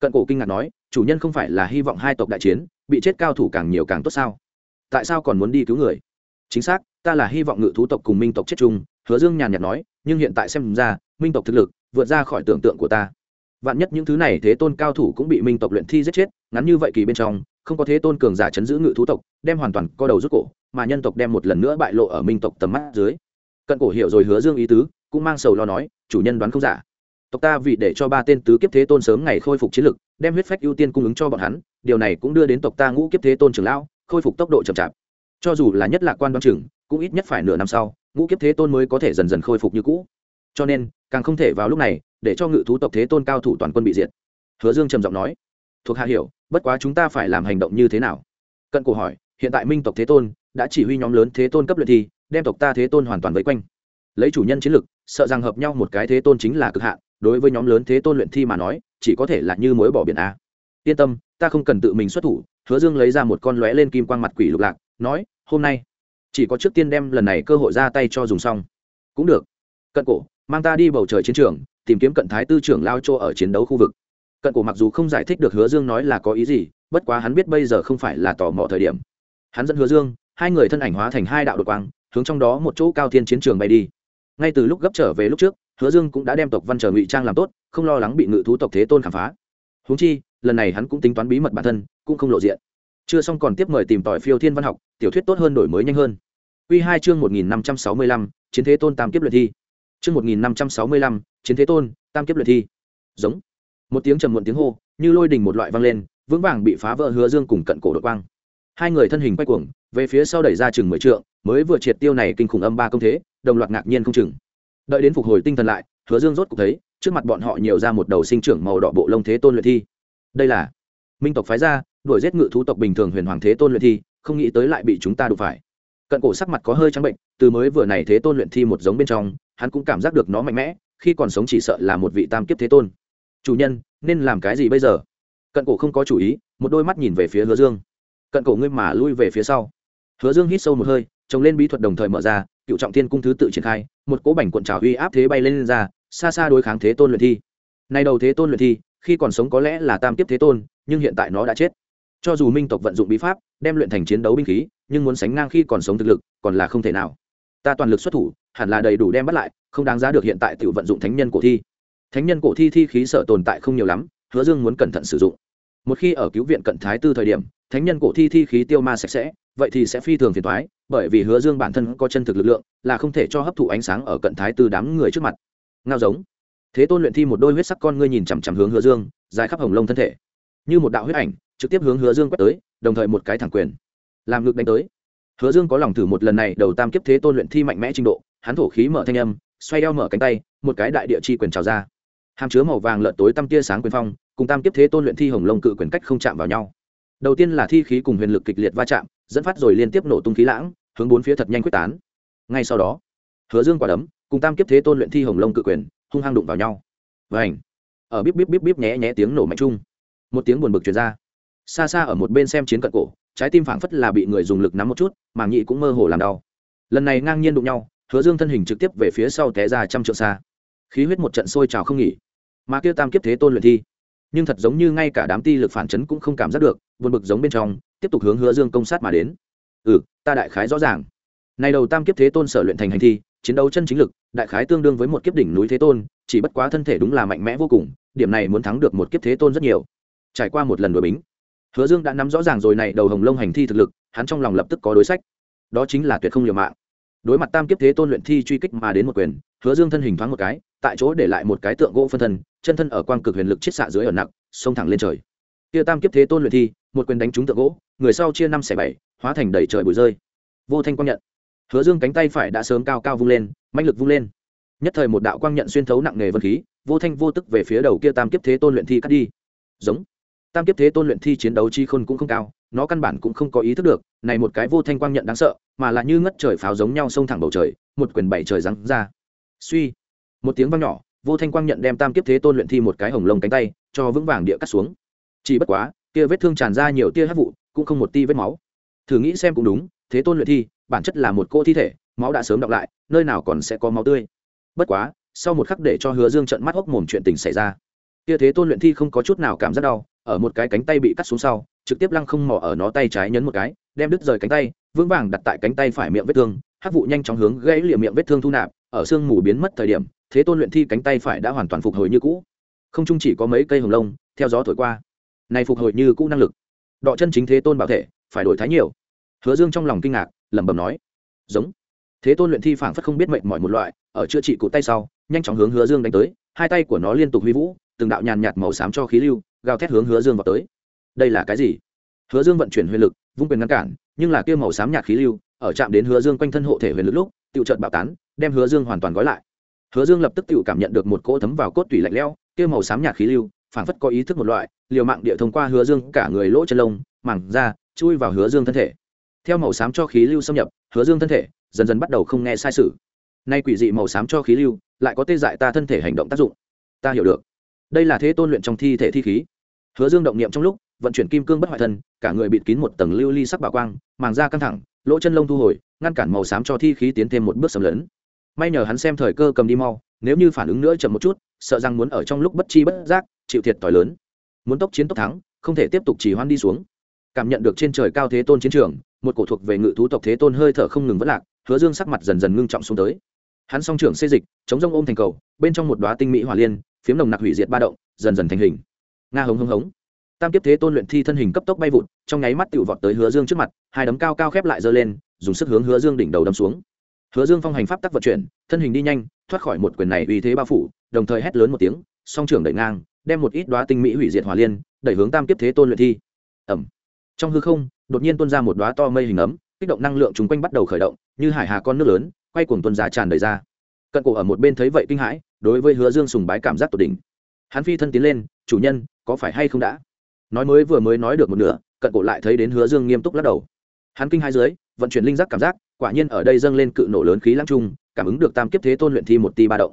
Cận cổ kinh ngạc nói, chủ nhân không phải là hy vọng hai tộc đại chiến, bị chết cao thủ càng nhiều càng tốt sao? Tại sao còn muốn đi cứu người? Chính xác, ta là hy vọng ngự thú tộc cùng minh tộc chết chung. Hứa dương nhàn nhạt nói, nhưng hiện tại xem ra, minh tộc thực lực vượt ra khỏi tưởng tượng của ta. Vạn nhất những thứ này thế tôn cao thủ cũng bị minh tộc luyện thi giết chết, ngắn như vậy kỳ bên trong không có thế tôn cường giả chấn giữ ngự thú tộc, đem hoàn toàn co đầu rút cổ, mà nhân tộc đem một lần nữa bại lộ ở minh tộc tầm mắt dưới. Cận cổ hiểu rồi hứa dương ý tứ, cũng mang sầu lo nói, chủ nhân đoán không giả. Tộc ta vì để cho ba tên tứ kiếp thế tôn sớm ngày khôi phục chiến lực, đem huyết phách ưu tiên cung ứng cho bọn hắn, điều này cũng đưa đến tộc ta ngũ kiếp thế tôn trưởng lão, khôi phục tốc độ chậm chạp. Cho dù là nhất lạc quan đoán chừng, cũng ít nhất phải nửa năm sau, ngũ kiếp thế tôn mới có thể dần dần khôi phục như cũ. Cho nên, càng không thể vào lúc này, để cho ngự thú tộc thế tôn cao thủ toàn quân bị diệt. Hứa dương trầm giọng nói, thuộc hạ hiểu bất quá chúng ta phải làm hành động như thế nào? Cận cổ hỏi, hiện tại minh tộc thế tôn đã chỉ huy nhóm lớn thế tôn cấp luyện thi, đem tộc ta thế tôn hoàn toàn vây quanh. Lấy chủ nhân chiến lực, sợ rằng hợp nhau một cái thế tôn chính là cực hạn, đối với nhóm lớn thế tôn luyện thi mà nói, chỉ có thể là như mối bỏ biển a. Yên tâm, ta không cần tự mình xuất thủ, hứa dương lấy ra một con lóe lên kim quang mặt quỷ lục lạc, nói, hôm nay, chỉ có trước tiên đem lần này cơ hội ra tay cho dùng xong. Cũng được. Cận cổ, mang ta đi bầu trời chiến trường, tìm kiếm cận thái tư trưởng lao chỗ ở chiến đấu khu vực cận cổ mặc dù không giải thích được hứa dương nói là có ý gì, bất quá hắn biết bây giờ không phải là tò mò thời điểm. Hắn dẫn hứa dương, hai người thân ảnh hóa thành hai đạo đột quang, hướng trong đó một chỗ cao thiên chiến trường bay đi. Ngay từ lúc gấp trở về lúc trước, hứa dương cũng đã đem tộc văn trở ngụy trang làm tốt, không lo lắng bị ngự thú tộc thế tôn khám phá. Húng chi, lần này hắn cũng tính toán bí mật bản thân, cũng không lộ diện. Chưa xong còn tiếp mời tìm tỏi phiêu thiên văn học, tiểu thuyết tốt hơn đổi mới nhanh hơn. Q hai chương một nghìn năm trăm sáu mươi lăm, chiến thế tôn tam kiếp luyện thi. Chương một nghìn năm trăm sáu mươi lăm, chiến thế tôn, tam kiếp luyện thi. Giống một tiếng trầm muộn tiếng hô, như lôi đình một loại vang lên, vững vàng bị phá vỡ hứa dương cùng cận cổ đội quang. Hai người thân hình quay cuồng, về phía sau đẩy ra chừng mười trượng, mới vừa triệt tiêu này kinh khủng âm ba công thế, đồng loạt ngạc nhiên không chừng. Đợi đến phục hồi tinh thần lại, hứa dương rốt cuộc thấy, trước mặt bọn họ nhiều ra một đầu sinh trưởng màu đỏ bộ lông thế tôn luyện thi. Đây là minh tộc phái ra đuổi giết ngự thú tộc bình thường huyền hoàng thế tôn luyện thi, không nghĩ tới lại bị chúng ta đụng phải. Cận cổ sắc mặt có hơi trắng bệnh, từ mới vừa này thế tôn luyện thi một giống bên trong, hắn cũng cảm giác được nó mạnh mẽ, khi còn sống chỉ sợ là một vị tam kiếp thế tôn chủ nhân nên làm cái gì bây giờ? Cận cổ không có chủ ý một đôi mắt nhìn về phía hứa dương. Cận cổ ngươi mà lui về phía sau. Hứa dương hít sâu một hơi trồng lên bí thuật đồng thời mở ra cựu trọng thiên cung thứ tự triển khai một cỗ bảnh cuộn trào uy áp thế bay lên, lên ra xa xa đối kháng thế tôn luyện thi. Nay đầu thế tôn luyện thi khi còn sống có lẽ là tam tiếp thế tôn nhưng hiện tại nó đã chết. Cho dù minh tộc vận dụng bí pháp đem luyện thành chiến đấu binh khí nhưng muốn sánh ngang khi còn sống thực lực còn là không thể nào. Ta toàn lực xuất thủ hẳn là đầy đủ đem bắt lại không đáng giá được hiện tại tự vận dụng thánh nhân cổ thi thánh nhân cổ thi thi khí sở tồn tại không nhiều lắm, hứa dương muốn cẩn thận sử dụng. Một khi ở cứu viện cận thái tư thời điểm, thánh nhân cổ thi thi khí tiêu ma sạch sẽ, vậy thì sẽ phi thường phiền thoái bởi vì hứa dương bản thân có chân thực lực lượng, là không thể cho hấp thụ ánh sáng ở cận thái tư đám người trước mặt. Ngao giống. Thế tôn luyện thi một đôi huyết sắc con ngươi nhìn chằm chằm hướng hứa dương, dài khắp hồng lông thân thể. Như một đạo huyết ảnh, trực tiếp hướng hứa dương quét tới, đồng thời một cái thẳng quyền. Làm ngực đánh tới. Hứa dương có lòng thử một lần này, đầu tam kiếp thế tôn luyện thi mạnh mẽ trình độ, hắn thổ khí mở thanh âm, xoay eo mở cánh tay, một cái đại địa chi quyền trào ra hàm chứa màu vàng lợn tối tăm tia sáng quyền phong, cùng tam tiếp thế tôn luyện thi hồng lông cự quyền cách không chạm vào nhau. Đầu tiên là thi khí cùng huyền lực kịch liệt va chạm, dẫn phát rồi liên tiếp nổ tung khí lãng, hướng bốn phía thật nhanh quyết tán. Ngay sau đó, hứa dương quả đấm, cùng tam kiếp thế tôn luyện thi hồng lông cự quyền, hung hăng đụng vào nhau. Và ảnh ở bíp bíp bíp bíp nhé nhé tiếng nổ mạnh chung. Một tiếng buồn bực truyền ra. Xa xa ở một bên xem chiến cận cổ, trái tim phảng phất là bị người dùng lực nắm một chút, mà nhị cũng mơ hồ làm đau. Lần này ngang nhiên đụng nhau, hứa dương thân hình trực tiếp về phía sau té ra trăm trượng xa. Khí huyết một trận sôi trào không nghỉ mà kia tam kiếp thế tôn luyện thi. Nhưng thật giống như ngay cả đám ti lực phản chấn cũng không cảm giác được, buồn bực giống bên trong, tiếp tục hướng hứa dương công sát mà đến. Ừ ta đại khái rõ ràng. Này đầu tam kiếp thế tôn sở luyện thành hành thi, chiến đấu chân chính lực, đại khái tương đương với một kiếp đỉnh núi thế tôn, chỉ bất quá thân thể đúng là mạnh mẽ vô cùng, điểm này muốn thắng được một kiếp thế tôn rất nhiều. Trải qua một lần đổi bính, hứa dương đã nắm rõ ràng rồi này đầu hồng lông hành thi thực lực, hắn trong lòng lập tức có đối sách. Đó chính là tuyệt không liều mạng. Đối mặt tam kiếp thế tôn luyện thi truy kích mà đến một quyền hứa dương thân hình thoáng một cái, tại chỗ để lại một cái tượng gỗ phân thân, chân thân ở quang cực huyền lực chiết xạ dưới ở nặng xông thẳng lên trời. Kia tam kiếp thế tôn luyện thi, một quyền đánh trúng tượng gỗ, người sau chia năm xẻ bảy, hóa thành đầy trời bụi rơi. Vô thanh quang nhận. Hứa dương cánh tay phải đã sớm cao cao vung lên manh lực vung lên. Nhất thời một đạo quang nhận xuyên thấu nặng nề vân khí, vô thanh vô tức về phía đầu kia tam kiếp thế tôn luyện thi cắt đi. Giống. Tam kiếp thế tôn luyện thi chiến đấu chi khôn cũng không cao, nó căn bản cũng không có ý thức được, này một cái vô thanh quang nhận đáng sợ, mà là như ngất trời pháo giống nhau xông thẳng bầu trời, một quyền bảy trời rắn ra suy. Một tiếng vang nhỏ, vô thanh quang nhận đem tam kiếp thế tôn luyện thi một cái hồng lông cánh tay, cho vững vàng địa cắt xuống. Chỉ bất quá, kia vết thương tràn ra nhiều tia hát vụ, cũng không một ti vết máu. Thử nghĩ xem cũng đúng, thế tôn luyện thi, bản chất là một cô thi thể, máu đã sớm đọng lại, nơi nào còn sẽ có máu tươi. Bất quá, sau một khắc để cho hứa dương trận mắt hốc mồm chuyện tình xảy ra. Kia thế tôn luyện thi không có chút nào cảm giác đau, ở một cái cánh tay bị cắt xuống sau, trực tiếp lăng không mỏ ở nó tay trái nhấn một cái, đem đứt rời cánh tay, vững vàng đặt tại cánh tay phải miệng vết thương hát vụ nhanh chóng hướng gãy liệm miệng vết thương thu nạp ở xương mù biến mất thời điểm, thế tôn luyện thi cánh tay phải đã hoàn toàn phục hồi như cũ. Không chung chỉ có mấy cây hồng lông, theo gió thổi qua. Này phục hồi như cũ năng lực. Đọ chân chính thế tôn bảo thể, phải đổi thái nhiều. Hứa dương trong lòng kinh ngạc, lẩm bẩm nói. Giống. Thế tôn luyện thi phảng phất không biết mệnh mọi một loại, ở chữa trị cụ tay sau, nhanh chóng hướng hứa dương đánh tới, hai tay của nó liên tục huy vũ, từng đạo nhàn nhạt màu xám cho khí lưu, gào thét hướng hứa dương vào tới. Đây là cái gì? Hứa dương vận chuyển huyền lực, vung quyền ngăn cản, nhưng là kia màu xám nhạt khí lưu, ở chạm đến hứa dương quanh thân hộ thể huyền lực lúc tiểu trợn bạo tán, đem hứa dương hoàn toàn gói lại. Hứa dương lập tức tự cảm nhận được một cỗ thấm vào cốt tủy lạnh lẽo, kia màu xám nhạt khí lưu, phảng phất có ý thức một loại, liều mạng địa thông qua hứa dương cả người lỗ chân lông mảng da chui vào hứa dương thân thể. Theo màu xám cho khí lưu xâm nhập, hứa dương thân thể dần dần bắt đầu không nghe sai sự. Nay quỷ dị màu xám cho khí lưu lại có tê dại ta thân thể hành động tác dụng. Ta hiểu được. Đây là thế tôn luyện trong thi thể thi khí. Hứa dương động niệm trong lúc, vận chuyển kim cương bất hoại thân, cả người bịt kín một tầng lưu ly sắc bảo quang, màng da căng thẳng, lỗ chân lông thu hồi ngăn cản màu xám cho thi khí tiến thêm một bước sầm lớn may nhờ hắn xem thời cơ cầm đi mau, nếu như phản ứng nữa chậm một chút, sợ rằng muốn ở trong lúc bất chi bất giác, chịu thiệt t lớn. Muốn tốc chiến tốc thắng, không thể tiếp tục chỉ hoan đi xuống. Cảm nhận được trên trời cao thế tôn chiến trường, một cổ thuộc về ngự thú tộc thế tôn hơi thở không ngừng vất lạc, hứa dương sắc mặt dần dần ngưng trọng xuống tới. Hắn song trưởng xê dịch, chống rông ôm thành cầu, bên trong một đoá tinh mỹ hỏa liên, phiếm nồng nặc hủy diệt ba động, dần dần thành hình. Nga hống hống hống. Tam kiếp thế tôn luyện thi thân hình cấp tốc bay vụt, trong nháy mắt tự vọt tới hứa dương trước mặt, hai đấm cao cao khép lại giơ lên dùng sức hướng hứa dương đỉnh đầu đâm xuống. Hứa dương phong hành pháp tắc vận chuyển, thân hình đi nhanh, thoát khỏi một quyền này uy thế bao phủ, đồng thời hét lớn một tiếng, song trưởng đẩy ngang, đem một ít đoá tinh mỹ hủy diệt hỏa liên, đẩy hướng tam kiếp thế tôn luyện thi. Ẩm. Trong hư không, đột nhiên tuôn ra một đoá to mây hình ấm, kích động năng lượng chung quanh bắt đầu khởi động, như hải hà con nước lớn, quay cuồng tuôn ra tràn đầy ra. Cận cổ ở một bên thấy vậy kinh hãi, đối với hứa dương sùng bái cảm giác tột đỉnh. Hắn phi thân tiến lên, chủ nhân, có phải hay không đã? Nói mới vừa mới nói được một nửa, cận cổ lại thấy đến hứa dương nghiêm túc lắc đầu. Hắn kinh hai dưới vận chuyển linh giác cảm giác, quả nhiên ở đây dâng lên cự nổ lớn khí lãng trung, cảm ứng được tam kiếp thế tôn luyện thi một ti ba động.